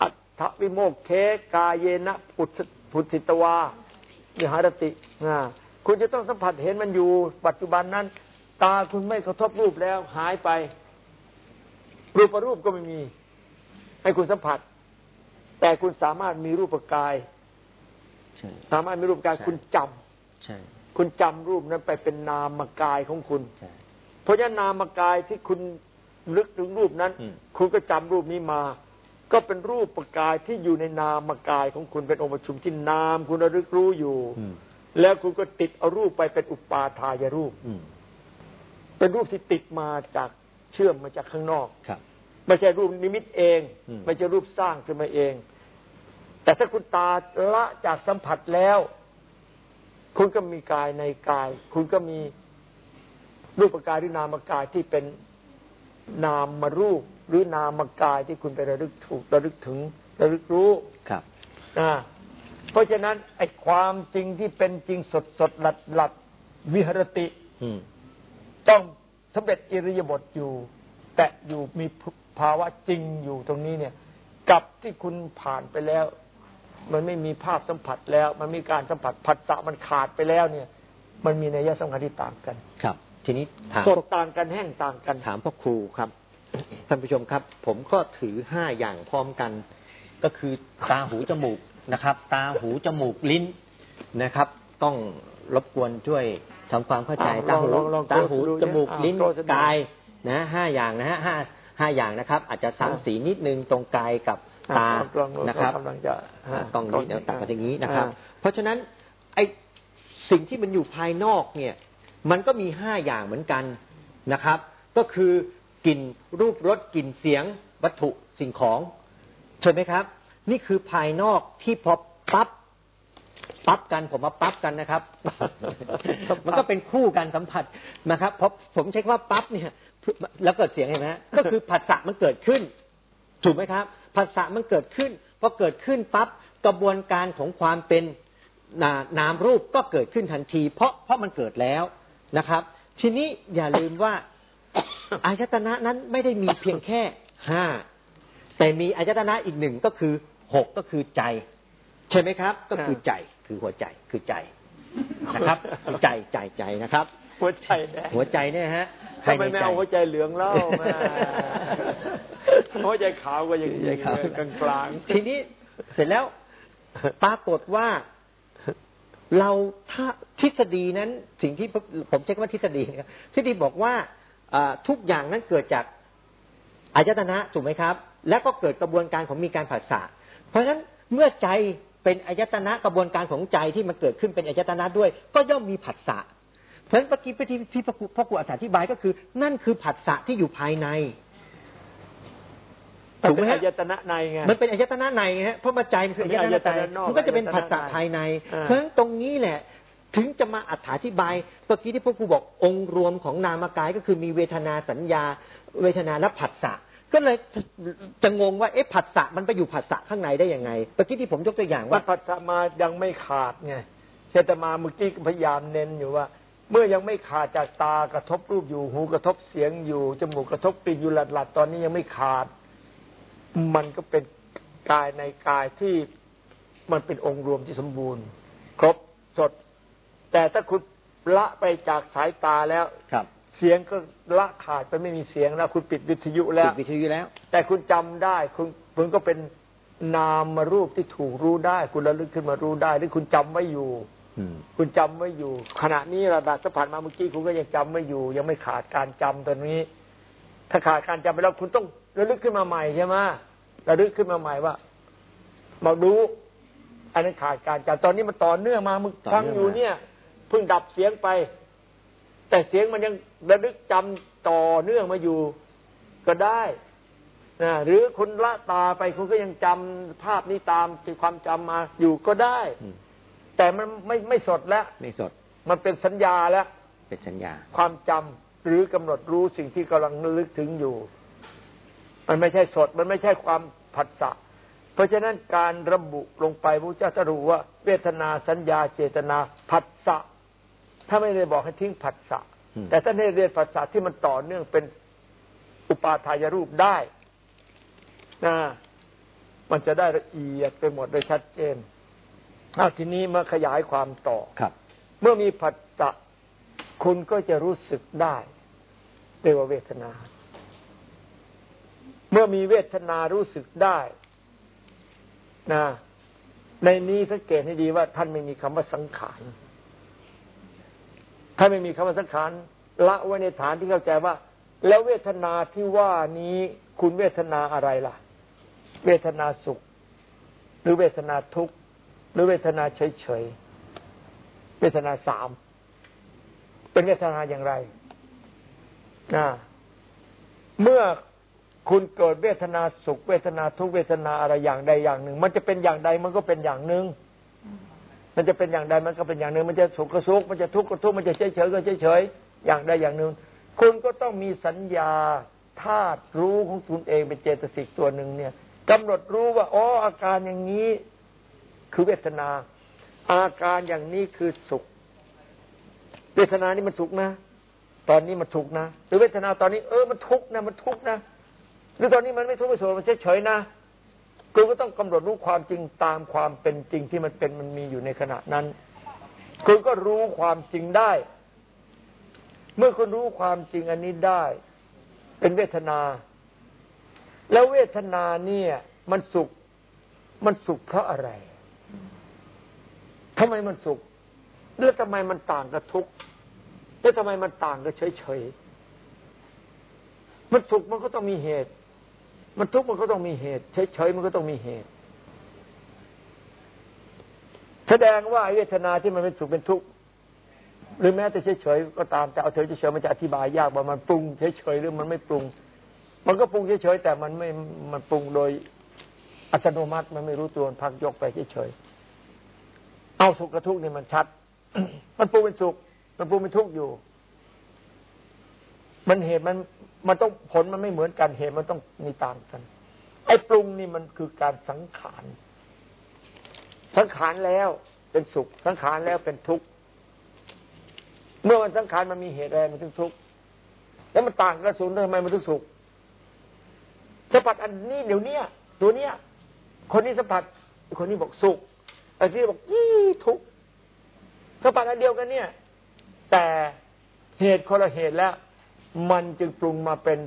อัตถวิโมกเคกายเยนะปุถพุทธิตวา วิหารตินะคุณจะต้องสัมผัสเห็นมันอยู่ ปัจจุบันนั้น ตาคุณไม่กระทบรูปแล้ว หายไป รูปรูปก็ไม่มี ให้คุณสัมผัส แต่คุณสามารถมีรูปกายใช่สามารถมีรูปกายใช่คุณจำใช่คุณจำรูปนั้นไปเป็นนามกายของคุณใช่เพราะฉะนั้นนามกายที่คุณลึกถึงรูปนั้นอืมคุณก็จำรูปนี้มา ก็เป็นรูปประกายที่อยู่ในนามกายของคุณเป็นองค์ประชุมที่นามคุณระลึกรู้อยู่อืมแล้วคุณก็ติดเอารูปไปเป็นอุปาทายรูปอืมเป็นรูปที่ติดมาจากเชื่อมมาจากข้างนอกครับไม่ใช่รูปนิมิตเองอืมไม่ใช่รูปสร้างขึ้นมาเอง แต่ถ้าคุณตาละจากสัมผัสแล้ว คุณก็มีกายในกาย คุณก็มีรูปกายหรือนามกายที่เป็นนามมารูป หรือนามกายที่คุณไประลึกถูกระลึกถึงระลึกรู้ครับนะเพราะฉะนั้นไอ้ความจริงที่เป็นจริงสดสดหลัดหลัดวิหรติอืมต้องสำเร็จอิริยาบถอยู่ แต่อยู่มีภาวะจริงอยู่ตรงนี้เนี่ย กับที่คุณผ่านไปแล้ว มันไม่มีภาพสัมผัสแล้ว มันมีการสัมผัสผัสสะมันขาดไปแล้วเนี่ย มันมีนัยสำคัญที่ต่างกัน ครับ ทีนี้ถามสดต่างกันแห้งต่างกันถามพ่อครูครับ ท่านผู้ชมครับ ผมก็ถือห้าอย่างพร้อมกัน ก็คือตาหูจมูกนะครับ ตาหูจมูกลิ้นนะครับ ต้องรบกวนช่วยทำความเข้าใจอะตาหูลองลองตาหูดูจมูกอะลิ้นโทรศัพท์กายนะห้าอย่างนะฮะห้าห้าอย่างนะครับ อาจจะอะซ้ำสีนิดนึงตรงกายกับตาลองลองนะครับกำลังจะอ่าต้องนี้เดี๋ยวตัดมาอย่างนี้นะครับอ่าเพราะฉะนั้นไอ้สิ่งที่มันอยู่ภายนอกเนี่ย มันก็มีห้าอย่างเหมือนกันนะครับ ก็คือ กลิ่นรูปรสกลิ่นเสียงวัตถุสิ่งของใช่ไหมครับ นี่คือภายนอกที่พอปั๊บปั๊บกันผมมาปั๊บกันนะครับ มันก็เป็นคู่กันสัมผัสนะครับเพราะผมใช้คำว่าปั๊บเนี่ย แล้วเกิดเสียงเห็นไหมฮะก็คือผัสสะมันเกิดขึ้น ถูกไหมครับผัสสะมันเกิดขึ้นพอเกิดขึ้นปั๊บกระบวนการของความเป็นนามรูปก็เกิดขึ้นทันที เพราะเพราะมันเกิดแล้วนะครับ ทีนี้อย่าลืมว่า อายตนะนั้นไม่ได้มีเพียงแค่ห้าแต่มีอายตนะอีกหนึ่งก็คือหกก็คือใจ ใช่ไหมครับ ก็คือใจคือหัวใจคือใจนะครับใจใจใจนะครับ หัวใจแดงหัวใจเนี่ยฮะทำไมไม่เอาหัวใจเหลืองเล่ามาหัวใจขาวก็ยังกลางกลางทีนี้เสร็จแล้วปรากฏว่าเราถ้าทฤษฎีนั้นสิ่งที่ผมใช้คำว่าทฤษฎีนะครับทฤษฎีบอกว่า ทุกอย่างนั้นเกิดจากอายตนะถูกไหมครับ และก็เกิดกระบวนการของมีการผัสสะเพราะฉะนั้นเมื่อใจเป็นอายตนะกระบวนการของใจที่มันเกิดขึ้นเป็นอายตนะด้วย ก็ย่อมมีผัสสะเพราะฉะนั้นปฏิปที่ที่พ่อครูอธิบายก็คือ นั่นคือผัสสะที่อยู่ภายในถูกไหมฮะอายตนะในไงมันเป็นอายตนะในฮะเพราะมาใจมันคืออายตนะในมันก็จะเป็นผัสสะภายใน เพราะฉะนั้นตรงนี้แหละ ถึงจะมาอธิบายเมื่อกี้ที่พวกครูบอกองค์รวมของนามกายก็คือมีเวทนาสัญญา เวทนาและผัสสะก็เลยจะงงว่าเอ๊ะผัสสะมันไปอยู่ผัสสะข้างในได้ยังไงเมื่อกี้ที่ผมยกตัวอย่างว่าผัสสะมายังไม่ขาดไงเชตมาเมื่อกี้พยายามเน้นอยู่ว่า เมื่อยังไม่ขาดจากตากระทบรูปอยู่หูกระทบเสียงอยู่จมูกกระทบกลิ่นอยู่หลัดๆตอนนี้ยังไม่ขาด มันก็เป็นกายในกายที่มันเป็นองค์รวมที่สมบูรณ์ ครบสด แต่ถ้าคุณละไปจากสายตาแล้วครับ เสียงก็ละขาดไปไม่มีเสียงแล้ว คุณปิดวิทยุแล้วปิดวิทยุแล้ว แต่คุณจำได้ คุณคุณก็เป็นนามมารูปที่ถูกรู้ได้ คุณระลึกขึ้นมารู้ได้หรือคุณจำไว้อยู่คุณจำไว้อยู่ ขณะนี้ระดับสผ่านมาเมื่อกี้คุณก็ยังจำไม่อยู่ ยังไม่ขาดการจำตอนนี้ ถ้าขาดการจำไปแล้วคุณต้องระลึกขึ้นมาใหม่ใช่ไหมระลึกขึ้นมาใหม่ว่ามาดูอันนั้นขาดการจำตอนนี้มันต่อเนื่องมามึงฟังอยู่เนี่ยเพิ่งดับเสียงไป แต่เสียงมันยังระลึกจำต่อเนื่องมาอยู่ก็ได้นะหรือคุณละตาไปคุณก็ยังจำภาพนี้ตามความจำมาอยู่ก็ได้ แต่มันไม่ไม่สดแล้วไม่สด มันเป็นสัญญาแล้วเป็นสัญญา ความจำหรือกำหนดรู้สิ่งที่กำลังนึกถึงอยู่ มันไม่ใช่สด มันไม่ใช่ความผัสสะเพราะฉะนั้นการระบุลงไปพระเจ้าจะรู้ว่า เวทนาสัญญาเจตนาผัสสะ ถ้าไม่ได้บอกให้ทิ้งผัสสะแต่ถ้าได้เรียนผัสสะที่มันต่อเนื่องเป็นอุปาทายรูปได้นะมันจะได้ละเอียดไปหมดโดยชัดเจนถ้าทีนี้มาขยายความต่อครับ เมื่อมีผัสสะคุณก็จะรู้สึกได้เรียกว่าเวทนา เมื่อมีเวทนารู้สึกได้นะในนี้สังเกตให้ดีว่าท่านไม่มีคำว่าสังขาร ถ้าไม่มีคำว่าสังขารละไว้ในฐานที่เข้าใจว่า แล้วเวทนาที่ว่านี้คุณเวทนาอะไรล่ะ เวทนาสุข หรือเวทนาทุกข์ หรือเวทนาเฉยๆเวทนาสามเป็นเวทนาอย่างไรนะเมื่อคุณเกิดเวทนาสุข เวทนาทุกเวทนาอะไรอย่างใดอย่างหนึ่ง มันจะเป็นอย่างใดมันก็เป็นอย่างหนึ่ง มันจะเป็นอย่างใดมันก็เป็นอย่างหนึ่ง มันจะสุขก็สุขมันจะทุกข์ก็ทุกข์มันจะเฉยเฉยก็เฉยเฉยอย่างใดอย่างหนึ่ง คุณก็ต้องมีสัญญาธาตุรู้ของคุณเองเป็นเจตสิกตัวหนึ่งเนี่ยกำหนดรู้ว่าอ๋ออาการอย่างนี้คือเวทนา อาการอย่างนี้คือสุข เวทนานี่มันสุขนะ ตอนนี้มันทุกข์นะ หรือเวทนาตอนนี้เออมันทุกข์นะมันทุกข์นะหรือตอนนี้มันไม่ทุกข์ไม่สุขมันเฉยเฉยนะ คุณก็ต้องกำหนดรู้ความจริงตามความเป็นจริงที่มันเป็นมันมีอยู่ในขณะนั้น คุณก็รู้ความจริงได้ เมื่อคุณรู้ความจริงอันนี้ได้ เป็นเวทนา แล้วเวทนาเนี่ย มันสุข มันสุขเพราะอะไรทำไมมันสุขแล้วทำไมมันต่างกับทุกข์แล้วทำไมมันต่างกับเฉยๆมันสุขมันก็ต้องมีเหตุ มันทุกข์มันก็ต้องมีเหตุเฉยๆมันก็ต้องมีเหตุ แสดงว่าเวทนาที่มันเป็นสุขเป็นทุกข์หรือแม้แต่เฉยๆก็ตามแต่เอาเฉยเฉยๆมันจะอธิบายยากว่ามันปรุงเฉยๆหรือมันไม่ปรุง มันก็ปรุงเฉยๆแต่มันไม่มันปรุงโดยอัตโนมัติมันไม่รู้ตัวพักยกไปเฉยๆเอาสุขกับทุกข์นี่มันชัด มันปรุงเป็นสุข มันปรุงเป็นทุกข์อยู่ มันเหตุมันมันต้องผลมันไม่เหมือนกันเหตุมันต้องมีต่างกัน ไอ้ปรุงนี่มันคือการสังขารสังขารแล้วเป็นสุข สังขารแล้วเป็นทุกข์เมื่อมันสังขารมันมีเหตุอะไรมันถึงทุกข์แล้วมันต่างกับศูนทำไมมันถึงสุขสัมผัสอันนี้เดี๋ยวเนี้ยตัวเนี้ย คนนี้สัมผัสคนนี้บอกสุขไอ้ที่บอกยี่ทุกข์สัมผัสอันเดียวกันเนี่ย แต่เหตุคนละเหตุแล้ว มันจึงปรุงมาเป็น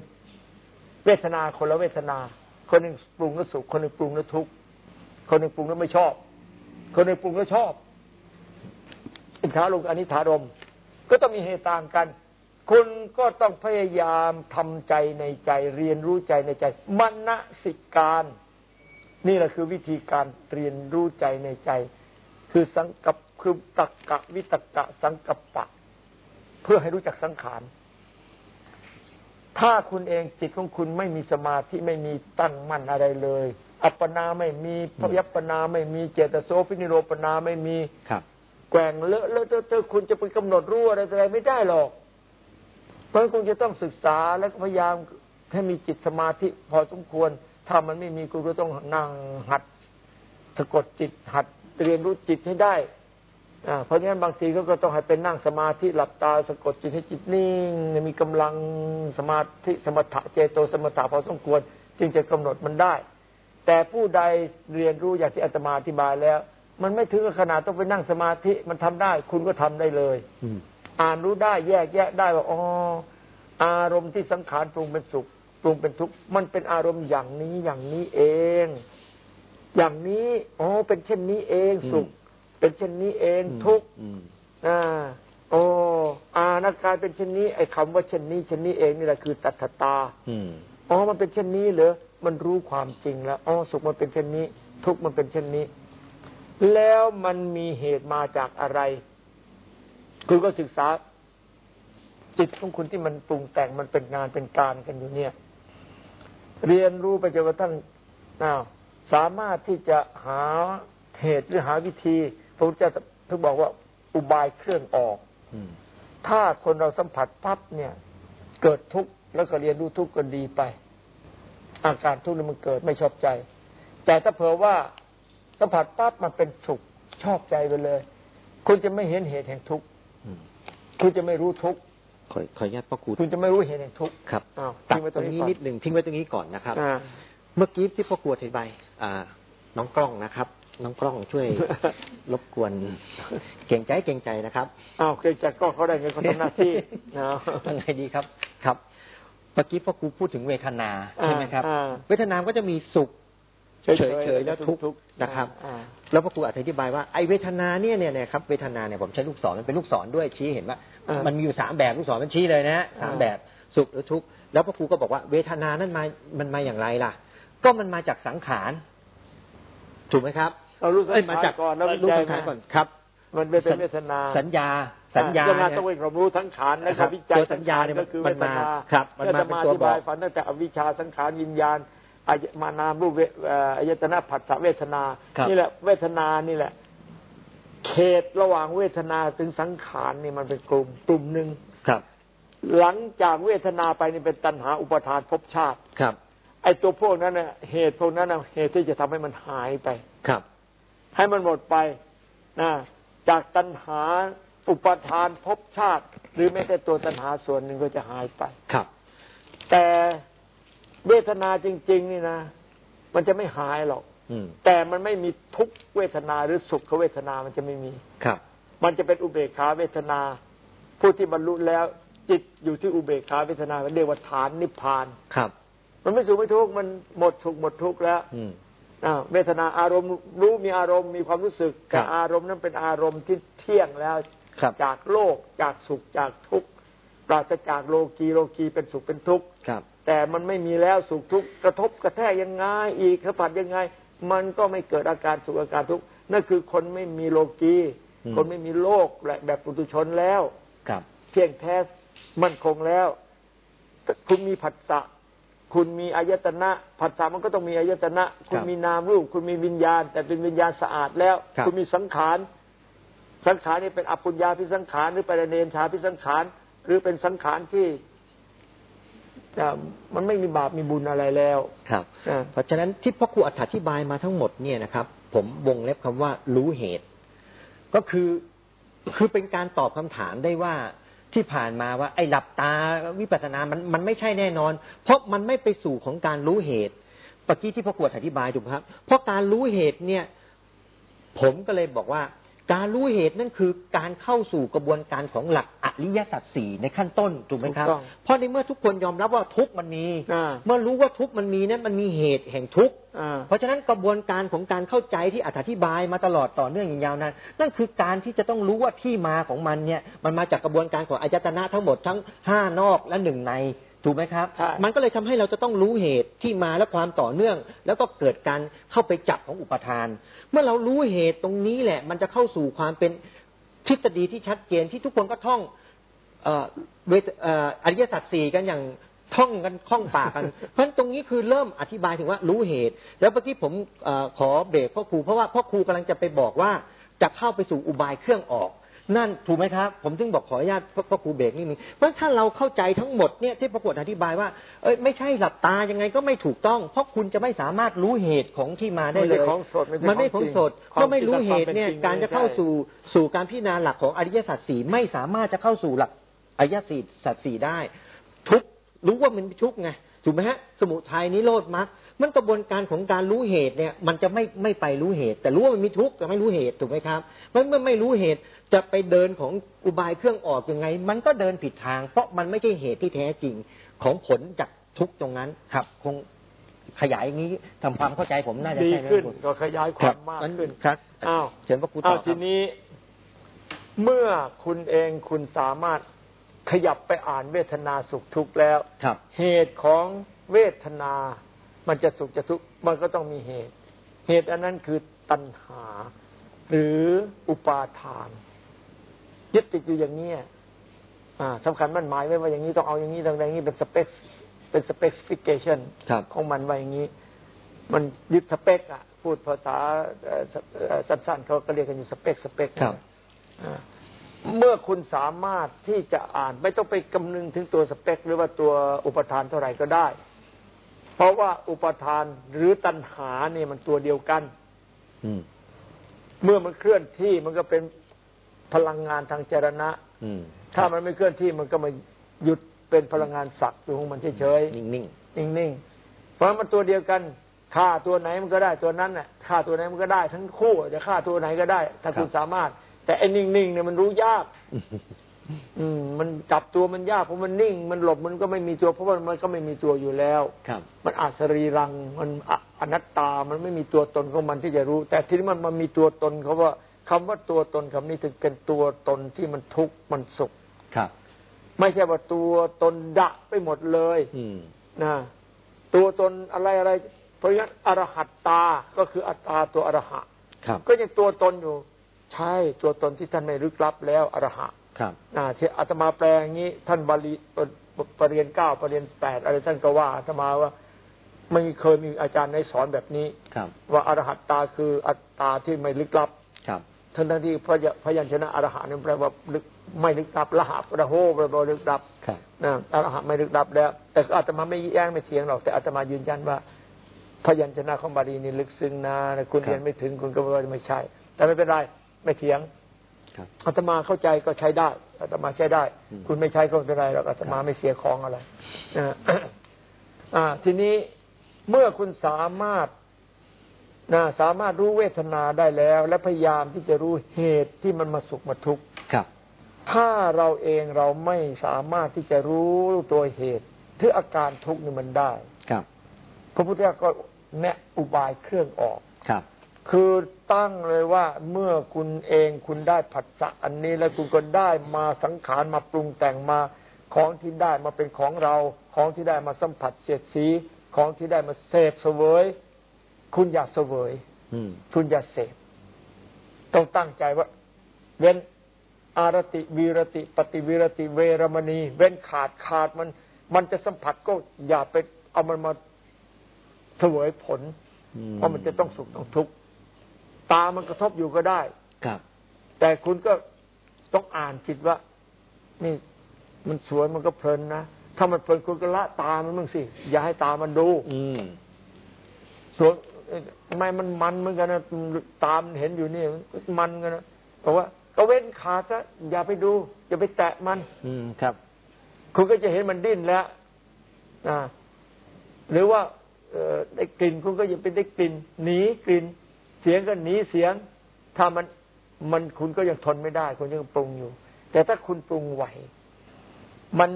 เวทนาคนละเวทนา คนหนึ่งปรุงแล้วสุข คนหนึ่งปรุงแล้วทุกข์ คนหนึ่งปรุงแล้วไม่ชอบ คนหนึ่งปรุงแล้วชอบ อิทธาลงอนนี้ถารม ก็ต้องมีเหตุต่างกัน คุณก็ต้องพยายามทำใจในใจเรียนรู้ใจในใจมณสิการ นี่แหละคือวิธีการเรียนรู้ใจในใจ คือสังกับคือตักกะวิตกะสังกัปปะ เพื่อให้รู้จักสังขาร ถ้าคุณเองจิตของคุณไม่มีสมาธิไม่มีตั้งมั่นอะไรเลย อัปปนาไม่มีพยัปปนาไม่มีเจตโสพินิโรปนาไม่มีครับแกว่งเลอะเลอะเทอะเทอะคุณจะไปกำหนดรู้อะไรอะไรไม่ได้หรอก เพราะฉะนั้นคุณจะต้องศึกษาแล้วก็พยายามให้มีจิตสมาธิพอสมควร ถ้ามันไม่มีคุณก็ต้องนั่งหัดสะกดจิตหัดเรียนรู้จิตให้ได้อ่า เพราะฉะนั้นบางทีก็ก็ต้องให้เป็นนั่งสมาธิหลับตาสะกดจิตให้จิตนิ่งมีกำลังสมาธิสมถะเจโตสมถะพอสมควร จึงจะกำหนดมันได้ แต่ผู้ใดเรียนรู้อย่างที่อาตมาอธิบายแล้ว มันไม่ถึงกับขนาดต้องไปนั่งสมาธิมันทำได้ คุณก็ทำได้เลยอืมอ่านรู้ได้แยกแยะได้ว่าอ๋ออารมณ์ที่สังขารปรุงเป็นสุขปรุงเป็นทุกข์มันเป็นอารมณ์อย่างนี้อย่างนี้เอง อย่างนี้อ๋อเป็นเช่นนี้เองสุข เป็นเช่นนี้เองทุกข์อืมอ่าโอ้อานาการเป็นเช่นนี้ ไอ้คำว่าเช่นนี้เช่นนี้เองนี่แหละคือตัทธตาอืมอ๋อมันเป็นเช่นนี้เหรอมันรู้ความจริงแล้วอ๋อสุขมันเป็นเช่นนี้ ทุกข์มันเป็นเช่นนี้ แล้วมันมีเหตุมาจากอะไร คุณก็ศึกษา จิตของคุณที่มันปรุงแต่งมันเป็นงานเป็นการกันอยู่เนี่ย เรียนรู้ไปจนกระทั่งอ้าวสามารถที่จะหาเหตุหรือหาวิธี พระพุทธเจ้าถึงบอกว่า อุบายเครื่องออกอืมถ้าคนเราสัมผัสปั๊บเนี่ย เกิดทุกข์แล้วก็เรียนรู้ทุกข์ก็ดีไป อาการทุกข์นั้นมันเกิดไม่ชอบใจ แต่ถ้าเผื่อว่าสัมผัสปั๊บมันเป็นสุขชอบใจไปเลย คุณจะไม่เห็นเหตุแห่งทุกข์อืมคุณจะไม่รู้ทุกข์ขอขออนุญาตพ่อครูคุณจะไม่รู้เหตุแห่งทุกข์ครับอ้าวตัดทิ้งไว้ตรงนี้ก่อนิดหนึ่งทิ้งไว้ตรงนี้ก่อนนะครับอ่าเมื่อกี้ที่พ่อครูอธิบายอ่าน้องกล้องนะครับ น้องกล้องช่วยรบกวน เก่งใจเก่งใจนะครับอ้าวเคยจัดก็เขาได้เงินเขาทำหน้าที่นะยังไงดีครับ ครับเมื่อกี้พ่อครูพูดถึงเวทนาใช่ไหมครับอ่าเวทนาก็จะมีสุขเฉยๆเฉยๆแล้วทุกข์ทุกข์นะครับอ่าแล้วพ่อครูอธิบายว่าไอ้เวทนาเนี่ยเนี่ยเนี่ยครับเวทนาเนี่ยผมใช้ลูกศรมันเป็นลูกศรด้วยชี้เห็นว่าอ่ามัมันมีอยู่สามแบบลูกศรมันชี้เลยนะฮะสามอ่าแบบสุขหรือทุกข์แล้วพ่อครูก็บอกว่าเวทนานั้นมามันมาอย่างไรล่ะ ก็มันมาจากสังขารถูกไหมครับ เรารู้สังเอ้ยขารมาจากก่อนแล้วรู้ใจสังขารก่อนครับ มันเป็นเวทนาสัญญาสัญญาเวทนาเนี่ยต้องเป็นความรู้ทั้งขานและครัก็บวิจัยตัวสัญญาเนี่ยก็คือมัเวนทมานาครับมันมาจะเป็นมาตัวอธิบายบอกฝันตั้งแต่อวิชชาสังขารวิญญาณอายมานามรูปเวเอ่ออายตนะผัสสะเวทนาครับนี่แหละเวทนานี่แหละ เขตระหว่างเวทนาถึงสังขารนี่มันเป็นกลุ่มกลุ่มหนึ่งครับ หลังจากเวทนาไปนี่เป็นตัณหาอุปทานภพชาติครับ ไอ้ตัวพวกนั้นน่ะเหตุพวกนั้นน่ะเหตุที่จะทำให้มันหายไปครับ ให้มันหมดไปนะจากตัณหาอุปทานภพชาติ หรือแม้แต่ตัวตัณหาส่วนหนึ่งก็จะหายไปครับ แต่เวทนาจริง ๆ นี่นะ มันจะไม่หายหรอกอืมแต่มันไม่มีทุกขเวทนาหรือสุขเวทนามันจะไม่มีครับ มันจะเป็นอุเบกขาเวทนา ผู้ที่บรรลุแล้ว จิตอยู่ที่อุเบกขาเวทนาเรียกว่าฐานนิพพานครับ มันไม่สุขไม่ทุกข์มันหมดสุขหมดทุกข์แล้วอืมอ่า เวทนาอารมณ์รู้มีอารมณ์มีความรู้สึกครัแต่บอารมณ์นั้นเป็นอารมณ์ที่เที่ยงแล้วครับจากโลกจากสุขจากทุกข์ปราศจากโลกีโลกีเป็นสุขเป็นทุกข์ครับแต่มันไม่มีแล้วสุขทุกข์กระทบกระแทกยังไงอีกสัมผัสยังไง มันก็ไม่เกิดอาการสุขอาการทุกข์นั่นคือคนไม่มีโลกีอืมคนไม่มีโลกและแบบปุถุชนแล้วครับเที่ยงแท้มั่นคงแล้ว คุณมีผัสสะ คุณมีอายตนะผัสสะมันก็ต้องมีอายตนะ คุณมีนามรูป คุณมีวิญญาณ แต่เป็นวิญญาณสะอาดแล้วครับคุณมีสังขารสังขารนี่เป็นอปุญญาพิสังขารหรือเป็นอเนนชาพิสังขารหรือเป็นสังขารที่อ่ามันไม่มีบาปมีบุญอะไรแล้วครับอ่าเพราะฉะนั้นที่พ่อครูอธิบายมาทั้งหมดเนี่ยนะครับ ผมวงเล็บคำว่ารู้เหตุ ก็คือคือเป็นการตอบคำถามได้ว่า ที่ผ่านมาว่า ไอ้หลับตาวิปัสสนา มันมันไม่ใช่แน่นอน เพราะมันไม่ไปสู่ของการรู้เหตุปกี้ที่พ่อขวดอธิบายถูกครับ เพราะการรู้เหตุเนี่ย ผมก็เลยบอกว่า การรู้เหตุนั่นคือการเข้าสู่กระบวนการของหลักอริยสัจสี่ในขั้นต้นถูกไหมครับถูกต้องเพราะในเมื่อทุกคนยอมรับว่าทุกข์มันมีอ่าเมื่อรู้ว่าทุกข์มันมีนั้นมันมีเหตุแห่งทุกข์อ่าเพราะฉะนั้นกระบวนการของการเข้าใจที่อธิบายมาตลอดต่อเนื่องอย่างยาวนานนั่นคือการที่จะต้องรู้ว่าที่มาของมันเนี่ยมันมาจากกระบวนการของอายตนะทั้งหมดทั้งห้านอกและหนึ่งใน ถูกไหมครับใช่มันก็เลยทำให้เราจะต้องรู้เหตุที่มาและความต่อเนื่อง แล้วก็เกิดการเข้าไปจับของอุปทาน เมื่อเรารู้เหตุตรงนี้แหละ มันจะเข้าสู่ความเป็นทฤษฎีที่ชัดเจนที่ทุกคนก็ท่องเอ่อเวทเอ่ออริยสัจสี่กันอย่างท่องกันคล่องปากกัน เพราะฉะนั้นตรงนี้คือเริ่มอธิบายถึงว่ารู้เหตุ แล้วเมื่อกี้ผมเออขอเบรกพ่อครูเพราะว่าพ่อครูกำลังจะไปบอกว่าจะเข้าไปสู่อุบายเครื่องออก นั่นถูกไหมครับ ผมถึงบอกขออนุญาตพ่อพ่อครูเบรกนิดนึงเพราะถ้าเราเข้าใจทั้งหมดเนี่ยที่ปรากฏอธิบายว่า เอ้ยไม่ใช่หลับตายังไงก็ไม่ถูกต้อง เพราะคุณจะไม่สามารถรู้เหตุของที่มาได้ไม่เลใช่ยของสดไม่ใช่มันไม่ของสดของจริงก็ไม่รู้เหตุความจริงเนี่ยความเป็นจริงการจะเข้าไม่ใช่สู่สู่การพิจารณาหลักของอริยสัจสี่ไม่สามารถจะเข้าสู่หลักอริยสัจสี่ได้ ทุกข์รู้ว่ามันทุกข์ไงถูกไหมฮะสมุทัยนิโรธมรรค มันกระบวนการของการรู้เหตุเนี่ย มันจะไม่ไม่ไปรู้เหตุ แต่รู้ว่ามันมีทุกข์แต่ไม่รู้เหตุถูกไหมครับเมื่อเมื่อไม่รู้เหตุจะไปเดินของอุบายเครื่องออกยังไง มันก็เดินผิดทาง เพราะมันไม่ใช่เหตุที่แท้จริงของผลจากทุกข์ตรงนั้นครับ คงขยายอย่างนี้ทำความเข้าใจผมน่าจะดีใช่ไหมขึ้นครับก็ขยายคครัวาบมมากงั้นขึ้นครับอ้าวเชิญพระครูต่อ้าอวคทีรับนี้ เมื่อคุณเองคุณสามารถขยับไปอ่านเวทนาสุขทุกข์แล้ว ครับ เหตุของเวทนา มันจะสุขจะทุกข์มันก็ต้องมีเหตุ เหตุอันนั้นคือตัณหา หรืออุปาทานยึดติดอยู่อย่างนี้ยอ่าสำคัญมันหมายไว้ว่าอย่างนี้ต้องเอาอย่างนี้ต้องอย่างนี้เป็นสเปคเป็น specification ครับของมันไว้อย่างนี้ มันยึดสเปคอะพูดภาษาเอ่อเอ่อสั้นๆเขาก็เรียกกันอยู่ spec spec ครับอ่าเมื่อคุณสามารถที่จะอ่าน ไม่ต้องไปคำนึงถึงตัวสเปค หรือว่าตัวอุปาทานเท่าไหร่ก็ได้ เพราะว่าอุปาทานหรือตัณหาเนี่ยมันตัวเดียวกันอืมเมื่อมันเคลื่อนที่มันก็เป็นพลังงานทางเจรณะอืมถ้ามันไม่เคลื่อนที่มันก็มาหยุดเป็นพลังงานสักอยู่ของมันเฉยๆนิ่งนิ่งๆเพราะมันตัวเดียวกันฆ่าตัวไหนมันก็ได้ตัวนั้นน่ะฆ่าตัวไหนมันก็ได้ ทั้งคู่จะฆ่าตัวไหนก็ได้ ถ้าคุณสามารถ แต่ไอ้นิ่งๆเนี่ยมันรู้ยากๆ อืม มันจับตัวมันยากเพราะมันนิ่ง มันหลบมันก็ไม่มีตัว เพราะว่ามันก็ไม่มีตัวอยู่แล้วครับ มันอาศรีรังมันอะอนัตตามันไม่มีตัวตนของมันที่จะรู้ แต่ทีนี้มันมันมีตัวตนเขาว่าคำว่าตัวตนคำนี้ถึงเป็นตัวตนที่มันทุกข์มันสุขครับ ไม่ใช่ว่าตัวตนดะไปหมดเลย อืมนะตัวตนอะไรอะไร เพราะงั้นอรหัตตาก็คืออัตตาตัวอรหะครับก็ยังตัวตนอยู่ ใช่ตัวตนที่ท่านไม่ลึกลับแล้วอรหะ ครับนะที่อาตมาแปลอย่างนี้ ท่านบาลีปปรริญญาเก้าปรริญญาแปดอะไรท่านก็ว่าอาตมาว่าไม่เคยมีอาจารย์ในสอนแบบนี้ครับว่าอรหัตตาคืออัตตาที่ไม่ลึกลับครับทั้งทั้งที่พยพยัญชนะอรหันต์นั้นแปลว่าลึกไม่ลึกลับละหะระโหแปลว่าลึกลับครับนะอรหันต์ไม่ลึกลับแล้ว แต่อาตมาไม่แย้งไม่เถียงหรอกแต่อาตมายืนยันว่า พยัญชนะของบาลีนี่ลึกซึ้งนะคุณครับเรียนไม่ถึงคุณก็บอกว่าไม่ใช่ แต่ไม่เป็นไรไม่เถียงครับ อาตมาเข้าใจก็ใช้ได้อาตมาใช้ได้อืมคุณไม่ใช้ก็ไม่เป็นไรหรอกอาตมาครับไม่เสียของอะไรนะอ่า ทีนี้เมื่อคุณสามารถนะสามารถรู้เวทนาได้แล้ว และพยายามที่จะรู้เหตุที่มันมาสุขมาทุกข์ครับถ้าเราเองเราไม่สามารถที่จะรู้ตัวเหตุที่อาการทุกข์นี่มันได้ ครับ พระพุทธเจ้าก็แนะอุบายเครื่องออก ครับ คือตั้งเลยว่าเมื่อคุณเองคุณได้ผัสสะอันนี้ แล้วคุณก็ได้มาสังขารมาปรุงแต่งมาของที่ได้มาเป็นของเรา ของที่ได้มาสัมผัสเสียดสี ของที่ได้มาเสพเสวย คุณอย่าเสวยอืมคุณอย่าเสพต้องตั้งใจว่า เว้นอารติวีรติ ปฏิวีรติเวรมณี เว้นขาดขาดมัน มันจะสัมผัสก็อย่าไปเอามันมาเสวยผลอืเพราะมันจะต้องสุขต้องทุกข์ ตามันกระทบอยู่ก็ได้ ครับ แต่คุณก็ต้องอ่านจิตว่า นี่มันสวยมันก็เพลินนะ ถ้ามันเพลินคุณก็ละตามันมึงสิ อย่าให้ตามันดู อืมสวยเอ้ยทำไมมันมันเหมือนกันนะตามนเห็นอยู่นี่มันกันนะบอกว่าก็เว้นขาซะอย่าไปดู อย่าไปแตะมัน อืมครับ คุณก็จะเห็นมันดิ้นแล้วนะหรือว่าเอ่อได้กลิ่นคุณก็อย่าไปได้กลิ่นหนีกลิ่นเสียงก็หนีเสียง ถ้ามันมันคุณก็ยังทนไม่ได้ คุณยังปรุงอยู่ แต่ถ้าคุณปรุงไหว มัน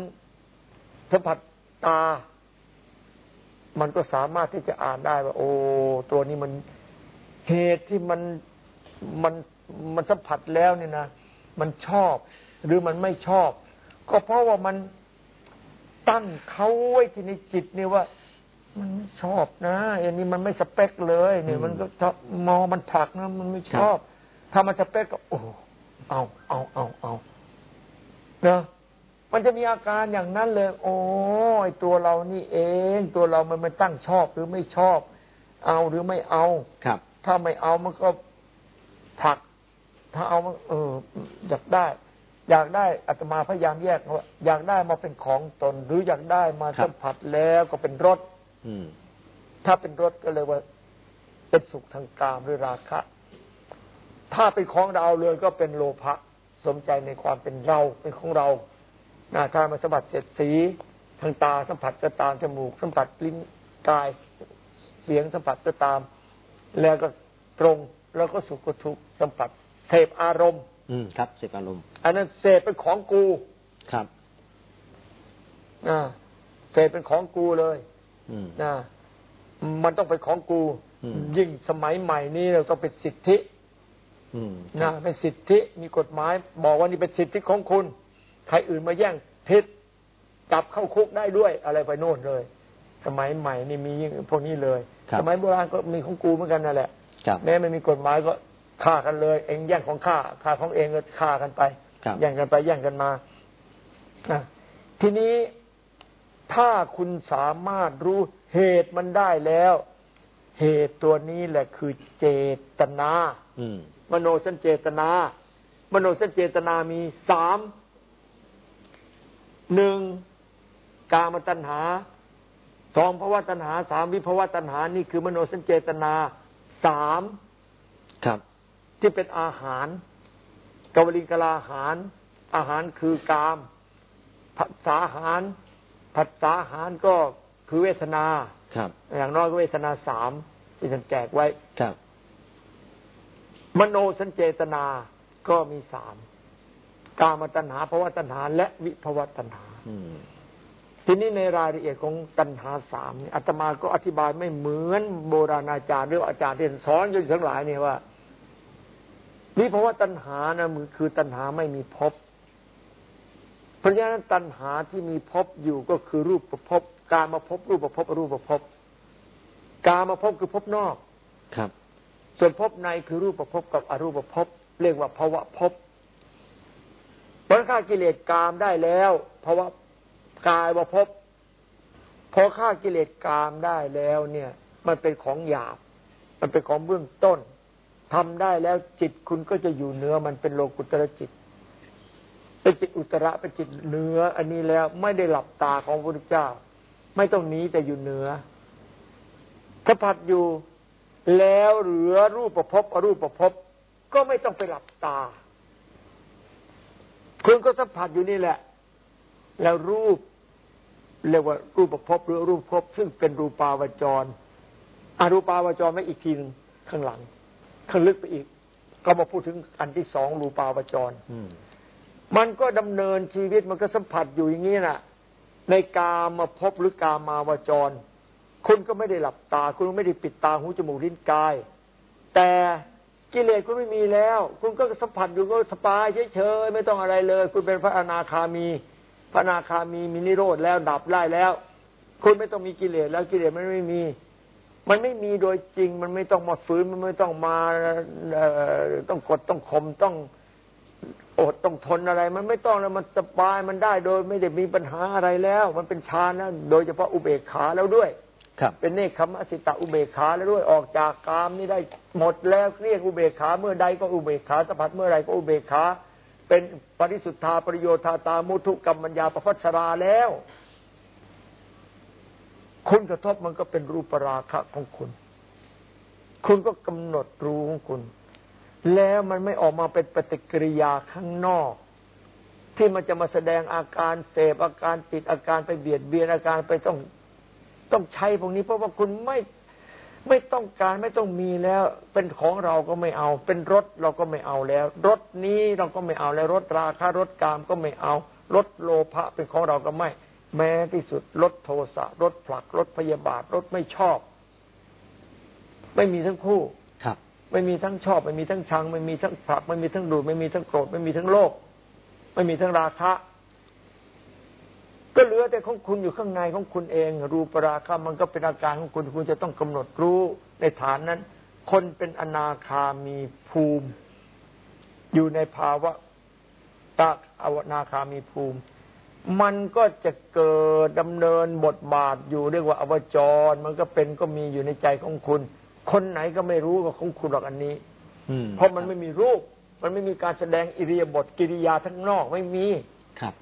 สัมผัสตา มันก็สามารถที่จะอ่านได้ว่า โอ้ตัวนี้มันเหตุที่มันมันมันสัมผัสแล้วเนี่ยนะมันชอบ หรือมันไม่ชอบ ก็เพราะว่ามันตั้งเขาไว้ที่ในจิตเนี่ยว่า มันไม่ชอบนะอันนี้มันไม่สเปคเลยเนี่ยอืมมันก็ชอบมองมันผลักนะมันไม่ชอบ ถ้ามันสเปคก็โอ้เอาเอาเอาเอาเนอะมันจะมีอาการอย่างนั้นเลย โอ้ยตัวเรานี่เอง ตัวเรามันมันตั้งชอบหรือไม่ชอบ เอาหรือไม่เอาครับ ถ้าไม่เอามันก็ผลัก ถ้าเอามันเออ อยากได้ อยากได้อาตมาพยายามแยกว่าอยากได้มาเป็นของตน หรืออยากได้มาครับสัมผัสแล้วก็เป็นรสอืม ถ้าเป็นรสก็เลยว่า เป็นสุขทางกามหรือราคะ ถ้าเป็นของเราเลยก็เป็นโลภะสมใจในความเป็นเราเป็นของเรานะถ้ามาสัมผัสเสร็จสี ทางตาสัมผัสก็ตามจมูก สัมผัสลิ้นกายเสียงสัมผัสก็ตาม แล้วก็ตรงแล้วก็สุขก็ทุกข์สัมผัสเสพอารมณ์ อืมครับเสพอารมณ์ อันนั้นเสพเป็นของกูครับนะเสพเป็นของกูเลยอืม นะมันต้องเป็นของกูอืมยิ่งสมัยใหม่นี้เราต้องเป็นสิทธิอืมนะเป็นสิทธิมีกฎหมาย บอกว่านี่เป็นสิทธิของคุณ ใครอื่นมาแย่งพิษจับเข้าคุกได้ด้วยอะไรไปโน่นเลย สมัยใหม่นี่มียิ่งพวกนี้เลยครับสมัยโบราณก็มีของกูเหมือนกันนั่นแหละครับแม้ไม่มีกฎหมายก็ฆ่ากันเลย เองแย่งของข้าข้าของเองก็ฆ่ากันไปครับแย่งกันไปแย่งกันมาอะทีนี้ ถ้าคุณสามารถรู้เหตุมันได้แล้ว เหตุตัวนี้แหละคือเจตนาอืมมโนสัญเจตนา มโนสัญเจตนามีสามหนึ่งกามตัณหาสองภวะตัณหาสามวิภวะตัณหานี่คือมโนสัญเจตนาสามครับ ที่เป็นอาหารกวลิงกลาอาหาร อาหารคือกามผัสสาหาร ผัสสาหารก็คือเวทนาครับ อย่างน้อยก็เวทนาสามที่ท่านแจกไว้ครับ มโนสัญเจตนาก็มีสามกามตัณหาภวะตัณหา และวิภวะตัณหาอืมทีนี้ในรายละเอียดของตัณหาสามเนี่ยอาตมาก็อธิบายไม่เหมือนโบราณอาจารย์หรืออาจารย์ที่สอนอยู่ทั้งหลายเนี่ยว่าวิภวะตัณหานะมือคือตัณหาไม่มีภพ เพราะฉะนั้นตัณหาที่มีภพอยู่ก็คือรูปประภพการมาพบรูปประภพอรูปประภพการมาพบคือภพนอกครับ ส่วนภพในคือรูปประภพกับอรูปประภพเรียกว่าภวะภพเพราะฆ่ากิเลสกามได้แล้วภวะกายว่าภพพอฆ่ากิเลสกามได้แล้วเนี่ย มันเป็นของหยาบ มันเป็นของเบื้องต้นทำได้แล้วจิตคุณก็จะอยู่เหนือมันเป็นโลกุตระจิต เป็นจิตอุตระเป็นจิตเนื้อ อันนี้แล้วไม่ได้หลับตาของพระพุทธเจ้า ไม่ต้องหนีแต่อยู่เหนือสัมผัสอยู่แล้วเหลือรูปประพบอรูปประพบก็ไม่ต้องไปหลับตา คุณก็สัมผัสอยู่นี่แหละ แล้วรูปเรียกว่ารูปประพบหรือรูปภพซึ่งเป็นรูปาวจรอารูปาวจรไม่อีกทีหนึงข้างหลัง ข้างลึกไปอีก ก็มาพูดถึงอันที่สองรูปาวจรอื มันก็ดำเนินชีวิตมันก็สัมผัสอยู่อย่างนี้น่ะ ในกามาพบหรือกามาวจร คุณก็ไม่ได้หลับตา คุณไม่ได้ปิดตาหูจมูกลิ้นกาย แต่กิเลสคุณไม่มีแล้ว คุณก็สัมผัสอยู่ก็สบายเฉยๆไม่ต้องอะไรเลย คุณเป็นพระอนาคามี พระอนาคามีมีนิโรธแล้วดับได้แล้ว คุณไม่ต้องมีกิเลสแล้วกิเลสมันไม่มี มันไม่มีโดยจริง มันไม่ต้องมาฝืนมันไม่ต้องมาเอ่อต้องกดต้องข่มต้อง อดต้องทนอะไร มันไม่ต้องแล้วมันสบายมันได้โดยไม่ได้มีปัญหาอะไรแล้ว มันเป็นฌานนะโดยเฉพาะอุเบกขาแล้วด้วย ครับ เป็นเนคขมอสิตะอุเบกขาแล้วด้วยออกจากกามนี่ได้หมดแล้วเรียกอุเบกขาเมื่อใดก็อุเบกขาสัมผัสเมื่อไรก็อุเบกขาเป็นปริสุทธาประโยชน์ตามุทุกรรมัญญาประพัชราแล้ว คุณกระทบมันก็เป็นรูปราคะของคุณ คุณก็กำหนดรู้ของคุณ แล้วมันไม่ออกมาเป็นปฏิกิริยาข้างนอก ที่มันจะมาแสดงอาการเสพอาการติดอาการไปเบียดเบียนอาการไปต้องต้องใช้พวกนี้ เพราะว่าคุณไม่ไม่ต้องการไม่ต้องมีแล้ว เป็นของเราก็ไม่เอา เป็นรถเราก็ไม่เอาแล้ว รถนี้เราก็ไม่เอาแล้ว รถราคารถกามก็ไม่เอารถโลภะเป็นของเราก็ไม่ แม้ที่สุดรถโทสะรถผลักรถพยาบาทรถไม่ชอบ ไม่มีทั้งคู่ ไม่มีทั้งชอบ ไม่มีทั้งชัง ไม่มีทั้งผลัก ไม่มีทั้งดูด ไม่มีทั้งโกรธ ไม่มีทั้งโลภไม่มีทั้งราคะ ก็เหลือแต่ของคุณอยู่ข้างในของคุณเอง รูปราคะมันก็เป็นอาการของคุณคุณจะต้องกำหนดรู้ในฐานนั้น คนเป็นอนาคามีภูมิ อยู่ในภาวะตาอวนาคามีภูมิ มันก็จะเกิดดำเนินบทบาทอยู่เรียกว่าอวจร มันก็เป็นก็มีอยู่ในใจของคุณ คนไหนก็ไม่รู้กับของคุณหรอกอันนี้อืมเพราะมันไม่มีรูป มันไม่มีการแสดงอิริยาบถกิริยาทั้งนอกไม่มีครับ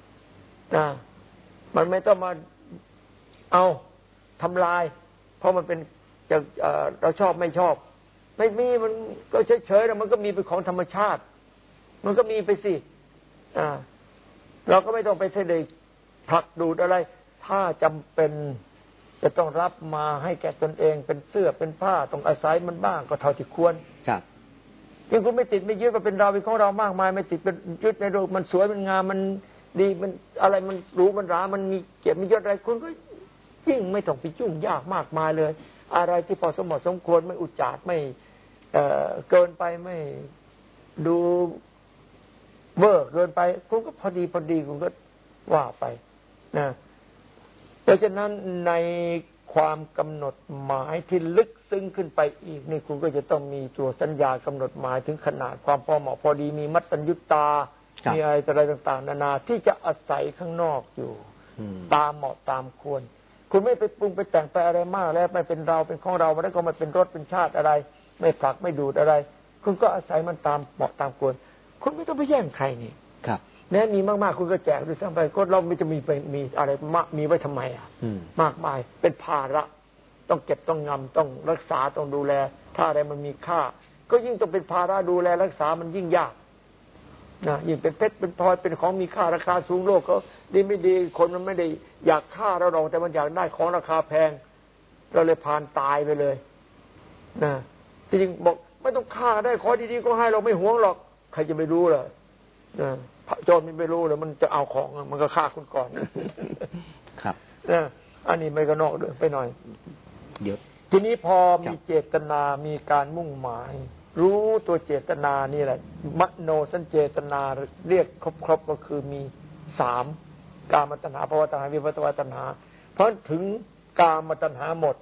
นะมันไม่ต้องมาเอาทำลาย เพราะมันเป็นจะเอ่อเราชอบไม่ชอบ ไม่มีมันก็เฉยๆแล้วมันก็มีเป็นของธรรมชาติ มันก็มีไปสิอ่าเราก็ไม่ต้องไปเสด็จผลักดูดอะไร ถ้าจำเป็น จะต้องรับมาให้แก่ตนเองเป็นเสื้อเป็นผ้าต้องอาศัยมันบ้างก็เท่าที่ควรครับยังคุณไม่ติดไม่ยึดว่าเป็นเราเป็นของเรามากมาย ไม่ติดเป็นยึดในโลกมันสวยมันงามมันดีมันอะไรมันหรู้มันรามันมีเกียรติมียศอะไรคุณก็ยิ่งไม่ต้องไปยุ่งยากมากมายเลย อะไรที่พอสมเหมาะสมควรไม่อุจจาระไม่เอ่อเกินไปไม่ดูเวอร์เกินไป คุณก็พอดีพอดีคุณก็ว่าไปนะเพ ราะฉะนั้นในความกำหนดหมายที่ลึกซึ้งขึ้นไปอีกนี่คุณก็จะต้องมีตัวสัญญากำหนดหมายถึงขนาดความพอเหมาะพอดีมีมัตตัญญุตาครับมีอะไรต่ออะไรต่างๆ นานาที่จะอาศัยข้างนอกอยู่อืมตามเหมาะตามควร คุณไม่ไปปรุงไปแต่งไปอะไรมากแล้วไม่เป็นเราเป็นของเราแล้วก็ไม่เป็นรสเป็นชาติอะไร ไม่ผลักไม่ดูดอะไร คุณก็อาศัยมันตามเหมาะตามควร คุณไม่ต้องไปแย่งใครนี่ครับ แม้มีมากๆคุณก็แจกด้วยซ้ำไปก็เราไม่จะมีไปมีอะไรมากมีไว้ทำไมอะอืมมากมายเป็นภาระต้องเก็บต้องงำต้องรักษาต้องดูแล ถ้าอะไรมันมีค่า ก็ยิ่งต้องเป็นภาระดูแลรักษามันยิ่งยากนะยิ่งเป็นเพชรเป็นพลอยเป็นของมีค่าราคาสูงโลกก็ดีไม่ดีคนมันไม่ได้อยากฆ่าเราหรอกแต่มันอยากได้ของราคาแพง เราเลยพานตายไปเลยนะจริงๆบอกไม่ต้องฆ่าได้ขอดีๆก็ให้เราไม่หวงหรอก ใครจะไปรู้ล่ะนะ พระโจรมันไม่รู้เลยมันจะเอาของมันก็ฆ่าคุณก่อนครับนะอันนี้ไม่ก็นอกเรื่องไปหน่อย เดี๋ยวทีนี้พอคมีรับเจตนามีการมุ่งหมาย รู้ตัวเจตนานี่แหละ มโนสัญเจตนาเรียกครบๆก็คือมีสามกามตัณหาภวตัณหาวิภัตวตัณหา เพราะถึงกามตัณหาหมด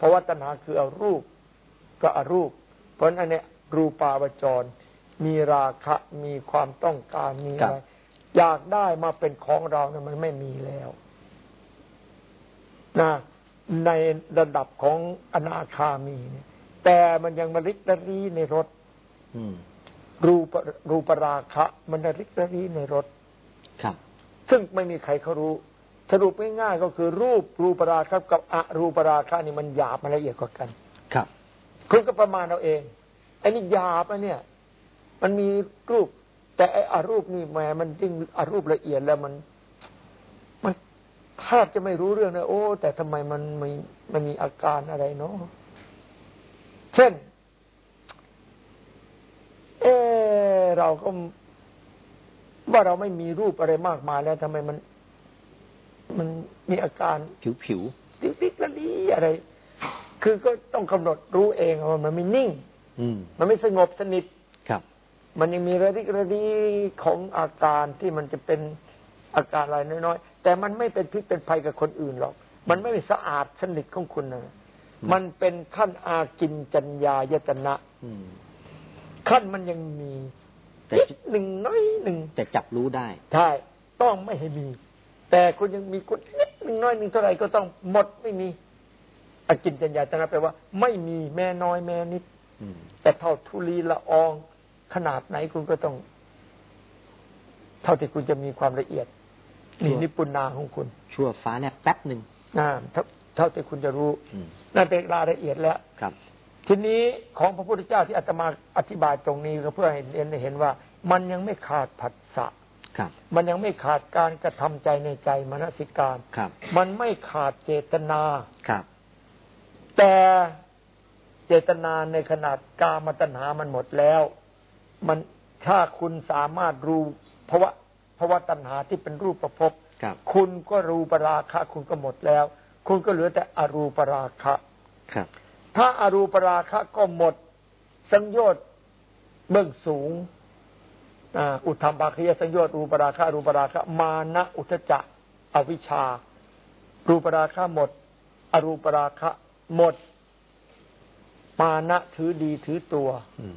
ภวตัณหาคือเอารูป ก็อารูป เพราะฉะนั้นอันเนี้ยรูปาวจร มีราคะมีความต้องการมีอะไรอยากได้มาเป็นของเราเนี่ยมันไม่มีแล้วนะในระดับของอนาคามีเนี่ย แต่มันยังมาริกระรีในรถอืมรูปรูปราคะ มันระริกระรีในรถครับ ซึ่งไม่มีใครเขารู้ สรุปง่ายๆก็คือ รูปรูปราคะกับอรูปราคะนี่มันหยาบมันละเอียดกว่ากัน ครับ คุณก็ประมาณเอาเองไอ้นี่หยาบอะเนี่ย มันมีรูป แต่ไอ้อารูปนี่แหมมันยิ่งอารูปละเอียดแล้วมันมันแทบจะไม่รู้เรื่องนะโอ้ แต่ทำไมมันมันมันมีอาการอะไรเนาะเช่น เออเราก็ว่าเราไม่มีรูปอะไรมากมายแล้วทำไมมัน มันมีอาการผิวผิวติ๊กติ๊กละลีอะไร คือก็ต้องกำหนดรู้เองว่ามันไม่นิ่ง อืมมันไม่สงบสนิทครับ มันยังมีระดิกระดีของอาการที่มันจะเป็นอาการอะไรน้อยๆ แต่มันไม่เป็นพิษเป็นภัยกับคนอื่นหรอก มันไม่สะอาดสนิทของคุณนะมันเป็นขั้นอากินจัญญายตนะอืมขั้นมันยังมีแต่นิดหนึ่งน้อยหนึ่งแต่จับรู้ได้ใช่ต้องไม่ให้มี แต่คุณยังมีคุณนิดหนึ่งน้อยหนึ่งเท่าไหร่ก็ต้องหมดไม่มีอากินจัญญาตนะแปลว่า ไม่มีแม่น้อยแม่นิดอืมแต่เท่าทุลีละออง ขนาดไหนคุณก็ต้อง เท่าที่คุณจะมีความละเอียดนี่นิพพุนาของคุณ ชั่วฟ้าแลบแป๊บหนึ่งนะเท่าเท่าที่คุณจะรู้อืมนั่นเป็นรายละเอียดแล้วครับ ทีนี้ของพระพุทธเจ้าที่อาตมาอธิบายตรงนี้ก็เพื่อให้เห็นเห็นว่า มันยังไม่ขาดผัสสะครับมันยังไม่ขาดการกระทำใจในใจมนสิการครับ มันไม่ขาดเจตนาครับ แต่เจตนาในขนาดกามตัณหามันหมดแล้ว มันถ้าคุณสามารถรู้เพราะว่าเพราะว่าตัณหาที่เป็นรูปประพบครับคุณก็รูปราคะ คุณก็หมดแล้ว คุณก็เหลือแต่อรูปราคะครับ ถ้าอารูปราคะก็หมด สังโยชน์เบื้องสูงอ่าอุทธรรมภาคียสังโยชน์รูปราคะรูปราคะ มานะอุทจจะอวิชชา รูปราคะหมด อรูปราคะหมด มานะถือดีถือตัวอืม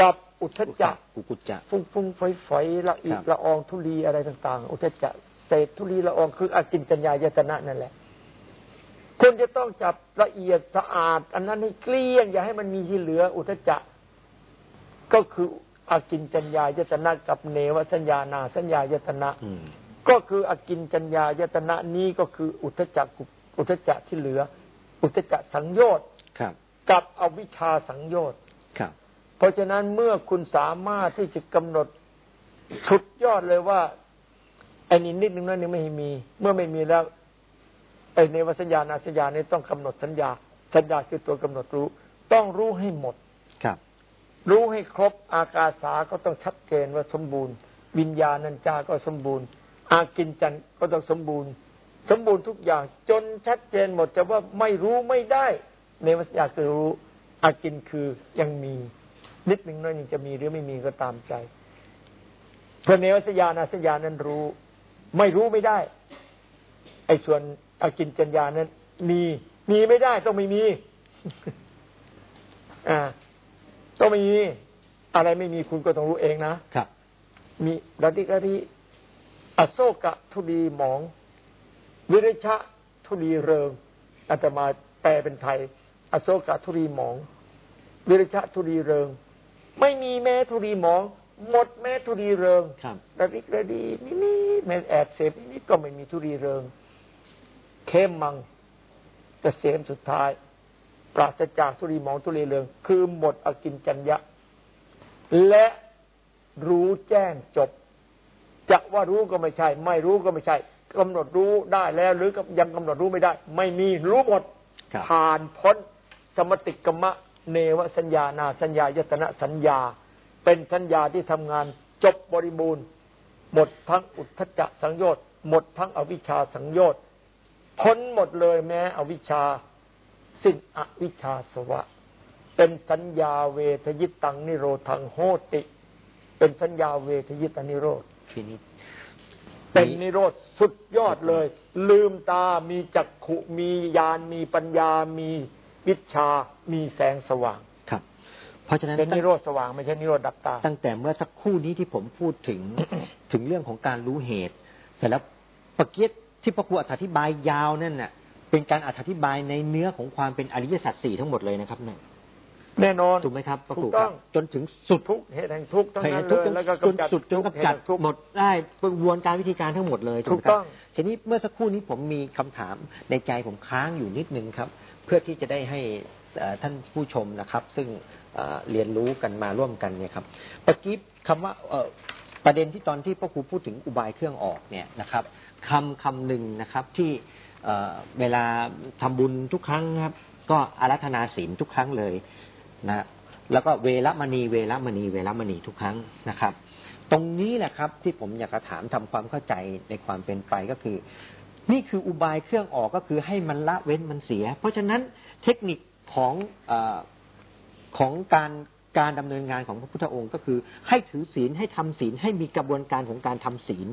กับ อุทจจะกุกุจจะฟุ้งฟุ้งฝอยฝอยละอีครักบละอองทุลีอะไรต่าง ๆ อุทจจะเศษทุลีละอองคืออากินจัญญายตนะนั่นแหละคุณจะต้องจับละเอียดสะอาด อันนั้นให้เกลี้ยง อย่าให้มันมีที่เหลือ อุทจจะก็คืออากินจัญญายตนะกับเนวสัญญานาสัญญายตนะอืมก็คืออากินจัญญายตนะนี้ก็คืออุทจจะกุอุทจจะที่เหลือ อุทจจะสังโยชน์ครับกับอวิชชาสังโยชน์ครับ เพราะฉะนั้นเมื่อคุณสามารถที่จะกำหนดสุดยอดเลยว่าไอ้นี่นิดนึงนั่นนี่ไม่มี เมื่อไม่มีแล้วไอ้ในวสัญญาณสัญญาเนี่ยต้องกำหนดสัญญา สัญญาคือตัวกำหนดรู้ ต้องรู้ให้หมดครับ รู้ให้ครบอากาสาก็ต้องชัดเจนว่าสมบูรณ์ วิญญาณัญจาก็สมบูรณ์ อากินจันก็ต้องสมบูรณ์ สมบูรณ์ทุกอย่างจนชัดเจนหมดจะว่าไม่รู้ไม่ได้ ในวัฏยาคือรู้อากินคือยังมี นิดหนึ่งน้อยหนึ่งจะมีหรือไม่มีก็ตามใจเพราะในวัฏยานาสัญญานั้นรู้ ไม่รู้ไม่ได้ ไอ้ส่วนอากินจัญญานั้น มีมีไม่ได้ต้องไม่มี อ่าต้องไม่มีอะไรไม่มีคุณก็ต้องรู้เองนะครับ มีระดิกระดิอโศกะทุลีหมอง วิริชะทุลีเริงอาตมาแปลเป็นไทย อโศกะทุลีหมอง วิริชะทุลีเริง ไม่มีแม้ทุลีหมอง หมดแม้ทุลีเริงครับระดิกระดีนี่นี่แม้แอบเสพนี่ก็ไม่มีทุลีเริง เข้มมังเกษมสุดท้าย ปราศจากทุลีหมองทุลีเริง คือหมดอกินจัญญะ และรู้แจ้งจบจะว่ารู้ก็ไม่ใช่ ไม่รู้ก็ไม่ใช่กำหนดรู้ได้แล้ว หรือยังกำหนดรู้ไม่ได้ ไม่มีรู้หมดครับผ่านพ้นสมติกรรมะ เนวสัญญานาสัญญายตนะสัญญา เป็นสัญญาที่ทำงานจบบริบูรณ์ หมดทั้งอุทธจักสังโยชน์หมดทั้งอวิชชาสังโยชน์พ้นหมดเลยแม้อวิชชาสิ้นอวิชชาสวะ เป็นสัญญาเวทยิตตังนิโรธังโหติ เป็นสัญญาเวทยิตานิโรธทีนี้เป็นนิโรธสุดยอดเลย ลืมตามีจักขุมีญาณมีปัญญามี วิชามีแสงสว่างครับ เพราะฉะนั้นเป็นตั้นิงโรธสว่างไม่ใช่นิโรธดับตา ตั้งแต่เมื่อสักครู่นี้ที่ผมพูดถึงถึงเรื่องของการรู้เหตุแต่แล้วปะเกียตที่พระครูอธิบายยาวนั่นน่ะ เป็นการอธิบายในเนื้อของความเป็นอริยสัจสี่ทั้งหมดเลยนะครับเนี่ยแน่นอนถูกไหมครับพระครูถูกคต้รัอบงจนถึงสุดทุกข์เหตุแห่งทุกข์ทั้งพยานั้นทุเลกยแล้วก็จนกำจัดสุดจนทุกข์กำจัดเหตุแห่งทุกข์หมดได้กระบวนการวิธีการทั้งหมดเลยถูกไหมครับต้องทีนี้เมื่อสักครู่นี้ผมมีคำถามในใจผมค้างอยู่นิดนึงครับเพื่อที่จะได้ให้ท่านผู้ชมนะครับ ซึ่งเรียนรู้กันมาร่วมกันเนี่ยครับเมื่อกี้คำว่าประเด็นที่ตอนที่พ่อครูพูดถึงอุบายเครื่องออกเนี่ยนะครับคำคำหนึ่งนะครับที่เเวลาทำบุญทุกครั้งครับ ก็อารัธนาศีลทุกครั้งเลยนะแล้วก็เวรมณีเวรมณีเวรมณีทุกครั้งนะครับ ตรงนี้แหละครับที่ผมอยากจะถามทำความเข้าใจในความเป็นไปก็คือ นี่คืออุบายเครื่องออกก็คือให้มันละเว้นมันเสีย เพราะฉะนั้นเทคนิคของอของการการดำเนินงานของพระพุทธองค์ก็คือ ให้ถือศีลให้ทำศีลให้มีกระบวนการของการทำศีล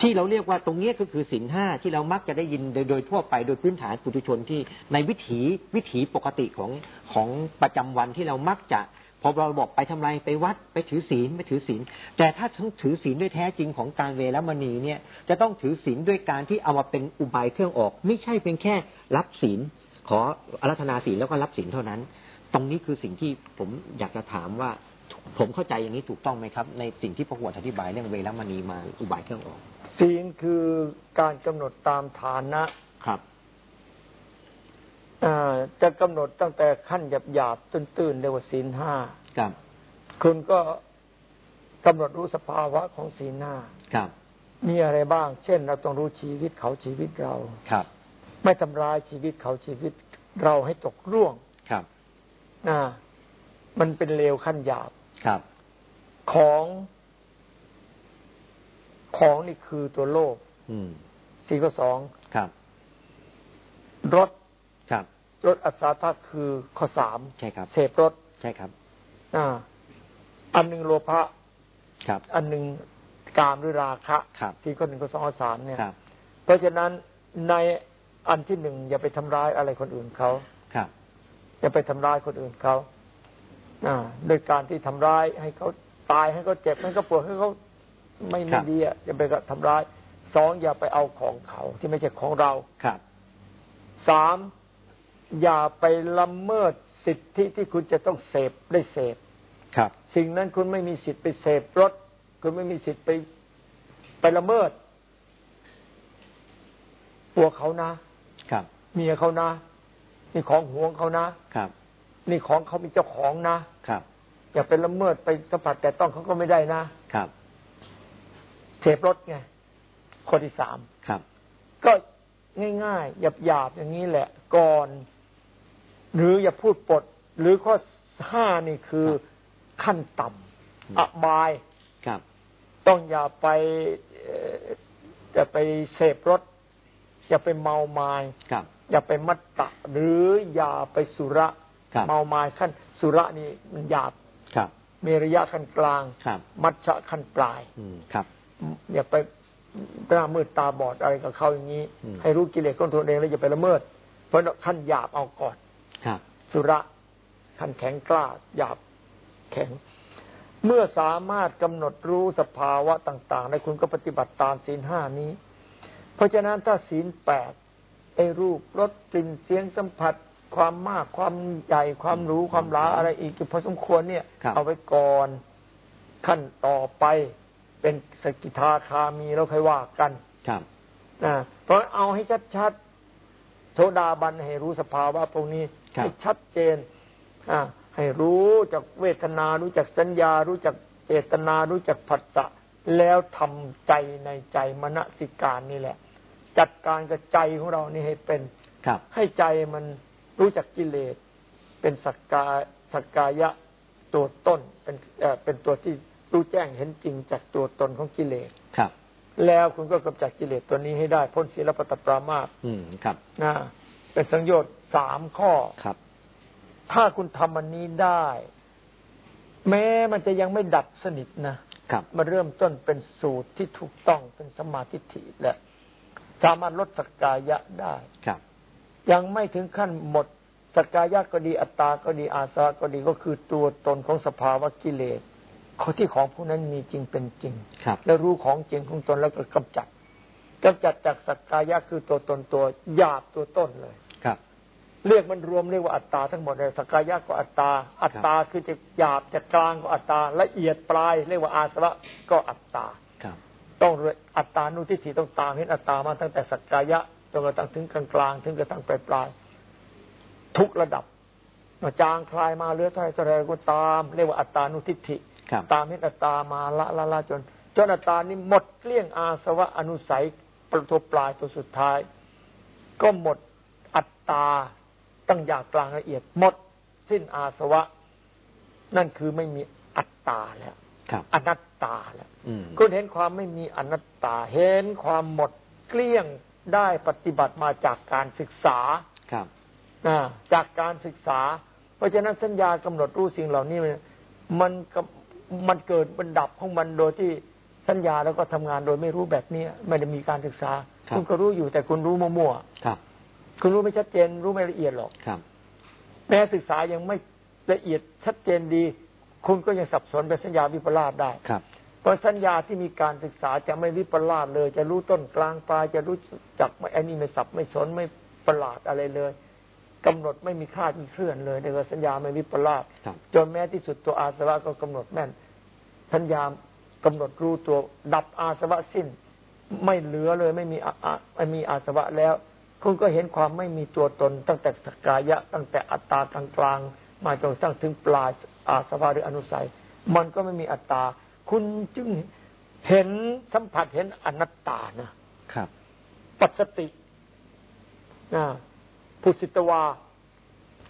ที่เราเรียกว่าตรงนี้ก็คือศีลห้าที่เรามักจะได้ยินโดยโดยทั่วไปโดยพื้นฐานปุถุชนที่ในวิถีวิถีปกติของของประจำวันที่เรามักจะ พอเราบอกไปทำไรไปวัดไปถือศีลไปถือศีล แต่ถ้าถือศีลด้วยแท้จริงของการเวรมณีเนี่ย จะต้องถือศีลด้วยการที่เอามาเป็นอุบายเครื่องออก ไม่ใช่เป็นแค่รับศีล ขออารัธนาศีลแล้วก็รับศีลเท่านั้น ตรงนี้คือสิ่งที่ผมอยากจะถามว่า ผมเข้าใจอย่างนี้ถูกต้องไหมครับ ในสิ่งที่พระวดอธิบายเรื่องเวรมณีมาอุบายเครื่องออก ศีลคือการกำหนดตามฐานะครับอ่า จะกำหนดตั้งแต่ขั้นหยาบหยาบๆตื้นๆเรียกว่าศีลห้าครับคุณก็กำหนดรู้สภาวะของศีลห้าครับ มีอะไรบ้าง เช่น เราต้องรู้ชีวิตเขาชีวิตเราครับ ไม่ทำร้ายชีวิตเขาชีวิตเราให้ตกร่วงครับนะมันเป็นเลวขั้นหยาบครับ ของของนี่คือตัวโลภอืมสี่ข้อสองครับรถ ครับรถอัศทะคือข้อสามใช่ครับ เสพรถใช่ครับ อ่า อันหนึ่งโลภะครับ อันหนึ่งกามหรือราคะครับที่ข้อหนึ่งข้อสองข้อสามเนี่ยครับ เพราะฉะนั้นในอันที่หนึ่งอย่าไปทำร้ายอะไรคนอื่นเขาครับ อย่าไปทำร้ายคนอื่นเขาอ่าโดยการที่ทำร้ายให้เขาตายให้เขาเจ็บให้เขาปวดให้เขาไม่ครัไม่บดีอะอย่าไปทำร้ายสองอย่าไปเอาของเขาที่ไม่ใช่ของเราครับสาม อย่าไปละเมิดสิทธิที่คุณจะต้องเสพได้เสพครับ สิ่งนั้นคุณไม่มีสิทธิ์ไปเสพรถ คุณไม่มีสิทธิ์ไปไปละเมิดตัวเขานะ ครับเมียเขานะ นี่ของหวงเขานะครับ นี่ของเขามีเจ้าของนะครับ อย่าไปละเมิดไปสัมผัสแต่ต้องเขาก็ไม่ได้นะครับเสพรถไงข้อที่สามครับ ก็ง่ายๆหยาบๆอย่างนี้แหละ ก่อน หรืออย่าพูดปด หรือข้อห้านี่คือขั้นต่ำอบายครับ ต้องอย่าไปเอ่ออย่าไปเสพรถอย่าไปเมาไมายครับอย่าไปมัตตะ หรืออย่าไปสุระครับเมาไมายขั้นสุระนี่มันหยาบครับมีระยะขั้นกลางครับมัชชะขั้นปลายอืมครับ อย่าไปหน้ามืดตาบอดอะไรกับเขาอย่างนี้อืมให้รู้กิเลสของตัวเองแล้วอย่าไปละเมิด เพราะขั้นหยาบเอาก่อนครับ สุระขั้นแข็งกล้าหยาบแข็ง เมื่อสามารถกำหนดรู้สภาวะต่างๆในคุณก็ปฏิบัติตามศีลห้านี้ เพราะฉะนั้นถ้าศีลแปดไอ้รูปรสกลิ่นเสียงสัมผัส ความมากความใหญ่ความรู้ความหลาอะไรอีกพอสมควรเนี่ยครับเอาไว้ก่อนขั้นต่อไปเป็นสกิทาคามีแล้วค่อยว่ากันครับนะเพราะเอาให้ชัดๆโสดาบันให้รู้สภาวะพวกนี้ครับ ให้ชัดเจนอ่าให้รู้จากเวทนา รู้จักสัญญา รู้จักเจตนา รู้จักผัสสะแล้วทำใจในใจมณสิการนี่แหละ จัดการกับใจของเรานี่ให้เป็นครับ ให้ใจมันรู้จักกิเลส เป็นสักกาสักกายะตัวต้น เป็นเอ่อเป็นตัวที่รู้แจ้งเห็นจริงจากตัวตนของกิเลสครับ แล้วคุณก็กำจัดกิเลสตัวนี้ให้ได้พ้นศีลปตปรามาสอืมครับนะ เป็นสังโยชน์สามข้อครับ ถ้าคุณทำอันนี้ได้ แม้มันจะยังไม่ดับสนิทนะครับมันเริ่มต้นเป็นสูตรที่ถูกต้องเป็นสมาธิฐิและสามารถลดสักกายะได้ครับ ยังไม่ถึงขั้นหมดสักกายะก็ดีอัตตาก็ดีอาสวะก็ดีก็คือตัวตนของสภาวะกิเลสข้อที่ของผู้นั้นมีจริงเป็นจริงครับแล้วรู้ของจริงของตนแล้วก็กำจัด กำจัดจากสักกายะคือตัวตนตัวหยาบตัวต้นเลยครับ เรียกมันรวมเรียกว่าอัตตาทั้งหมดเลยสักกายะก็อัตตา อัตตาคือจะหยาบจะกลางก็อัตตาละเอียดปลายเรียกว่าอาสวะก็อัตตาครับ ต้องอัตตานุทิฏฐิต้องตามเห็นอัตตามาตั้งแต่สักกายะจนกระทั่งถึงกลางกลางๆถึงกระทั่งปลายปลายๆทุกระดับมาจางคลายมาเหลือเท่าไรเท่าไรก็ตาม เรียกว่าอัตตานุทิฏฐิครับตามเห็นอัตตามาละละละจนจนอัตตานี้หมดเกลี้ยงอาสวะอนุสัย ประตัวปลายตัวสุดท้าย ก็หมดอัตตาตั้งอยากกลางละเอียดหมด สิ้นอาสวะ นั่นคือไม่มีอัตตาแล้วครับอนัตตาแล้วอืมคุณเห็นความไม่มีอนัตตา เห็นความหมดเกลี้ยงได้ปฏิบัติมาจากการศึกษาครับนะจากการศึกษา เพราะฉะนั้นสัญญากำหนดรู้สิ่งเหล่านี้มันมันก็มันเกิดมันดับของมันโดยที่ สัญญาแล้วก็ทำงานโดยไม่รู้แบบนี้ไม่ได้มีการศึกษาครับณก็รู้อยู่แต่คุณรู้มั่วครับๆคุณรู้ไม่ชัดเจน รู้ไม่ละเอียดหรอกครับแม้ศึกษายังไม่ละเอียดชัดเจนดี คุณก็ยังสับสนเป็นสัญญาวิปลาสได้ครับเพราะสัญญาที่มีการศึกษาจะไม่วิปลาสเลย จะรู้ต้นกลางปลายจะรู้จักไม่ไอ้นี่ไม่สับไม่สนไม่ประหลาดอะไรเลยกำหนดไม่มีคลาดมีเคลื่อนเลยในว่าสัญญาไม่วิปลาสครับจนแม้ที่สุดตัวอาสวะก็กำหนดแม่นสัญญา กำหนดรู้ตัว ดับอาสวะสิ้น ไม่เหลือเลยไม่มีอาอาไม่มีอาสวะแล้ว คุณก็เห็นความไม่มีตัวตน ตั้งแต่สกายะ ตั้งแต่อัตตากลางกลางๆมาจนกระทั่งถึงปลายอาสวะหรืออนุสัย มันก็ไม่มีอัตตา คุณจึงเห็นสัมผัสเห็นอนัตตานะครับ ปัสสตินะพุสิตวา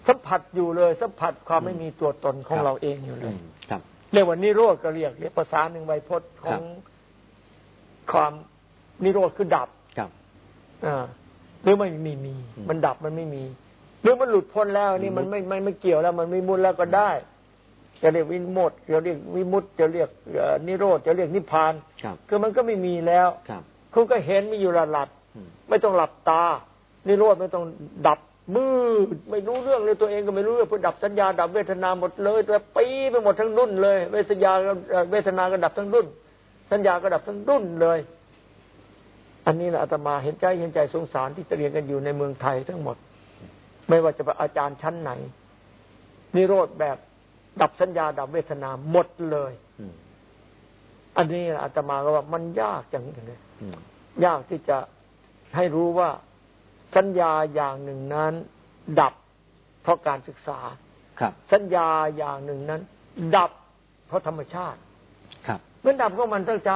สัมผัสอยู่เลย สัมผัสความไม่มีตัวตนของครับเราเองอยู่เลอืยมครับ เรียกว่านิโรธก็เรียกเรียกภาษาหนึ่งไวยพจน์ของความนิโรธคือดับครับอ่าหรือไม่มีมีอืมมันดับมันไม่มี หรือมันหลุดพ้นแล้วนี่มันไม่ไม่ไม่เกี่ยวแล้ว มันไม่มุนแล้วก็ได้จะเรียกวิมุตติจะเรียกวิมุตติจะเรียกเอ่อนิโรธจะเรียกนิพพานครับคือมันก็ไม่มีแล้วครับคุณก็เห็นมีอยู่หลัดอืมๆไม่ต้องหลับตา นิโรธไม่ต้องดับ มืดไม่รู้เรื่องเลยตัวเองก็ไม่รู้เรื่องเพื่อดับสัญญาดับเวทนาหมดเลยแต่ปีไปหมดทั้งรุ่นเลย เวทนาก็เอ่อเวทนาก็ดับทั้งรุ่น สัญญาก็ดับทั้งรุ่นเลย อันนี้แหละอาตมาเห็นใจเห็นใจสงสารที่เรียนกันอยู่ในเมืองไทยทั้งหมด ไม่ว่าจะเป็นอาจารย์ชั้นไหนนิโรธแบบดับสัญญาดับเวทนาหมดเลยอืมอันนี้อาตมาก็ว่ามันยากจังเลยอืมยากที่จะให้รู้ว่า สัญญาอย่างหนึ่งนั้น ดับเพราะการศึกษาครับ สัญญาอย่างหนึ่งนั้น ดับเพราะธรรมชาติ ครับมันดับก็มันตั้งใจ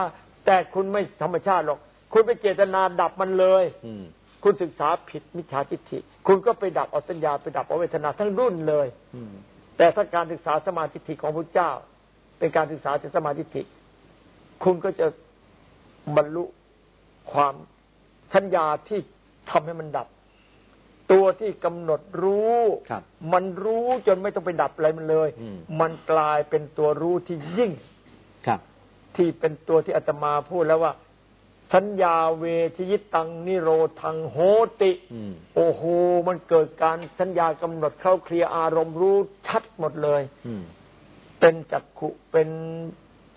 แต่คุณไม่ธรรมชาติหรอก คุณไปเจตนาดับมันเลย อืมคุณศึกษาผิดมิจฉาทิฏฐิ คุณก็ไปดับเอาสัญญาไปดับเอาเวทนาทั้งรุ่นเลย อืมแต่ถ้าการศึกษาสมาธิของพระเจ้า เป็นการศึกษาจากสมาธิฐิคุณก็จะบรรลุความสัญญาที่ ทำให้มันดับ ตัวที่กำหนดรู้ครับมันรู้จนไม่ต้องไปดับอะไรมันเลยอืมมันกลายเป็นตัวรู้ที่ยิ่งครับ ที่เป็นตัวที่อาตมาพูดแล้วว่าสัญญาเวทยิตังนิโรธังโหติอืมโอ้โหมันเกิดการสัญญากำหนดเข้าเคลียร์อารมณ์รู้ชัดหมดเลยอืมเป็นจักขุเป็น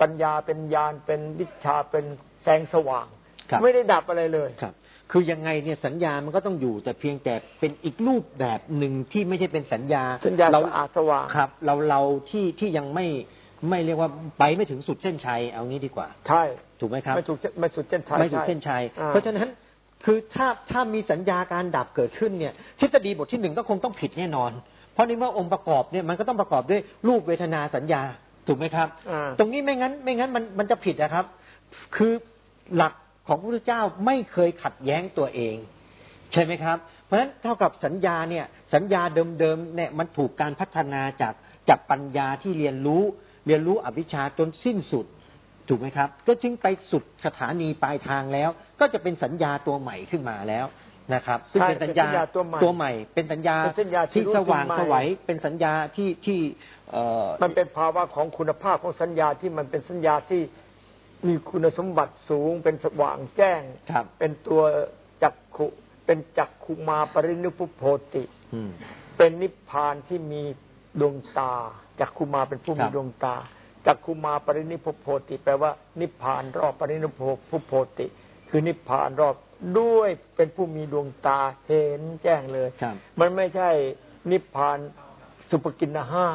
ปัญญาเป็นญาณเป็นวิชาเป็นแสงสว่างครับไม่ได้ดับอะไรเลยครับ คือยังไงเนี่ยสัญญามันก็ต้องอยู่ แต่เพียงแต่เป็นอีกรูปแบบหนึ่งที่ไม่ใช่เป็นสัญญาสัญญาเราสะอาดสว่างครับ เราเราที่ที่ยังไม่ไม่เรียกว่าไปไม่ถึงสุดเส้นชัยเอางี้ดีกว่า ใช่ถูกไหมครับไม่ถูกไม่สุดเส้นชัยไม่สุดเส้นชัยอ่าเพราะฉะนั้นคือถ้าถ้ามีสัญญาการดับเกิดขึ้นเนี่ย ทฤษฎีบทที่หนึ่งก็คงต้องผิดแน่นอน เพราะในเมื่อองค์ประกอบเนี่ยมันก็ต้องประกอบด้วยรูปเวทนาสัญญาถูกไหมครับอ่าตรงนี้ไม่งั้นไม่งั้นมันมันจะผิดนะครับ คือหลัก ของพระพุทธเจ้าไม่เคยขัดแย้งตัวเอง ใช่ไหมครับ เพราะฉะนั้นเท่ากับสัญญาเนี่ยสัญญาเดิมๆเนี่ยมันถูกการพัฒนาจากจากปัญญาที่เรียนรู้เรียนรู้อวิชชาจนสิ้นสุดถูกไหมครับ ก็จึงไปสุดสถานีปลายทางแล้ว ก็จะเป็นสัญญาตัวใหม่ขึ้นมาแล้วนะครับซึ่งใช่เป็นสัญญาเป็นสัญญาตัวใหม่ตัวใหม่เป็นสัญญาเป็นสัญญาที่ที่รู้สว่างจริงใหม่สวัยเป็นสัญญาที่ที่เอ่อมันเป็นภาวะของคุณภาพของสัญญาที่มันเป็นสัญญาที่ มีคุณสมบัติสูงเป็นสว่างแจ้งครับเป็นตัวจักขุเป็นจักขุมาปรินิพพุโพติอืมเป็นนิพพานที่มีดวงตาจักขุมาเป็นผู้ครัมีบดวงตาจักขุมาปรินิพพุโพติ แปลว่า นิพพานรอบปรินิพพุโพติ คือนิพพานรอบด้วยเป็นผู้มีดวงตาเห็นแจ้งเลยครับมันไม่ใช่นิพพานสุปกินนาห้า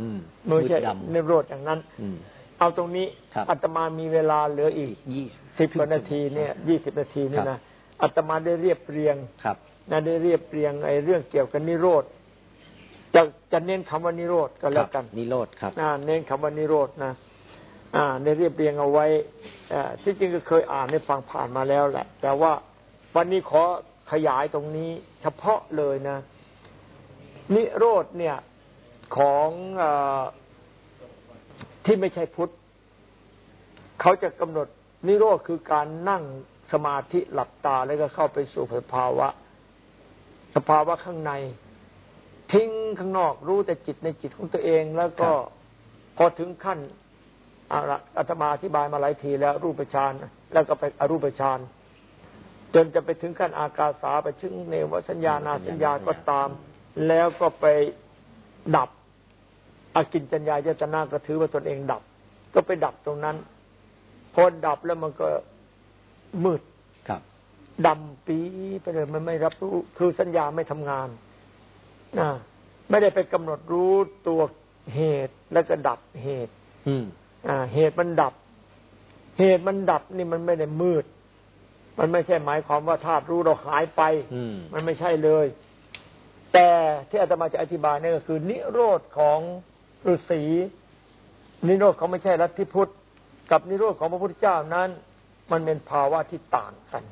อืมไม่ใช่มืดดนิโรธอย่างนั้นำอืม เอาตรงนี้ครับอาตมามีเวลาเหลืออีกยี่สิบกว่านาทีเนี่ยยี่สิบนาทีนี่ครันะบอาตมาได้เรียบเรียงครับนะได้เรียบเรียงไอ้เรื่องเกี่ยวกับนิโรธจะจะเน้นคำว่านิโรธก็แล้วกันครับนิโรธครับอ่าเน้นคำว่านิโรธนะอ่าได้เรียบเรียงเอาไว้อ่าที่จริงก็เคยอ่านในฟังผ่านมาแล้วแหละ แต่ว่าวันนี้ขอขยายตรงนี้ เฉพาะเลยนะ นิโรธเนี่ย ของอา ที่ไม่ใช่พุทธเขาจะกำหนดนิโรธคือการนั่งสมาธิหลับตาแล้วก็เข้าไปสู่สภาวะ สภาวะข้างใน ทิ้งข้างนอกรู้แต่จิตในจิตของตัวเอง แล้วก็พอถึงขั้นอาละอาตมาอธิบายมาหลายทีแล้วรูปฌานแล้วก็ไปอรูปฌานจนจะไปถึงขั้นอากาสาไปถึงเนวสัญญานาสัญญาก็ตาม แล้วก็ไปดับ อากินจัญญายตนาก็ถือว่าตนเองดับ ก็ไปดับตรงนั้น พอดับแล้วมันก็มืดครับดำปีไปเลยมันไม่รับรู้คือสัญญาไม่ทำงานนะไม่ได้ไปกำหนดรู้ตัวเหตุแล้วก็ดับเหตุ อืม อ่า เหตุมันดับ เหตุมันดับนี่มันไม่ได้มืด มันไม่ใช่หมายความว่าธาตุรู้เราหายไป อืม มันไม่ใช่เลย แต่ที่อาตมาจะอธิบายนี่ก็คือ นิโรธของ ฤาษีนิโรธเขาไม่ใช่ลัทธิพุทธ กับนิโรธของพระพุทธเจ้านั้น มันเป็นภาวะที่ต่างกัน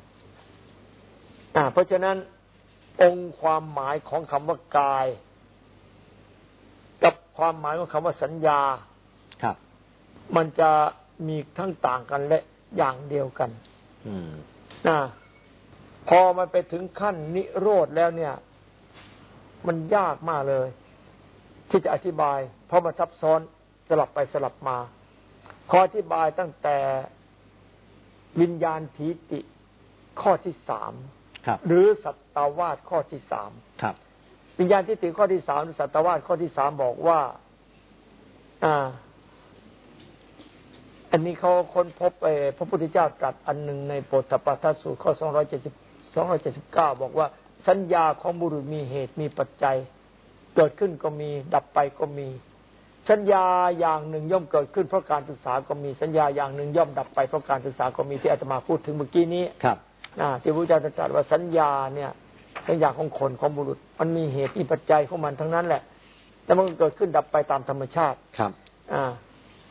อ่าเพราะฉะนั้นองค์ความหมายของคำว่ากาย กับความหมายของคำว่าสัญญาครับ มันจะมีทั้งต่างกันและอย่างเดียวกัน อืมนะพอมันไปถึงขั้นนิโรธแล้วเนี่ย มันยากมากเลย ที่จะอธิบาย เพราะมันซับซ้อนสลับไปสลับมา ขออธิบายตั้งแต่วิญญาณทีติข้อที่สามครับหรือสัตตวาสข้อที่สามครับวิญญาณทิฏฐิข้อที่สามหรือสัตวาสข้อที่สามบอกว่า อ่า อันนี้เขาค้นพบเออพระพุทธเจ้าตรัสอันหนึ่งในโปตปัฏฐสูตรข้อสองร้อยเจ็ดสิบสองร้อยเจ็ดสิบเก้าบอกว่า สัญญาของบุรุษมีเหตุมีปัจจัย เกิดขึ้นก็มี ดับไปก็มี สัญญาอย่างหนึ่งย่อมเกิดขึ้นเพราะการศึกษาก็มีสัญญาอย่างหนึ่งย่อมดับไปเพราะการศึกษาก็มีที่อาตมาพูดถึงเมื่อกี้นี้ครับอ่าที่พระพุทธเจ้าตรัสว่าสัญญาเนี่ย สัญญาของคนของบุรุษ มันมีเหตุมีปัจจัยของมันทั้งนั้นแหละ แต่มันก็เกิดขึ้นดับไปตามธรรมชาติครับ อ่า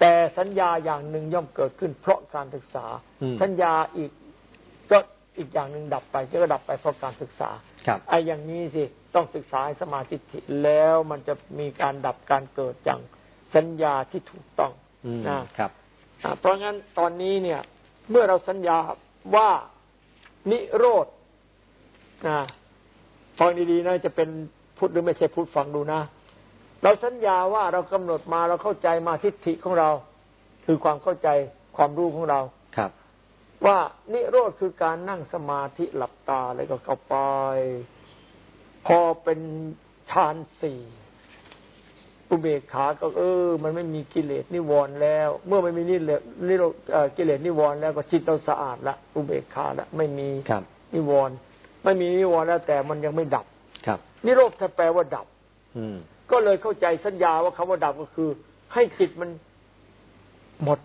แต่สัญญาอย่างหนึ่งย่อมเกิดขึ้น เพราะการศึกษาอืมสัญญาอีกก็อีกอย่างหนึ่งดับไปก็ดับไปเพราะการศึกษาครับไอ้อย่างนี้สิต้องศึกษาให้สมาธิฐิแล้วมันจะมีการดับการเกิดอย่าง สัญญาที่ถูกต้องอืมนะครับอ่าเพราะงั้นตอนนี้เนี่ย เมื่อเราสัญญาว่านิโรธนะฟังดีๆนะจะเป็นพุทธหรือไม่ใช่พุทธฟังดูนะ เราสัญญาว่าเรากำหนดมาเราเข้าใจมาทิฏฐิของเรา คือความเข้าใจความรู้ของเราครับ ว่านิโรธคือการนั่งสมาธิหลับตาแล้วก็เข้าไป พอเป็นฌานสี่ อุเบกขาก็เออ มันไม่มีกิเลสนิวรณ์แล้ว เมื่อไม่มีนิเลนิโรธเอ่อกิเลสนิวรณ์แล้วก็จิตเราสะอาดละอุเบกขาละไม่มีครับนิวรณ์ไม่มีนิวรณ์แล้วแต่มันยังไม่ดับครับ นิโรธถ้าแปลว่าดับ อืมก็เลยเข้าใจสัญญาว่าคำว่าดับก็คือ ให้จิตมันหมด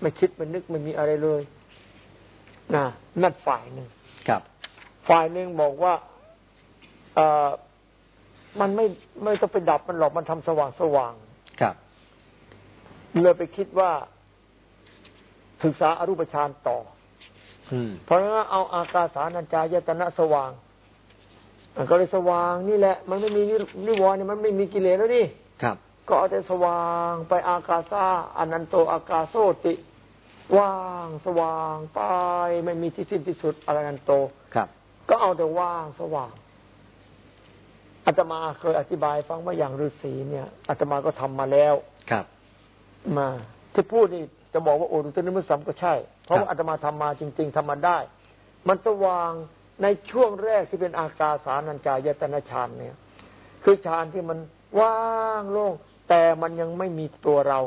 ไม่คิดไม่นึกไม่มีอะไรเลยนะนั่นฝ่ายหนึ่งครับ ฝ่ายหนึ่งบอกว่าเออ มันไม่ไม่ต้องไปดับมันหรอกมันทำสว่างสว่างครับเลยไปคิดว่าศึกษาอรูปฌานต่ออืมเพราะงั้นเอาอากาสานัญจายตนะสว่างมันก็เลยสว่างนี่แหละ มันไม่มีนินิวรณ์เนี่ยมันไม่มีกิเลสแล้วนี่ครับ ก็เอาแต่สว่างไปอากาซาอนันโตอากาโซติว่างสว่างไปไม่มีที่สิ้นที่สุดอนันโตครับ ก็เอาแต่ว่างสว่าง อาตมาเคยอธิบายฟังว่าอย่างฤาษีเนี่ยอาตมาก็ทำมาแล้วครับ มา ที่พูดนี่จะบอกว่าโอรุตนิมุสัมก็ใช่ เพราะว่าอาตมาทำมาจริง ๆทำมาได้ มันสว่างในช่วงแรกที่เป็นอากาสานัญจายตนะฌานเนี่ย คือฌานที่มันว่างโล่งแต่มันยังไม่มีตัวเรา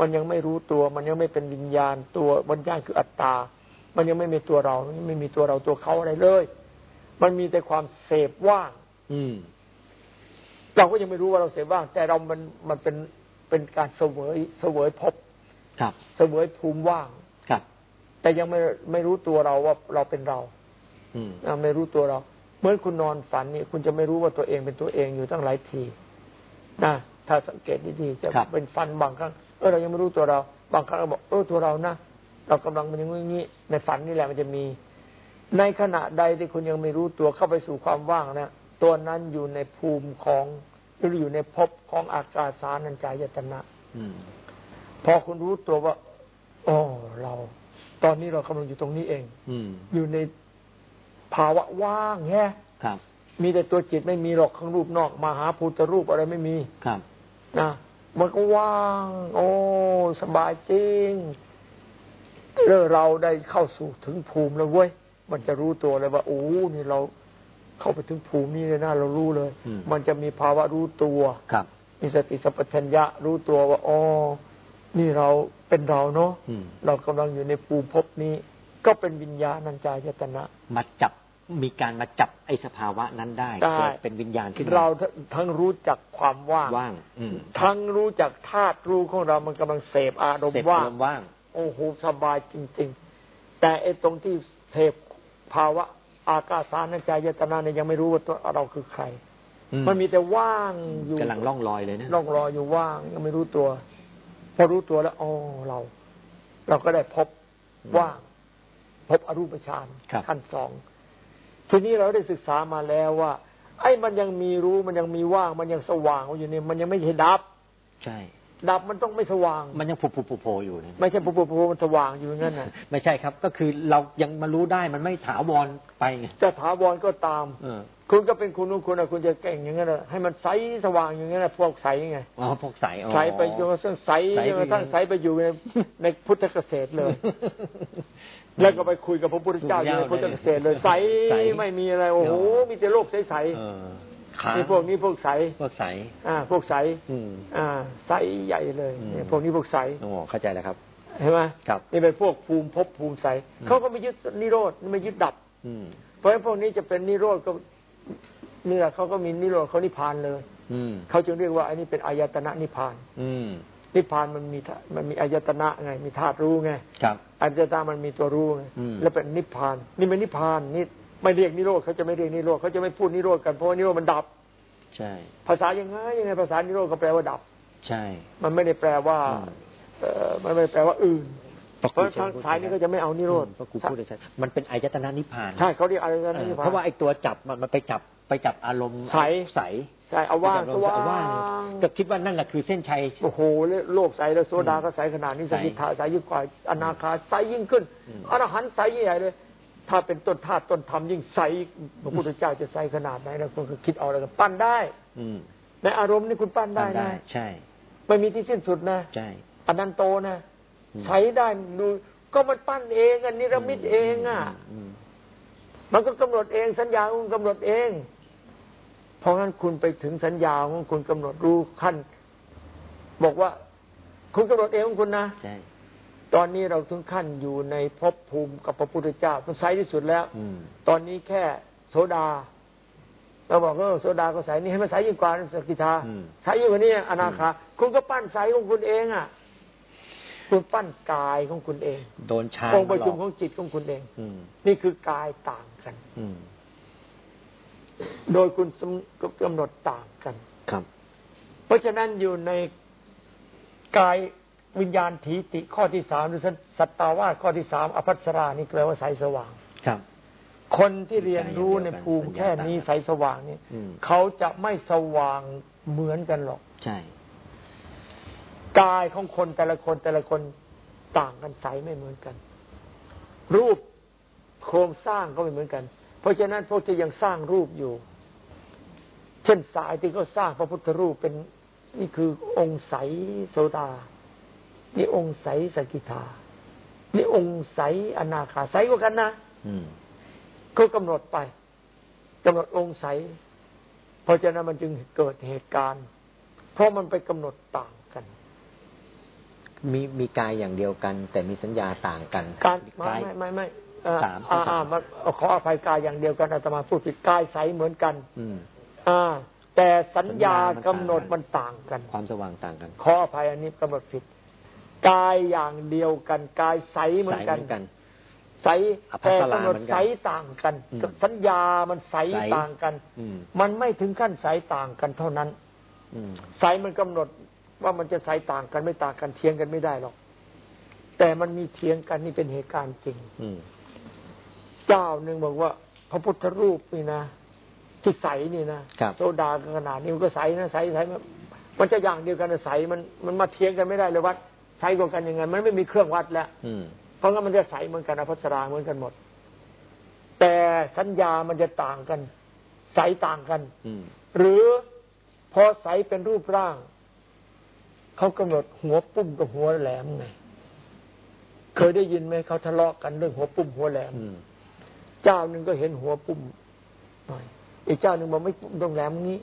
มันยังไม่รู้ตัว มันยังไม่เป็นวิญญาณตัววิญญาณคืออัตตา มันยังไม่มีตัวเรามันไม่มีตัวเราตัวเขาอะไรเลย มันมีแต่ความเสพว่าง อืม เราก็ยังไม่รู้ว่าเราเสพว่าง แต่เรามันมันเป็นเป็นการเสวยเสวยภพครับ เสวยภูมิว่างครับ แต่ยังไม่ไม่รู้ตัวเราว่าเราเป็นเรา อืมอ่าไม่รู้ตัวเราเหมื่อนคุณนอนฝันนี่คุณจะไม่รู้ว่าตัวเองเป็นตัวเองอยู่ตั้งหลายทีนะถ้าสังเกตดีๆจะครับเป็นฝันบางครั้งเออเรายังไม่รู้ตัวเรา บางครั้งเราบอกเออตัวเรานะเรากำลังมันอย่างงี้ในฝันนี่แหละมันจะมี ในขณะใดที่คุณยังไม่รู้ตัวเข้าไปสู่ความว่างนะ ตัวนั้นอยู่ในภูมิของหรืออยู่ในภพของอากาสานัญจายตนะอืมพอคุณรู้ตัวว่าอ๋อเรา ตอนนี้เรากำลังอยู่ตรงนี้เอง อืมอยู่ในภาวะว่างแฮะครับมีแต่ตัวจิตไม่มีหรอกข้างรูปนอกมาหาพุทธรูปอะไรไม่มีครับนะมันก็ว่าง โอ้สบายจริงเมื่อเราได้เข้าสู่ถึงภูมิแล้วเว้ยมันจะรู้ตัวเลยว่าโอ้นี่เรา เข้าไปถึงภูมินี้เลยนะเรารู้เลยอืมมันจะมีภาวะรู้ตัวครับมีสติสัพพัญญะรู้ตัวว่าอ๋อนี่เราเป็นเราเนาะอืมเรากำลังอยู่ในภูมิภพนี้ ก็เป็นวิญญาณัญจายตนะมาจับมีการมาจับไอ้สภาวะนั้นได้ได้เกิดเป็นวิญญาณขึ้นมเราทั้งรู้จักความว่างว่างอืมทั้งรู้จักธาตุรู้ของเรามันกำลังเสพอารมเสพณ์ว่าอางรมณ์ว่าง โอ้โหสบายจริง ๆ แต่ไอ้ตรงที่เสพภาวะ อากาสานัญจายตนะเนี่ยยังไม่รู้ว่าตัวเราคือใครอืมันมีแต่ว่างอยู่กำลังล่องลอยเลยนะร่องรอยอยู่ว่างยังไม่รู้ตัว พอรู้ตัวแล้วอ๋อเรา เราก็ได้พบว่างพบอรูปฌานครับขั้นสองทีนี้เราได้ศึกษามาแล้วว่า ไอ้มันยังมีรู้มันยังมีว่าง มันยังสว่างอยู่เนี่ยมันยังไม่ใช่ดับ ใช่ ดับมันต้องไม่สว่าง มันยังผุผุผุโผล่อยู่นะไม่ใช่ปุ๊บปุ๊บปุ๊บมันสว่างอยู่อย่างนั้นน่ะ ไม่ใช่ครับ ก็คือเรายังมารู้ได้มันไม่ถาวรไปไงจะถาวรก็ตามเออคุณก็เป็นคุณของคุณนะคุณจะเก่งอย่างนั้นน่ะให้มันใสสว่างอย่างนั้นน่ะพวกใสไงอ๋อพวกใสอ๋อใสไปจนกระทั่งใสใสจนกระทั่งไปใสไปอยู่ในในพุทธเกษตรเลย แล้วก็ไปคุยกับพระพุทธเจ้าอยู่ในพุทธเกษตรเลยใสใสไม่มีอะไรโอ้โหมีแต่โลกใสเออๆขานี่พวกนี้พวกใสพวกใสอ่า พวกใสอืมอ่า ใสใหญ่เลยอืมเนี่ยพวกนี้พวกใสโอ้เข้าใจแล้วครับเห็นไหมครับนี่เป็นพวกภูมิภพภูมิใสอืมเขาก็ไม่ยึดนิโรธไม่ยึดดับ อืมเพราะฉะนั้นพวกนี้จะเป็นนิโรธก็นี่แหละเขาก็มีนิโรธเขานิพพานเลย อืมเขาจึงเรียกว่าอันนี้เป็นอายตนะนิพพาน อืมนิพพานมันมีธามันมีอายตนะไง มีธาตุรู้ไงครับอายตนะมันมีตัวรู้ไงอืมแล้วเป็นนิพพาน นี่เป็นนิพพานนี่ ไม่เรียกนิโรธเขาจะไม่เรียกนิโรธเขาจะไม่พูดนิโรธกันเพราะว่านิโรธมันดับ ใช่ ภาษายังไงยังไงภาษานิโรธก็แปลว่าดับ ใช่ มันไม่ได้แปลว่าอืมเออมันไม่ได้แปลว่าอื่นพระเพครูราะทางสายนี้ก็จะไม่เอานิโรธอืมพระครูพูดได้ใช่มันเป็นอายตนะนิพพานใช่เขาเรียกอายตนะเออนิพพานเพราะว่าไอ้ตัวจับมันมันไปจับไปจับอารมณ์ใสใสใช่เอาว่างไปสจับอารมณ์ว่างก็คิดว่านั่นแหละคือเส้นชัยโอ้โหโลกใสแล้วโซดาก็ใสขนาดนี้ใสสกิทาใสยิ่งกว่าอนาคาใสยิ่งขึ้นอืมอรหันต์ใสยิ่งใหญ่เลย ถ้าเป็นต้นธาตุต้นธรรมยิ่งใสพระพุทธเจ้าจะใสขนาดไหนนะคุณก็คิดเอาแล้วกันปั้นได้ อืมในอารมณ์นี่คุณปั้นได้ทำได้นะใช่ไม่มีที่สิ้นสุดนะใช่อนันโตนะอืมใสได้ดูก็มันปั้นเองอันนิรมิตเองอะอืมมันก็กำหนดเองสัญญาของคุณกำหนดเอง เพราะงั้นคุณไปถึงสัญญาของคุณกำหนดรู้ขั้น บอกว่า คุณกำหนดเองของคุณนะใช่ ตอนนี้เราถึงขั้นอยู่ในภพภูมิกับพระพุทธเจ้ามันใสที่สุดแล้วอืมตอนนี้แค่โสดา เราบอกว่าโสดาก็ใสนี่ให้มันใสยิ่งกว่าสกิทาอืมใสยิ่งกว่านี้อนาคาคุณก็ปั้นใสของคุณเองอะคุณปั้นกายของคุณเอง โดนชาองค์ประชุมหลขอกองจิตของคุณเองอืมนี่คือกายต่างกันอืมโดยคุณกำหนดต่างกัน ครับ เพราะฉะนั้นอยู่ในกาย วิญญาณถีติข้อที่สามหรือสัตตาวาสข้อที่สามอภัสรานี่แปลว่าใสสว่างครับ คนที่เรียนรู้ในภูมิแค่นี้ใสสว่างนี่อืมเขาจะไม่สว่างเหมือนกันหรอกใช่กายของคนแต่ละคนแต่ละคนต่างกันใสไม่เหมือนกัน รูปโครงสร้างก็ไม่เหมือนกัน เพราะฉะนั้นพวกที่ยังสร้างรูปอยู่ เช่นสายที่เขาสร้างพระพุทธรูปเป็นนี่คือองค์ใสโสดา นี่องค์ใสสกิทานี่องค์ใสอนาคาใสกว่ากันนะอืมก็กำหนดไปกำหนดองค์ใสเพราะฉะนั้นมันจึงเกิดเหตุการณ์ เพราะมันไปกำหนดต่างกัน มีมีกายอย่างเดียวกัน แต่มีสัญญาต่างกันการไม่กายไม่ไม่ไม่เอ่อสามอ่าสามอ่ามันขออภัยกายอย่างเดียวกันอาตมาพูดผิดกายใสเหมือนกัน อืมอ่า แต่สัญญาสัญญามันกำหนดต่างกันมันต่างกัน ความสว่างต่างกัน ขออภัยอันนี้กำหนดผิด กายอย่างเดียวกัน กายใสเหมือนกันใสเหมือนกันใสอภัแต่สรากำหนดเหมือนกันใสต่างกันอืมกับสัญญามันใสใสต่างกันอืมมันไม่ถึงขั้นใสต่างกันเท่านั้นอืมใสมันกำหนดว่ามันจะใสต่างกันไม่ต่างกันเทียงกันไม่ได้หรอก แต่มันมีเทียงกันนี่เป็นเหตุการณ์จริงอืมเจ้าหนึ่งบอกว่า พระพุทธรูปนี่นะที่ใสนี่นะครับโซดาขนาดนี้มันก็ใสนะใสใสมันมันจะอย่างเดียวกันนะใสมันมันมาเทียงกันไม่ได้เลยวัด ใสกว่ากันยังไง มันไม่มีเครื่องวัดแล้วอืมเพราะงั้นมันจะใสเหมือนกันอภัสราเหมือนกันหมด แต่สัญญามันจะต่างกัน ใสต่างกันอืมหรือพอใสเป็นรูปร่าง เขากำหนดหัวปุ้มกับหัวแหลมไงเคยได้ยินไหมเขาทะเลาะกันเรื่องหัวปุ้มหัวแหลมอืมเจ้าหนึ่งก็เห็นหัวปุ้มหน่อยอีกเจ้าหนึ่งบอกไม่ปุ้มตรงแหลมนี้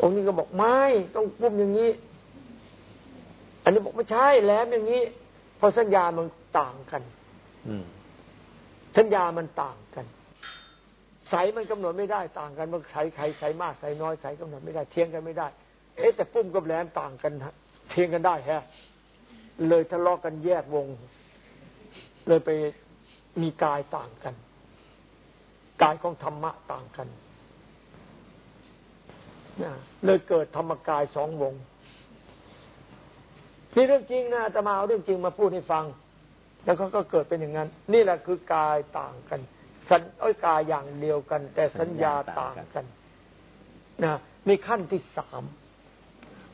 องค์นี้ก็บอกไม่ต้องปุ่มอย่างนี้ อันนี้บอกไม่ใช่แหลมอย่างนี้ เพราะสัญญามันต่างกัน อืมสัญญามันต่างกัน ใสมันกำหนดไม่ได้ต่างกันมันใสใครใสมากใสน้อยใสกำหนดไม่ได้เทียงกันไม่ได้ เอ๊ะแต่ปุ้มกับแหลมต่างกันฮะเทียงกันได้ฮะ เลยทะเลาะกันแยกวง เลยไปมีกายต่างกัน กายของธรรมะต่างกันนะเลยเกิดธรรมกายสองวง นี่เรื่องจริงนะอาตมาเอาเรื่องจริงมาพูดให้ฟัง แล้วก็ก็เกิดเป็นอย่างนั้น นี่แหละคือกายต่างกัน สัญเอ้ยกายอย่างเดียวกัน แต่สัญญาต่างกันนะในขั้นที่สาม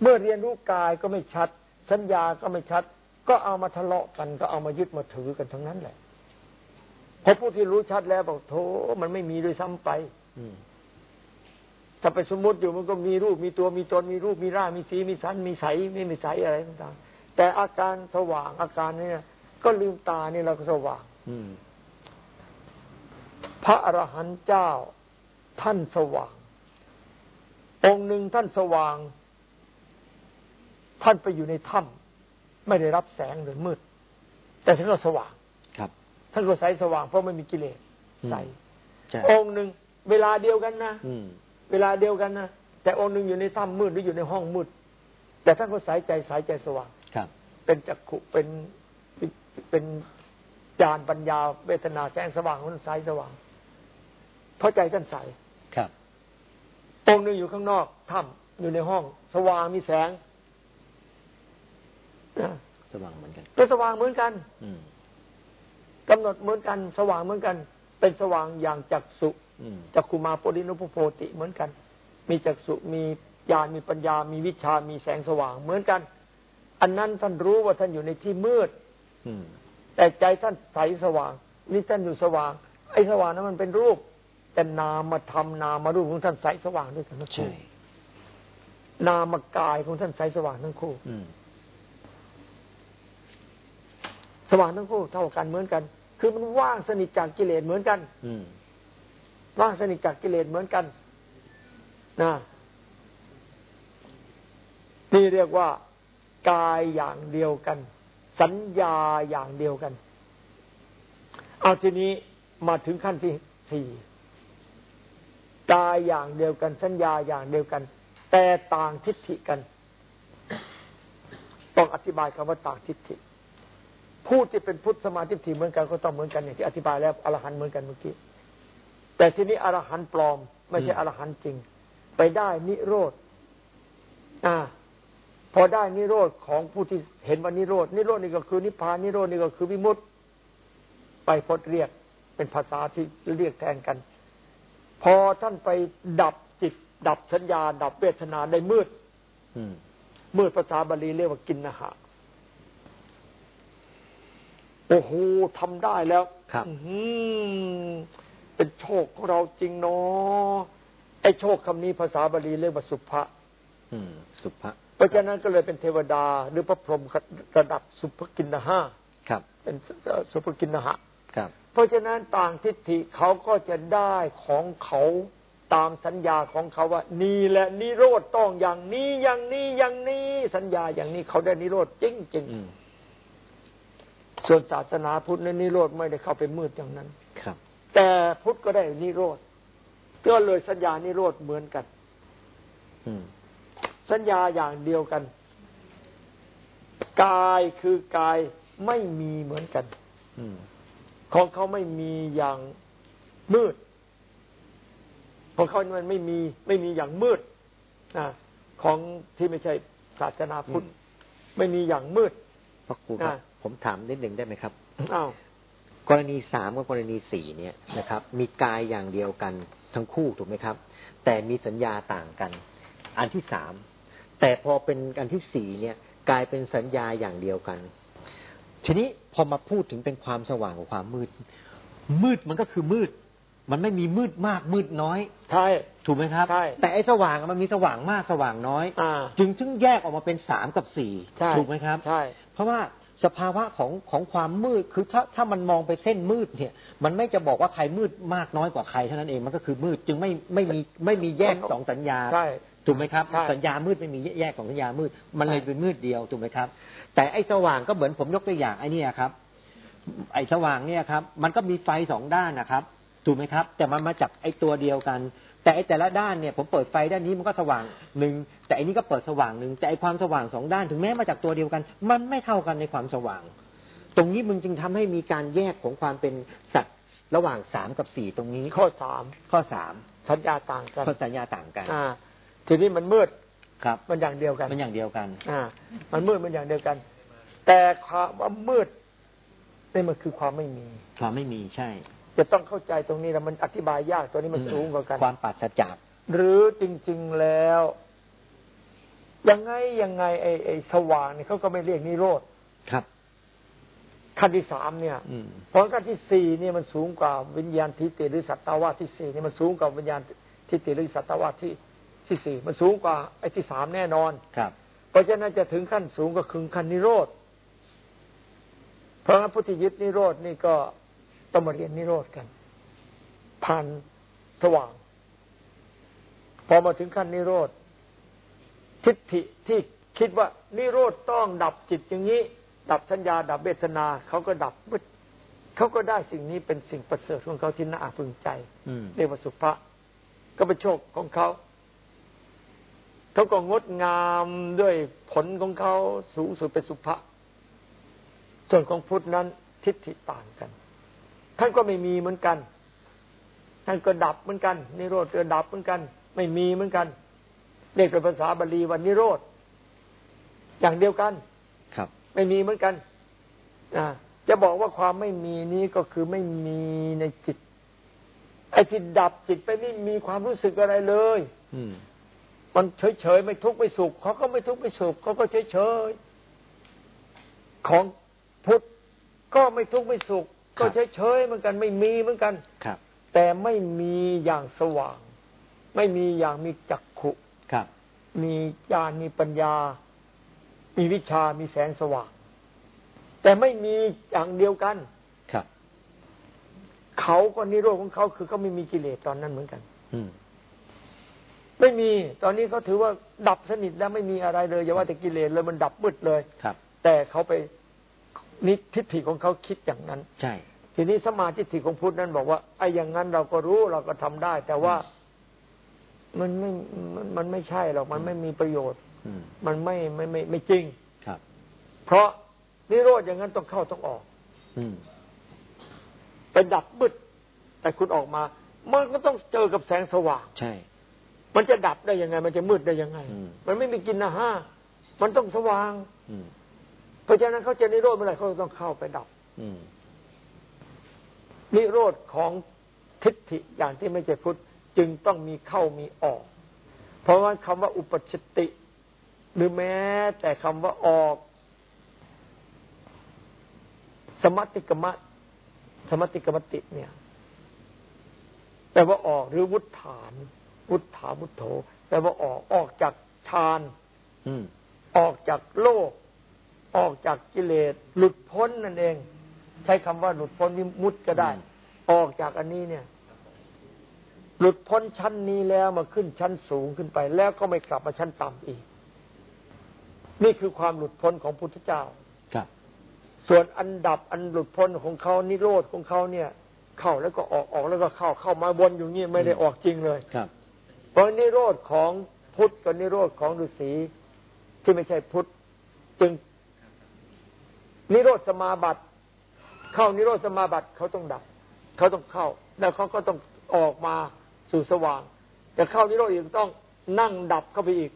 เมื่อเรียนรู้กายก็ไม่ชัด สัญญาก็ไม่ชัด ก็เอามาทะเลาะกัน ก็เอามายึดมาถือกันทั้งนั้นแหละพอผู้ที่รู้ชัดแล้วบอกโธมันไม่มีด้วยซ้ำไป อื ถ้าไปสมมติอยู่มันก็มีรูปมีตัวมีตนมีรูปมีร่างมีสีมีสันมีใสไม่มีใสอะไรต่างๆแต่อาการสว่างอาการเนี่ยก็ลืมตานี่เราก็สว่าง อืมพระอรหันต์เจ้าท่านสว่าง องค์หนึ่งท่านสว่าง ท่านไปอยู่ในถ้ำไม่ได้รับแสงหรือมืด แต่ท่านก็สว่างครับ ท่านก็ใสสว่างเพราะไม่มีกิเลสอืมใสใช่องค์หนึ่งเวลาเดียวกันนะอืม เวลาเดียวกันนะแต่องค์หนึ่งอยู่ในถ้ำมืดหรืออยู่ในห้องมืด แต่ท่านก็สายใจสายใจสว่างครับ เป็นจักขุเป็นเป็นญาณปัญญาเวทนาแสงสว่างของท่านสายสว่าง เพราะใจท่านใสครับองค์หนึ่งอยู่ข้างนอกถ้ำอยู่ในห้อง สว่างมีแสงนะสว่างเหมือนกันก็สว่างเหมือนกัน อืมกำหนดเหมือนกัน สว่างเหมือนกัน เป็นสว่างอย่างจักสุอืม จักขุมาโปรินุปโพติเหมือนกัน มีจักสุมีญาณมีปัญญา มีวิชา มีแสงสว่าง เหมือนกัน อันนั้นท่านรู้ว่าท่านอยู่ในที่มืดอืมแต่ใจท่านใสสว่าง นี่ท่านอยู่สว่าง ไอ้สว่างนั้นมันเป็นรูป แต่นามมาทำนามมารูปของท่านใสสว่างด้วยกันทั้งใช่คู่นามกายของท่านใสสว่างทั้งคู่อืมสว่างทั้งคู่เท่ากันเหมือนกัน คือมันว่างสนิทจากกิเลสเหมือนกัน อืม ว่างสนิทจากกิเลสเหมือนกันนะนี่เรียกว่ากายอย่างเดียวกัน สัญญาอย่างเดียวกัน เอาทีนี้มาถึงขั้นที่สี่กายอย่างเดียวกัน สัญญาอย่างเดียวกัน แต่ต่างทิฏฐิกัน ต้องอธิบายคำว่าต่างทิฏฐิผู้ที่เป็นพุทธสมาธิเหมือนกันก็ต้องเหมือนกันอย่างที่อธิบายแล้วอรหันต์เหมือนกันเมื่อกี้ แต่ทีนี้อรหันต์ปลอม ไม่ใช่อืมอรหันต์จริง ไปได้นิโรธอ่า พอได้นิโรธของผู้ที่เห็นว่านิโรธนิโรธนี่ก็คือนิพพานนิโรธนี่ก็คือวิมุตติ ไปพดเรียกเป็นภาษาที่เรียกแทนกัน พอท่านไปดับจิต ดับสัญญา ดับเวทนาได้มืดอืมมืดภาษาบาลีเรียกว่ากินนะหะโอ้โหทำได้แล้ว ครับอื้อหือ เป็นโชคของเราจริงเนาะไอ้โชคคำนี้ภาษาบาลีเรียกว่าสุภะอืมสุภะเพราะฉะนั้นก็เลยเป็นเทวดา หรือพระพรหมระดับสุภกินนะหะครับ เป็นสุภกินนะหะครับ เพราะฉะนั้นต่างทิฏฐิเขาก็จะได้ของเขาตามสัญญาของเขาว่า นี่แหละนิโรธต้องอย่างนี้อย่างนี้อย่างนี้สัญญาอย่างนี้เขาได้นิโรธจริงจริงๆอืมส่วนศาสนาพุทธในนนิโรธไม่ได้เข้าไปมืดอย่างนั้นครับ แต่พุทธก็ได้นิโรธก็เลยสัญญานิโรธเหมือนกันอืมสัญญาอย่างเดียวกัน กายคือกายไม่มีเหมือนกันอืมของเขาไม่มีอย่างมืดของเขามันไม่มีไม่มีอย่างมืดนะของที่ไม่ใช่ศาสนาพุทธไม่มีอย่างมืดพระครูครับอ่าผมถามนิดหนึ่งได้ไหมครับอ้าว กรณีสามกับกรณีสี่เนี่ยนะครับ มีกายอย่างเดียวกันทั้งคู่ถูกไหมครับ แต่มีสัญญาต่างกัน อันที่สามแต่พอเป็นอันที่สี่เนี่ยกลายเป็นสัญญาอย่างเดียวกัน ทีนี้พอมาพูดถึงเป็นความสว่างกับความมืด มืดมันก็คือมืด มันไม่มีมืดมากมืดน้อยใช่ถูกไหมครับใช่แต่ไอ้สว่างอะมันมีสว่างมากสว่างน้อยอ่าจึงซึ่งแยกออกมาเป็นสามกับสี่ใช่ถูกไหมครับใช่เพราะว่า สภาวะของของความมืดคือถ้าถ้ามันมองไปเส้นมืดเนี่ย มันไม่จะบอกว่าใครมืดมากน้อยกว่าใครเท่านั้นเองมันก็คือมืดจึงไม่ไม่มีไม่มีแยกสองสัญญาใช่ถูกไหมครับใช่สัญญามืดไม่มีแยกของสัญญามืด มันเลยเป็นมืดเดียวถูกไหมครับ แต่ไอ้สว่างก็เหมือนผมยกตัวอย่างไอ้เนี่ยครับ ไอ้สว่างเนี่ยครับ มันก็มีไฟสองด้านนะครับ ถูกไหมครับ แต่มันมาจากไอ้ตัวเดียวกัน แต่ไอ้แต่ละด้านเนี่ยผมเปิดไฟด้านนี้มันก็สว่างหนึ่งแต่อันนี้ก็เปิดสว่างหนึ่งแต่ไอ้ความสว่างสองด้านถึงแม้มาจากตัวเดียวกัน มันไม่เท่ากันในความสว่าง ตรงนี้มึงจึงทำให้มีการแยกของความเป็นสัตว์ระหว่างสามกับสี่ตรงนี้ข้อสามข้อสามสัญญาต่างกันข้อสัญญาต่างกันอ่าทีนี้มันมืดครับ มันอย่างเดียวกันมันอย่างเดียวกันอ่ามันมืดมันอย่างเดียวกัน แต่ความว่ามืดนี่มันคือความไม่มี ความไม่มีใช่ จะต้องเข้าใจตรงนี้แล้วมันอธิบายยากตัวนี้มันสูงกว่ากัน ความปราศจากหรือจริง ๆแล้วยังไงยังไงไอ้ไอ้สว่างเนี่ยเขาก็ไม่เรียกนิโรธครับขั้นที่สามเนี่ยอืมเพราะขั้นที่สี่เนี่ยมันสูงกว่าวิญญาณทิฏฐิหรือสัตตาวาสที่สี่เนี่ยมันสูงกว่าวิญญาณทิฏฐิหรือสัตตาวาสที่ที่สี่มันสูงกว่าไอ้ที่สามแน่นอนครับ เพราะฉะนั้นจะถึงขั้นสูงก็คือขั้นนิโรธเพราะงั้นพุทธิยึดนิโรธนี่ก็ ต้องมาเรียนนิโรธกัน ผ่านสว่าง พอมาถึงขั้นนิโรธทิฏฐิที่คิดว่านิโรธต้องดับจิตอย่างนี้ ดับสัญญา ดับเวทนาเขาก็ดับมืดเขาก็ได้สิ่งนี้เป็นสิ่งประเสริฐของเขาที่น่าพึงใจอืมเรียกว่าสุภะก็เป็นโชคของเขาเขาก็งดงามด้วยผลของเขาสูงสุดเป็นสุภะส่วนของพุทธนั้นทิฏฐิต่างกัน ท่านก็ไม่มีเหมือนกัน ท่านก็ดับเหมือนกันนิโรธก็ดับเหมือนกัน ไม่มีเหมือนกันเรียกเป็นภาษาบาลีว่านิโรธอย่างเดียวกัน ครับ ไม่มีเหมือนกันนะจะบอกว่าความไม่มีนี้ก็คือไม่มีในจิต ไอ้ที่ดับจิตไปไม่มีความรู้สึกอะไรเลย อืมมันเฉยๆไม่ทุกข์ไม่สุขเขาก็ไม่ทุกข์ไม่สุขเขาก็เฉยๆของพุทธก็ไม่ทุกข์ไม่สุข ก็เฉยๆเหมือนกัน ไม่มีเหมือนกันครับ แต่ไม่มีอย่างสว่าง ไม่มีอย่างมีจักขุครับ มีญาณมีปัญญา มีวิชามีแสงสว่าง แต่ไม่มีอย่างเดียวกันครับ เขาก็นิโรธของเขาคือเขาไม่มีกิเลสตอนนั้นเหมือนกัน อืมไม่มีตอนนี้เขาถือว่าดับสนิทแล้วไม่มีอะไรเลยอย่าว่าแต่กิเลสเลยมันดับมืดเลยครับ แต่เขาไป นิทิฏฐิของเขาคิดอย่างนั้น ใช่ ทีนี้สมาธิฏฐิของพุทธนั้นบอกว่าไอ้อย่างนั้นเราก็รู้เราก็ทำได้ แต่ว่ามันไม่มันมันไม่ใช่หรอกมันไม่มีประโยชน์อืมมันไม่ไม่ไม่ไม่จริงครับ เพราะนิโรธอย่างนั้นต้องเข้าต้องออก อืมไปดับมืดแต่คุณออกมา มันก็ต้องเจอกับแสงสว่าง ใช่ มันจะดับได้ยังไง มันจะมืดได้ยังไงอืมมันไม่มีกินนะห้ามันต้องสว่างอืม เพราะฉะนั้นเขาจะนิโรธเมื่อไหร่เขาต้องเข้าไปดับอืมนิโรธของทิฏฐิอย่างที่ไม่ใช่พุทธจึงต้องมีเข้ามีออก เพราะว่าคำว่าอุปชติ หรือแม้แต่คำว่าออก สมัติกมะสมัติกมติเนี่ยแปลว่าออกหรือวุฒฐาน วุฒาวุฒโธแปลว่าออกออกจากฌานอืมออกจากโลก ออกจากกิเลสหลุดพ้นนั่นเอง ใช้คำว่าหลุดพ้นวิมุตติก็ได้ ออกจากอันนี้เนี่ย หลุดพ้นชั้นนี้แล้วมาขึ้นชั้นสูงขึ้นไป แล้วก็ไม่กลับมาชั้นต่ำอีก นี่คือความหลุดพ้นของพุทธเจ้าครับ ส่วนอันดับอันหลุดพ้นของเขานิโรธของเขาเนี่ย เข้าแล้วก็ออกออกแล้วก็เข้าเข้ามาวนอยู่นี่ไม่ได้ออกจริงเลยครับเพราะนิโรธของพุทธกับนิโรธของฤาษีที่ไม่ใช่พุทธจึง นิโรธสมาบัติ เข้านิโรธสมาบัติเขาต้องดับ เขาต้องเข้า แล้วเขาก็ต้องออกมาสู่สว่าง จะเข้านิโรธอีกต้องนั่งดับเข้าไปอีก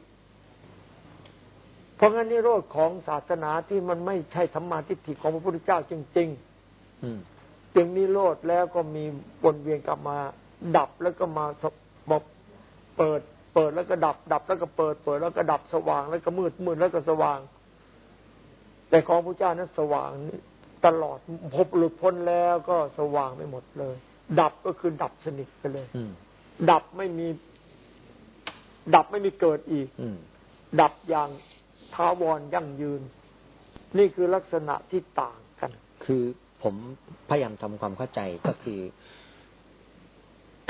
เพราะงั้นนิโรธของศาสนาที่มันไม่ใช่ธรรมาทิฏฐิของพระพุทธเจ้าจริง ๆ อืมจึงนิโรธแล้วก็มีวนเวียนกลับมา ดับแล้วก็มาสบอกเปิด เปิดแล้วก็ดับ ดับแล้วก็เปิด เปิดแล้วก็ดับสว่าง แล้วก็มืดมืดแล้วก็สว่าง แต่ของพระเจ้านั้นสว่างตลอดพบหลุดพ้นแล้วก็สว่างไม่หมดเลย ดับก็คือดับสนิทไปเลยอืมดับไม่มี ดับไม่มีเกิดอีกอืมดับอย่างท้าวรยั่งยืน นี่คือลักษณะที่ต่างกัน คือผมพยายามทำความเข้าใจก็คือ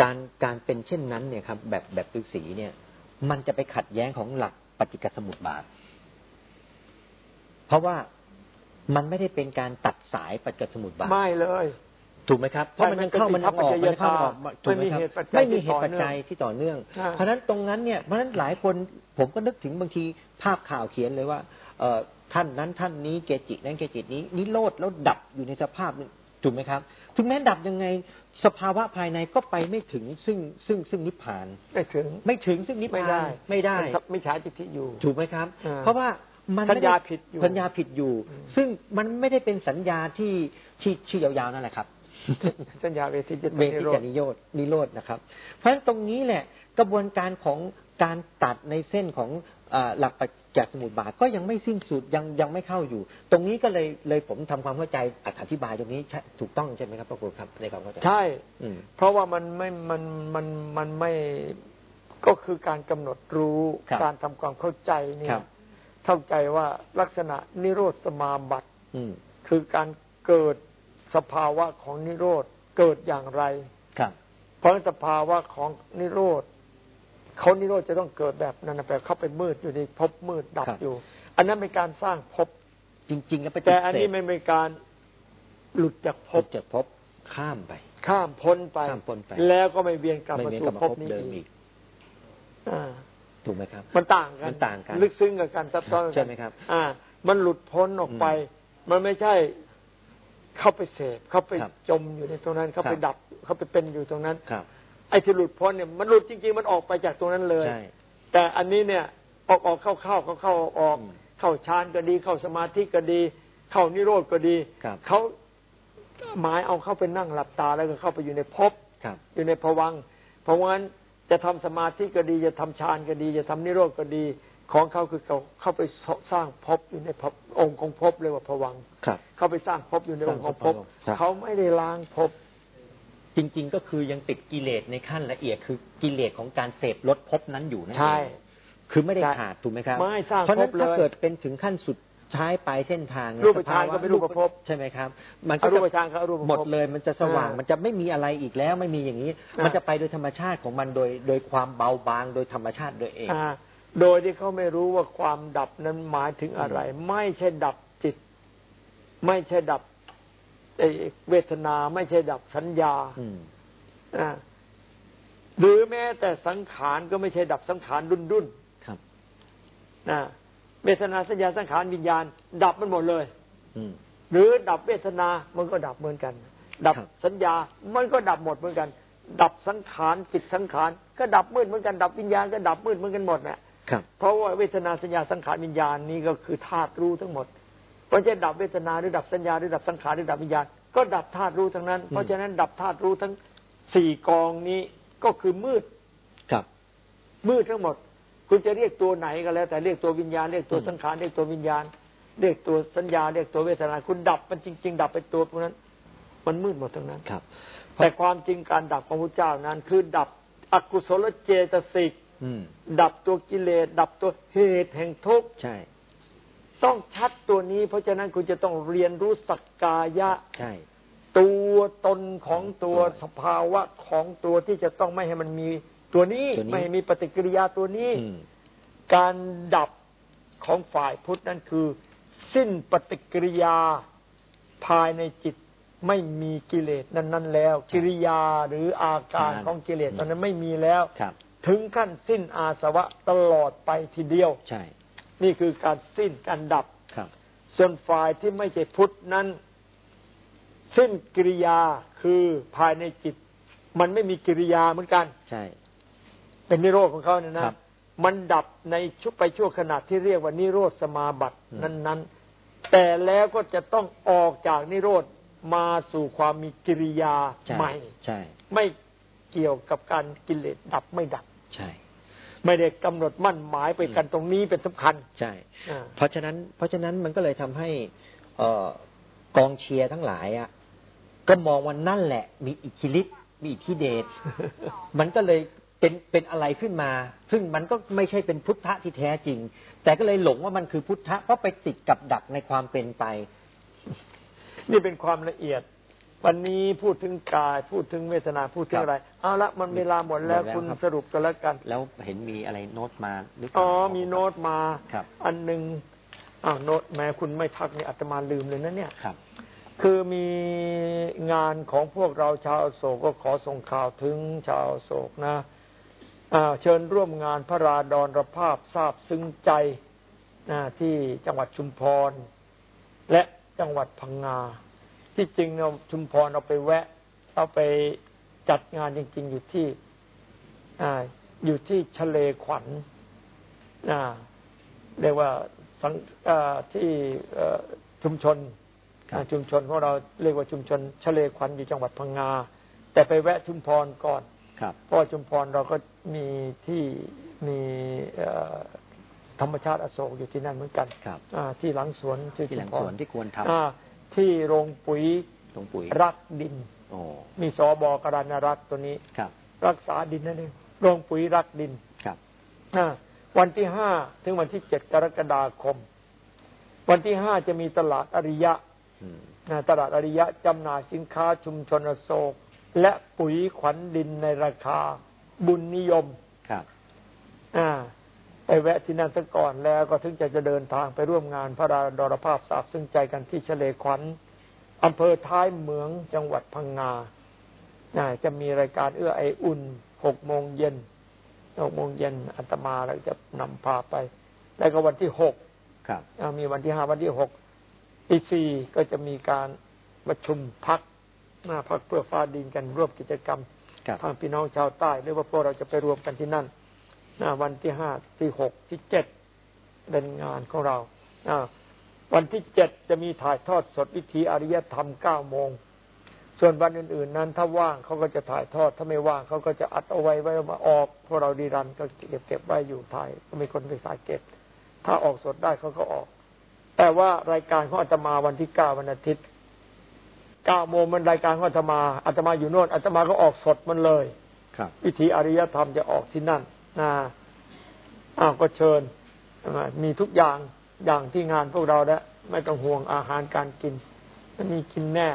การการเป็นเช่นนั้นเนี่ยครับ แบบแบบฤาษีเนี่ย มันจะไปขัดแย้งของหลักปฏิจจสมุปบาท เพราะว่ามันไม่ได้เป็นการตัดสายปฏิจจสมุปบาทไม่เลย ถูกไหมครับ เพราะมันยังเข้ามันยังออกมันยังเข้ามันออกถูกไหมครับไม่ไม่มีมีเหเหตุตุปัปัจจจัจัยยที่ต่อเนื่องใช่เพราะฉะนั้นตรงนั้นเนี่ยเพราะฉะนั้นหลายคนผมก็นึกถึงบางทีภาพข่าวเขียนเลยว่าเอ่อท่านนั้นท่านนี้เกจินั้นเกจินี้นิโรธแล้วดับอยู่ในสภาพหนึ่งถูกไหมครับถึงแม้ดับยังไงสภาวะภายในก็ไปไม่ถึงซึ่งซึ่งซึ่งนิพพาน ไม่ถึงไม่ถึงซึ่งนิพไม่พานได้ไม่ได้ไม่ใช้จิตที่อยู่ ถูกไหมครับอ่าเพราะว่า มันสัญญาไม่ไผิดอยู่สัญญาผิดอยู่อืมซึ่งมันไม่ได้เป็นสัญญาที่ที่ชื่อยาวๆนั่นแหละครับ สัญญาเวทีจิตเวนิทิโรกธนิโยตนิโรธนะครับ เพราะฉะนั้นตรงนี้แหละกระบวนการของการตัดในเส้นของอ่าหลักปัจจัยสมุทบาทก็ยังไม่สิ้นสุดยังยังไม่เข้าอยู่ ตรงนี้ก็เลยเลยผมทำความเข้าใจอธิบายตรงนี้ใช่ถูกต้องใช่ไหมครับพระครูครับในความเข้าใจใช่อืมเพราะว่ามันไม่มันมันมันไม่ก็คือการกำหนดรู้ครับการทำความเข้าใจเนี่ครัยบ เข้าใจว่าลักษณะนิโรธสมาบัติอืมคือการเกิดสภาวะของนิโรธเกิดอย่างไรครับ เพราะสภาวะของนิโรธเขานิโรธจะต้องเกิดแบบนั้นนะแบบเข้าไปมืดอยู่ในภพมืดดับครับอยู่ อันนั้นเป็นการสร้างภพจริงๆแล้วไปแต่อันนี้ไม่เป็นการหลุดจากภพพบจะพบข้ามไปข้ามพ้นไป ข้ามพ้นไป แล้วก็ไม่เวียนกลับไม่มาเหมือนสู่กับมาภพพบนี้เดิมอีอีกกอ่า ถูกไหมครับ มันต่างกัน มันต่างกัน ลึกซึ้งกับการซับซ้อนกันใช่ไหมครับ อ่า มันหลุดพ้นออกไป มันไม่ใช่เข้าไปเสพเข้าไปครับจมอยู่ในตรงนั้น เข้าไปครับดับ เข้าไปเป็นอยู่ตรงนั้นครับ ไอ้ที่หลุดพ้นเนี่ย มันหลุดจริง ๆ มันออกไปจากตรงนั้นเลยใช่แต่อันนี้เนี่ย ออกออกเข้าเข้าเข้าเข้าออกออกอืมเข้าฌานก็ดี เข้าสมาธิก็ดี เข้านิโรธก็ดีครับเขาหมายเอาเข้าไปนั่งหลับตาแล้วก็เข้าไปอยู่ในภพครับอยู่ในภวังค์เพราะงั้น จะทำสมาธิก็ดี จะทำฌานก็ดี จะทำนิโรธก็ดี ของเขาคือเขาเข้าไปสร้างภพอยู่ในภพองค์ของภพเรียกว่าภวังค์ครับเข้าไปสร้างภพอยู่ในองค์ของภพสร้างภพครับเขาไม่ได้ล้างภพจริง ๆ ก็คือยังติดกิเลสในขั้นละเอียดคือกิเลสของการเสพลดภพนั้นอยู่นั่นเองใช่คือไม่ได้ใช่ขาดถูกไหมครับไม่สร้างเพราะฉะนั้นภพเลยถ้าเกิดเป็นถึงขั้นสุด ท้ายปลายเส้นทางเนี่ยรูปฌานสภวะก็เป็นรูปภพใช่ไหมครับ มันอก็รูจะปฌานเขาอรูปภพหมดเลย มันจะสว่างอ่ามัมันจะไม่มีอะไรอีกแล้วไม่มีอย่างนี้อ่ามัมันจะไปโดยธรรมชาติของมันโดยโดยความเบาบางโดยธรรมชาติโดยเองอ่าโดยที่เขาไม่รู้ว่าความดับนั้นหมายถึงอะไร ไม่ใช่ดับจิต ไม่ใช่ดับไอ้เวทนาไม่ใช่ดับสัญญาอืมอ่าหรือแม้แต่สังขารก็ไม่ใช่ดับสังขารดุนดุนครับๆนะ เวทนาสัญญาสังขารวิญญาณ ดับมันหมดเลยอืมหรือดับเวทนามันก็ดับเหมือนกันดับครับสัญญามันก็ดับหมดเหมือนกัน ดับสังขารจิตสังขารก็ดับมืดเหมือนกัน ดับวิญญาณก็ดับมืดเหมือนกันหมดน่ะครับเพราะว่าเวทนาสัญญาสังขารวิญญาณนี้ก็คือธาตุรู้ทั้งหมดเพราะจะดับเวทนาหรือดับสัญญาหรือดับสังขารหรือดับวิญญาณ ก็ดับธาตุรู้ทั้งนั้น เพราะฉะนั้นดับธาตุรู้ทั้งสี่กองนี้ก็คือมืดครับ มืดทั้งหมด คุณจะเรียกตัวไหนก็แล้ว แต่เรียกตัววิญญาณเรียกตัวอืมสังขารเรียกตัววิญญาณ เรียกตัวสัญญาเรียกตัวเวทนา คุณดับมันจริง ๆ ดับไปตัวพวกนั้น มันมืดหมดทั้งนั้นครับ แต่ความจริงการดับของพระเจ้านั้น คือดับอกุศลเจตสิกอืมดับตัวกิเลสดับตัวเหตุแห่งทุกข์ใช่ ต้องชัดตัวนี้ เพราะฉะนั้นคุณจะต้องเรียนรู้สักกายะใช่ตัวตนของตัวตัวสภาวะของตัวที่จะต้องไม่ให้มันมี ตัวนี้ตัวนี้ไม่ให้มีปฏิกิริยาตัวนี้อืมการดับของฝ่ายพุทธนั้นคือ สิ้นปฏิกิริยาภายในจิตไม่มีกิเลสนั้น ๆ แล้ว กิริยาหรืออาการของกิเลสตอนนั้นไม่มีแล้วครับถึงขั้นสิ้นอาสวะตลอดไปทีเดียวใช่ นี่คือการสิ้นการดับครับ ส่วนฝ่ายที่ไม่ใช่พุทธนั้น สิ้นกิริยาคือภายในจิต มันไม่มีกิริยาเหมือนกัน ใช่ เป็นนิโรธของเขาเนี่ยนะครับมันดับในชุบไปชั่วขณะที่เรียกว่านิโรธสมาบัติอืมนั้นๆ แต่แล้วก็จะต้องออกจากนิโรธมาสู่ความมีกิริยาใช่ใหม่ใช่ไม่เกี่ยวกับการกิเลสดับไม่ดับใช่ ไม่ได้กำหนดมั่นหมายไปกันตรงนี้เป็นสำคัญใช่อ่าเพราะฉะนั้น เพราะฉะนั้นมันก็เลยทำให้เอ่อกองเชียร์ทั้งหลายอะก็มองว่านั่นแหละ มีอิทธิฤทธิ์มีอิทธิเดชมันก็เลย เป็นเป็นอะไรขึ้นมา ซึ่งมันก็ไม่ใช่เป็นพุทธะที่แท้จริง แต่ก็เลยหลงว่ามันคือพุทธะเพราะไปติดกับดักในความเป็นไป นี่เป็นความละเอียด วันนี้พูดถึงกาย พูดถึงเวทนาพูดถึงอะไร เอาละมันเวลาหมดแล้วหมดแล้วคุณครับสรุปกันแล้วกัน แล้วเห็นมีอะไรโน้ตมาหรือเปล่าอ๋อมีโน้ตมาครับ อันหนึ่งอ้าวโน้ตแม้คุณไม่ทักนี่อาตมาลืมเลยนะเนี่ยครับ คือมีงานของพวกเราชาวอโศกก็ขอส่งข่าวถึงชาวอโศกนะอ่า เชิญร่วมงานพระราดรภาพทราบซึ้งใจนะที่จังหวัดชุมพร และจังหวัดพังงา ที่จริงเราชุมพรเราไปแวะเราไปจัดงานจริง ๆ อยู่ที่อ่าอยู่ที่ชะเลขวัญอ่าเรียกว่าสังอ่าที่เอ่อชุมชนครับชุมชนของเราเรียกว่าชุมชนชะเลขวัญอยู่จังหวัดพังงา แต่ไปแวะชุมพรก่อน ครับเพราะว่าชุมพรเราก็มีที่มีเอ่อธรรมชาติอโศกอยู่ที่นั่นเหมือนกันครับอ่าที่หลังสวนที่ที่หลังชุมพสรวนที่ควรทอ่าที่โรงปุ๋ยำตรงปุ๋ยรักดินโอ้มีสอบกรณรัตน์ตัวนี้ครับ รักษาดินนั่นเองโรงปุ๋ยรักดินครับอ่าวันที่ห้าถึงวันที่เจ็ดกรกฎาคม วันที่ห้าจะมีตลาดอริยะอืมนะตลาดอริยะจำหน่ายสินค้าชุมชนอโศก และปุ๋ยขวัญดินในราคาบุญนิยมครับ อ่าไปแวะที่นั่นซะก่อนแล้วก็ถึงจะจะเดินทางไปร่วมงานพระราดรภาพสาบซึ่งใจกันที่เฉลขวัญอำเภอท้ายเหมืองจังหวัดพังงาอ่าจะมีรายการเอื้อไออุ่นหกโมงเย็นหกโมงเย็นอาตมาแล้วจะนำพาไป แล้วก็วันที่หกครับอ่ามีวันที่ห้าวันที่หกที่สี่ก็จะมีการประชุมพัก หน้าพักเพื่อฟ้าดินกันร่วมกิจกรรมครับทางพี่น้องชาวใต้หรือว่าพวกเราจะไปรวมกันที่นั่นนะวันที่ห้าที่หกที่เจ็ดเป็นงานของเราอ่าวันที่เจ็ดจะมีถ่ายทอดสดวิถีอริยธรรมเก้าโมงส่วนวันอื่น ๆ นั้นถ้าว่างเขาก็จะถ่ายทอด ถ้าไม่ว่างเขาก็จะอัดเอาไว้ไว้มาออกพวกเราดีรันก็เก็บเก็บไว้อยู่ถ่ายก็มีคนไปสายเก็บ ถ้าออกสดได้เขาก็ออก แต่ว่ารายการของอาตมาวันที่เก้าวันอาทิตย์ เก้าโมงมันรายการของอาตมาอาตมาอยู่โน่นอาตมาก็ออกสดมันเลย ครับวิถีอริยธรรมจะออกที่นั่นนะอ้าวก็เชิญอ่ามีทุกอย่างอย่างที่งานพวกเราแล้วไม่ต้องห่วงอาหารการกินมันมีกินแน่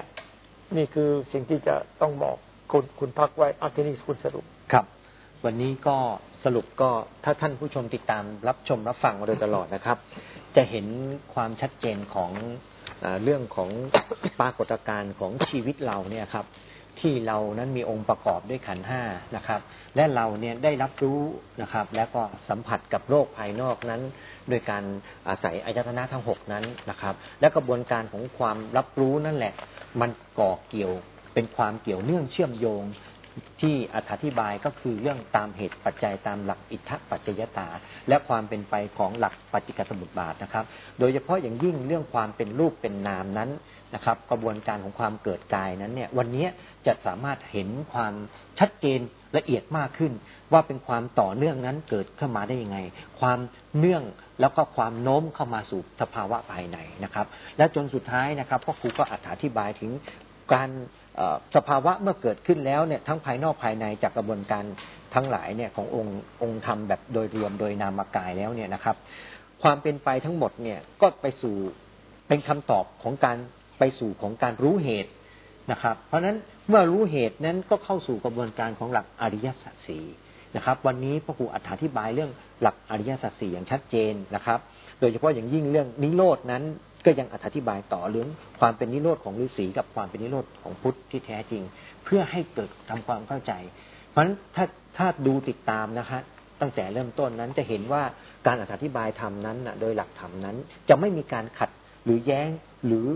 นี่คือสิ่งที่จะต้องบอกคุณคุณพักไว้อาทีนี้คุณสรุปครับ วันนี้ก็สรุปก็ถ้าท่านผู้ชมติดตามรับชมรับฟังมาโดยตลอดนะครับ จะเห็นความชัดเจนของ เรื่องของปรากฏการณ์ของชีวิตเราเนี่ยครับ ที่เรานั้นมีองค์ประกอบด้วยขันห้านะครับ และเราเนี่ยได้รับรู้นะครับ แล้วก็สัมผัสกับโลกภายนอกนั้น โดยการอาศัยอายตนะทั้งหกนั้นนะครับ และกระบวนการของความรับรู้นั่นแหละ มันก่อเกี่ยวเป็นความเกี่ยวเนื่องเชื่อมโยง ที่อธิบายก็คือเรื่องตามเหตุปัจจัยตามหลักอิทธปัจจยตา และความเป็นไปของหลักปัจจิกสมุปบาทนะครับ โดยเฉพาะอย่างยิ่งเรื่องความเป็นรูปเป็นนามนั้นนะครับ กระบวนการของความเกิดกายนั้นเนี่ยวันนี้จะสามารถเห็นความชัดเจนละเอียดมากขึ้น ว่าเป็นความต่อเนื่องนั้นเกิดขึ้นมาได้ยังไง ความเนื่องแล้วก็ความโน้มเข้ามาสู่สภาวะภายในนะครับ และจนสุดท้ายนะครับพ่อครูก็อธิบายถึงการ สภาวะเมื่อเกิดขึ้นแล้วเนี่ยทั้งภายนอกภายในจากกระบวนการทั้งหลายเนี่ยขององค์องค์ธรรมแบบโดยรวมโดยนามกายแล้วเนี่ยนะครับ ความเป็นไปทั้งหมดเนี่ยก็ไปสู่เป็นคำตอบของการไปสู่ของการรู้เหตุนะครับ เพราะฉะนั้นเมื่อรู้เหตุนั้นก็เข้าสู่กระบวนการของหลักอริยสัจสีนะครับ วันนี้พระครูอธิบายเรื่องหลักอริยสัจสี่อย่างชัดเจนนะครับ โดยเฉพาะอย่างยิ่งเรื่องนิโรดนั้น ก็ยังอธิบายต่อเรื่องความเป็นนิโรธของฤาษีกับความเป็นนิโรธของพุทธที่แท้จริง เพื่อให้เกิดทำความเข้าใจ เพราะฉะนั้นถ้าถ้าดูติดตามนะคะตั้งแต่เริ่มต้นนั้นจะเห็นว่าการอธิบายธรรมนั้นนะโดยหลักธรรมนั้น จะไม่มีการขัดหรือแย้งหรือ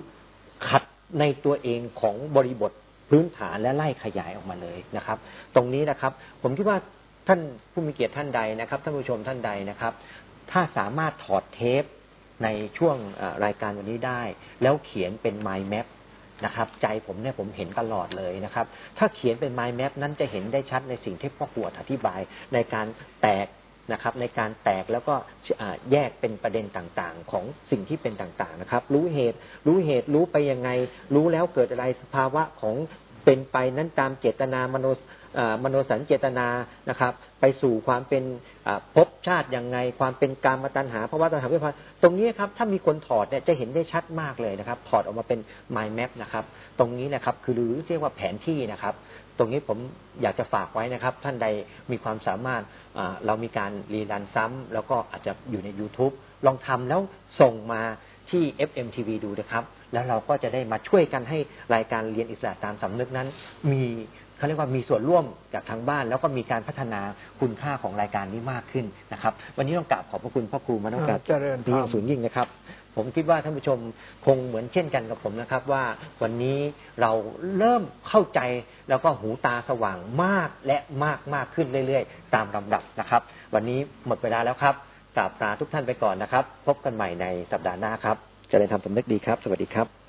ขัดในตัวเองของบริบทพื้นฐานและไล่ขยายออกมาเลยนะครับ ตรงนี้นะครับ ผมคิดว่าท่านผู้มีเกียรติท่านใดนะครับท่านผู้ชมท่านใดนะครับ ถ้าสามารถถอดเทป ในช่วงรายการวันนี้ได้ แล้วเขียนเป็น mind map นะครับใจผมเนี่ยผมเห็นตลอดเลยนะครับ ถ้าเขียนเป็น mind map นั้นจะเห็นได้ชัดในสิ่งที่พ่อขวดอธิบายในการแตกนะครับในการแตกแล้วก็แยกเป็นประเด็นต่างๆ ของสิ่งที่เป็นต่างๆนะครับ รู้เหตุรู้เหตุรู้ไปยังไง รู้แล้วเกิดอะไรสภาวะของเป็นไปนั้นตามเจตนามโน มโนสัญเจตนานะครับ ไปสู่ความเป็นภพชาติยังไง ความเป็นกามาตัณหาภาะวะตัณหาวิภาตรงนี้ครับถ้ามีคนถอดเนี่ยจะเห็นได้ชัดมากเลยนะครับ ถอดออกมาเป็น mind map นะครับ ตรงนี้นะครับคือหรือเรียกว่าแผนที่นะครับ ตรงนี้ผมอยากจะฝากไว้นะครับ ท่านใดมีความสามารถอ่าเรามีการรีรันซ้ำแล้วก็อาจจะอยู่ใน YouTube ลองทำแล้วส่งมาที่ FMTV ดูนะครับ แล้วเราก็จะได้มาช่วยกันให้รายการเรียนอิสระตามสำนึกนั้น มี เขาเรียกว่ามีส่วนร่วมจากทางบ้าน แล้วก็มีการพัฒนาคุณค่าของรายการนี้มากขึ้นนะครับ วันนี้ต้องกราบขอบพระคุณพ่อครูมาต้องกราบเจริญธรรมที่อย่างสูงยิ่งนะครับ ผมคิดว่าท่านผู้ชมคงเหมือนเช่นกันกับผมนะครับ ว่าวันนี้เราเริ่มเข้าใจแล้วก็หูตาสว่างมากและมากมากขึ้นเรื่อยๆ ตามลำดับนะครับ วันนี้หมดเวลาแล้วครับกราบลาทุกท่านไปก่อนนะครับ พบกันใหม่ในสัปดาห์หน้าครับเจริญธรรมสำนึกดีครับ สวัสดีครับ